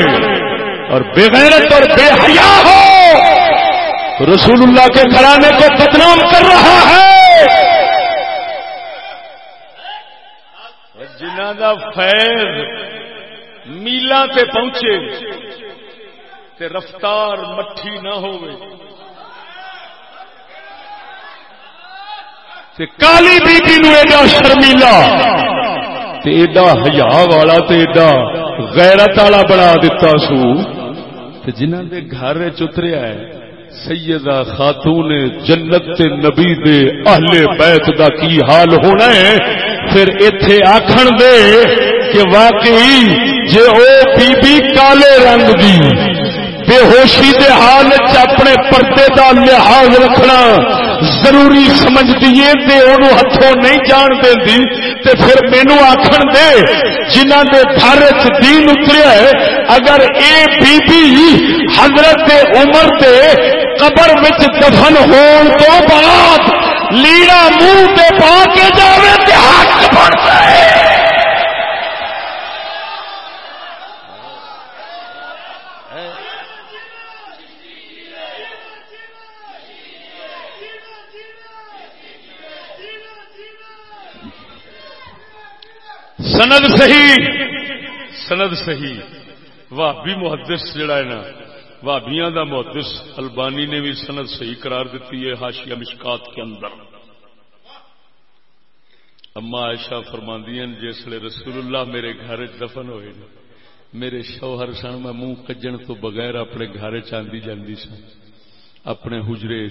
Speaker 1: اور بےغیرت اور بے حیا ہو۔ رسول اللہ کے گھرانے کو بدنام کر رہا ہے۔ جنہ کا فیض میلا تے پہنچے تے رفتار مٹھی نہ ہو کالی بیٹی نو ایڈا شرمیلا۔ تے ایڈا ہیا والا تے ایڈا غیرت والا بنا دیتا سو۔ تے جنہاں دے گھر چتریا ہے، سیدہ خاتون جنت تے نبی دے اہل بیت دا کی حال ہونا ہے؟ پھر ایتھے آکھن دے کہ واقعی جے او بی بی کالے رنگ دی۔ بے ہوشی دے حال اپنے پردے دا لحاظ رکھنا ضروری سمجھ دیے تے انہوں ہتھوں نہیں جان دے دی تے پھر مینو آخر دے جنہ دے گھر دین اتریا ہے، اگر اے بی بی حضرت عمر دے قبر وچ دفن ہون تو بعد لیڑا منہ تے پا کے جاوے تے حق بنتا ہے سند صحیح۔ سند صحیح۔ بھابی محدث جڑا ہے نا بھابیاں دا محدث البانی نے بھی سند صحیح قرار دیتی ہے ہاشیا مشکات کے اندر۔ اما عائشہ فرماندیاں جسے رسول اللہ میرے گھر دفن ہوئے نا، میرے شوہر سن، میں منہ کجن تو بغیر اپنے گھر چاندی جاندی سن، اپنے حجرے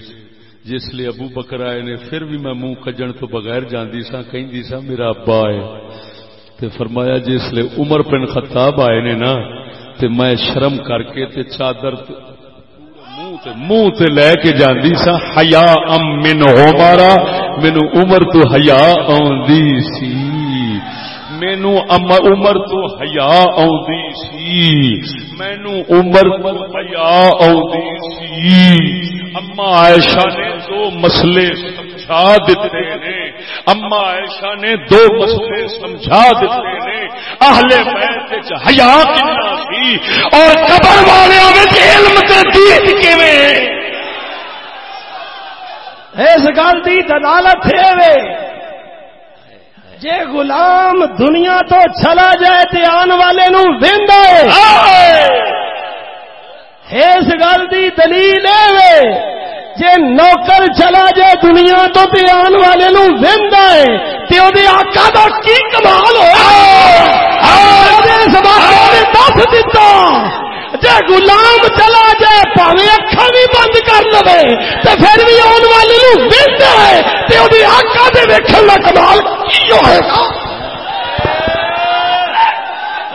Speaker 1: جس لیے ابو بکر آئے نے، پھر بھی میں منہ کجن تو بغیر جاندی سا کہیں سا میرا ابا ہے۔ تے فرمایا جس لے عمر بن خطاب آئے نے نا، تے میں شرم کر کے تے چادر منہ تے لے کے جاندی سا، حیا ام من عمر مینو عمر تو حیا آندی سی۔ مینو عمر تو حیا آدھی سی۔ مینو عمر تو حیا آدھی سی۔ اما عائشہ نے دو مسئلے سمجھا دیتے نے اما عائشہ نے دو مسئلے سمجھا دیتے نے اہل بیت حیا کنا سی اور قبر والے علم تے دین کیویں؟
Speaker 4: اس گل کی دلالت ہے جے غلام دنیا تو چلا جائے تے آن والے نو ویندا اس گل دی دلیل ہے جے نوکر چلا جائے دنیا تو تے آن والے نو ویندا ہے، تے او دے آقا دا کی کمال ہویا؟ اس بات نے دس دتا، جے غلام چلا جائے پاوے اکھا بھی بند کر لو تے پھر بھی آن والے نو ویندا ہے، تے او دے آقا دے ویکھن دا کمال کی ہوئے؟ گا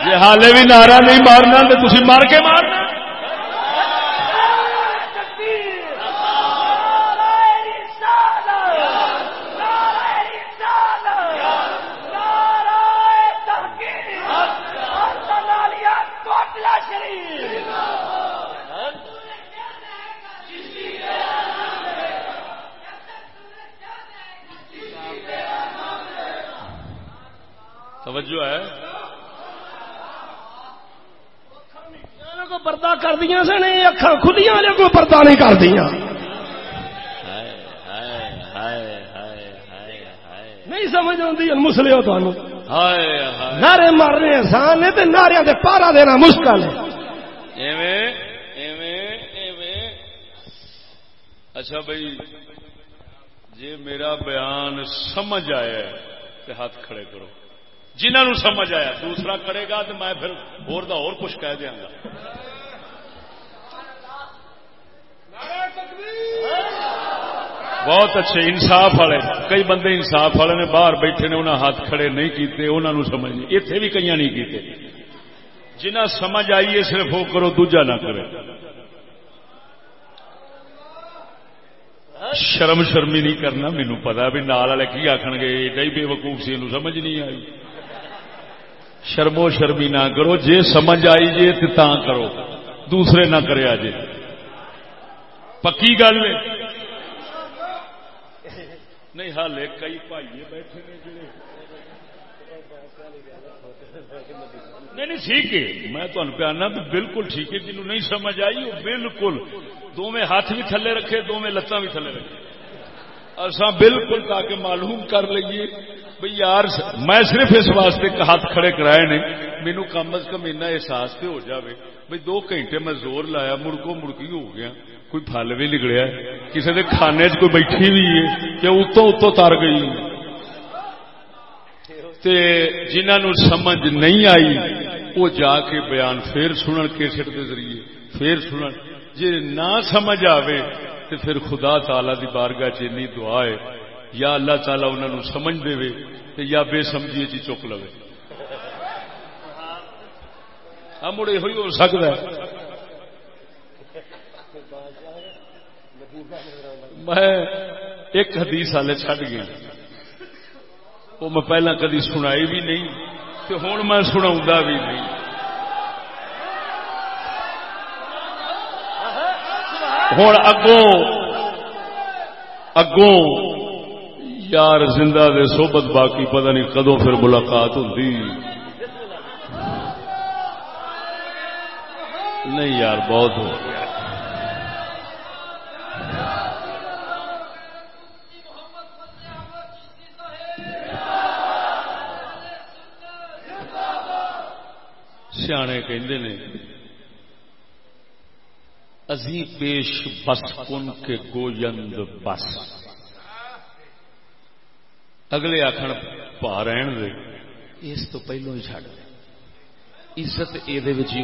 Speaker 1: جی حالے بھی نعرہ نہیں مارنا تو تھی مار کے مارنا توجہ ہے؟
Speaker 4: کو پردہ کر دیا سن اکھا کھلیاں نے کوئی پردہ نہیں کر دیا نہیں سمجھ آتی مسلے ہو تمہیں نعرے مارنے آسان نے تو نعرے دے پارا دینا مشکل ہے۔
Speaker 1: اچھا بھائی جی میرا بیان سمجھ آیا تو ہاتھ کھڑے کرو۔ جنہوں سمجھ آیا، دوسرا کرے گا تو میں پھر اور دا اور کچھ کہہ دیا گا۔ بہت اچھے انصاف والے، کئی بندے انصاف والے نے باہر بیٹھے نے انہیں ہاتھ کھڑے نہیں کیتے انہوں نے سمجھ نہیں اتنے بھی کئی نہیں کیتے۔ جنہ سمجھ آئیے صرف وہ کرو، دوجا نہ کرے۔ شرم شرمی نہیں کرنا مینو پتا بھی نال والے کی آخن گے، ایڈا ہی بے وقوف سی سمجھ نہیں آئی۔ شرمو شرمی نہ کرو، جے سمجھ آئی جے تو کرو۔ دوسرے نہ کرے جے پکی گل نہیں ہال کئی بھائی بیٹھے نہیں نہیں، ٹھیک ہے۔ میں تمہیں پیارنا تو بالکل ٹھیک ہے جنہوں نہیں سمجھ آئی وہ بالکل دونوں ہاتھ بھی تھلے رکھے دونوں لتان بھی تھلے رکھے۔ اصا بالکل تاکہ معلوم کر لیے بھئی یار، میں صرف اس واسطے ہاتھ کھڑے کرائے نے مینو کم از کم ایسا احساس تو ہو جاوے بھئی دو گھنٹے میں زور لایا مڑکو مڑکی ہو گیا۔ کوئی پھل بھی نکلیا کسی کے کھانے چ کوئی بیٹھی بھی ہے کہ اتوں اتوں تر گئی تے جنہوں سمجھ نہیں آئی وہ جا کے بیان پھر سنن کیسٹ کے ذریعے، پھر سنن۔ جی نہ سمجھ آوے تو پھر خدا تعالی دی بارگاہ چینی دعا ہے، یا اللہ تعالی انہوں سمجھ دے تے یا بے سمجھیے چی چک لو ہاں مڑے ہوئی ہو سکتا ہے۔ میں ایک حدیث والے چڈ گیا وہ میں پہلا کدی سنائی بھی نہیں تو ہوں میں سنا بھی نہیں۔ ہوں اگوں اگوں، یار زندہ دے صحبت باقی پتہ نہیں کدوں پھر ملاقات ہوتی نہیں یار، بہت ہو گیا۔ سیانے کہندے نے ازی پیش بس کن کے گویند بس۔ اگلے آخر پا رہن دے۔ اس تو پہلو ہی چڈ عزت یہ ہوتی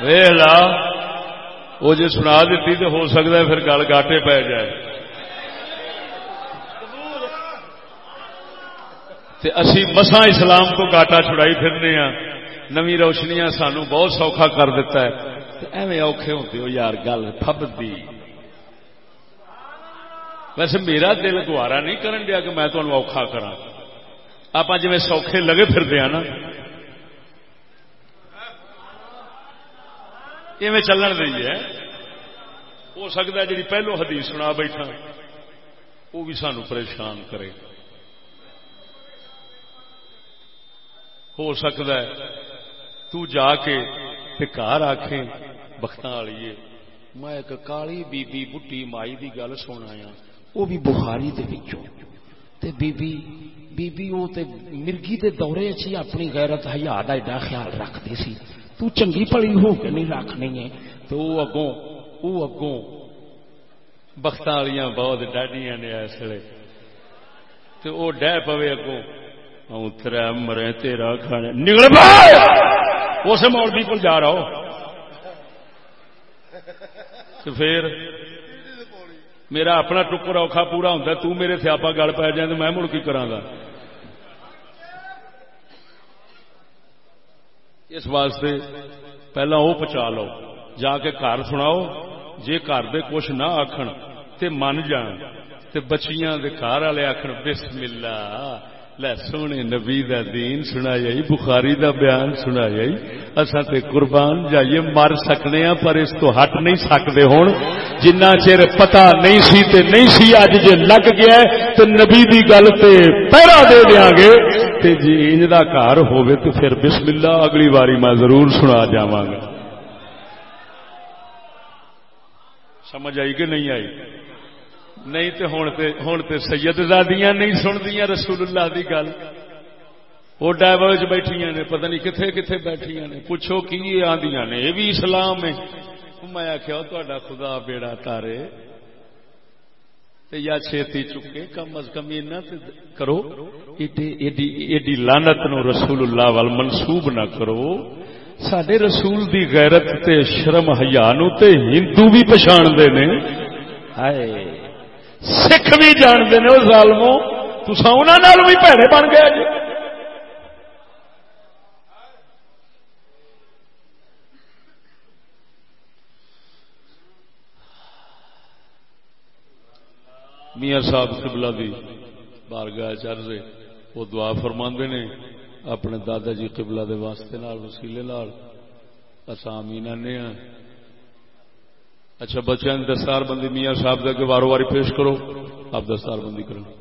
Speaker 1: ویلا وہ جی سنا دیتی تو ہو سکتا ہے پھر گل گاٹے پی جائے۔ اسی مسا اسلام کو گاٹا چھڑائی پھرنے ہاں۔ نمی روشنیاں سانو بہت سوکھا کر دیتا ہے۔ ایویں اوکھے ہوتے ہو یار گل فبدی ویسے میرا دل گوارا نہیں کرن دیا کہ میں تمہیں اوکھا کرا آپ جی سوکھے لگے پھرتے ہیں نا۔ ایویں چلن دئی ہے۔ ہو سکتا ہے جی پہلو حدیث سنا بیٹھا، وہ بھی سانو پریشان کرے۔ ہو سکتا ہے۔ تو جا کے گھر آخے بخت والی میں ایک کالی بی بی بٹی مائی دی گل سن آیا۔ وہ بھی بخاری دے تے بی بی بی بی او تے مرگی دے دورے چ اپنی غیرت حیا دا ایڈا خیال رکھدی سی۔ تو چنگی پڑی ہو کے نہیں رکھنی ہے؟ تو وہ اگوں وہ اگوں بخت والیاں بہت ڈاڈیاں نے اس لیے تو وہ ڈہ پوے اگوں۔ اترا مرے تیرا کھانے۔ نکل اسے مولوی کو جا رہا ہو پھر میرا اپنا ٹکر اوکھا پورا ہوتا تو میرے سیاپا گل پی جائے، تو میں مڑ کی کرا گا؟ اس واسطے پہلا وہ پچا لو، جا کے گھر سناؤ، جے گھر دے کچھ نہ آخن تے من جان تے بچیاں دے گھر والے آخر بسم اللہ۔ سونے نبی دا دین سنا جائی بخاری دا بیان سنا جائی اصا تے قربان جائیے، مر سکنے ہاں پر اس تو ہٹ نہیں سکتے ہون۔ جنہ چیر پتا نہیں سی تے نہیں سی، اج جے لگ گیا تو نبی دی گل تے پہرا دے دیا گے۔ تے جی انج دا کار ہوئے تو پھر بسم اللہ، اگلی باری میں ضرور سنا جاواں گا۔ سمجھ آئی کہ نہیں آئی؟ نہیں تو ہوں تو سید زادیاں نہیں سنتی رسول اللہ کی گل۔ وہ ڈائیور بیٹھیا نے، پتہ نہیں کتنے کتنے بیٹھیا نے۔ پوچھو کی آدی نے؟ یہ بھی اسلام ہے۔ میں آخیا تا خدا بیڑا تارے۔ یا چھتی چکے۔ کم از کم یہ کرو۔ ایڈی لانت نو رسول اللہ وال منسوب نہ کرو۔ سڈے رسول دی غیرت تے شرم حیا نو تے ہندو بھی پچھاڑ دے نے۔ ہائے۔ سکھ بھی جانتے ہیں وہ ظالموں۔ تسا انہوں بھی پیڑے بن گیا جی میاں صاحب قبلہ دی بارگاہ چرزے وہ دعا فرما نے اپنے دادا جی قبلہ دے واسطے نال، وسیلے نال۔ اسامی نے ہاں۔ اچھا بچے دستار بندی میاں صاحب کے وارو واری پیش کرو، آپ دستار بندی کرو۔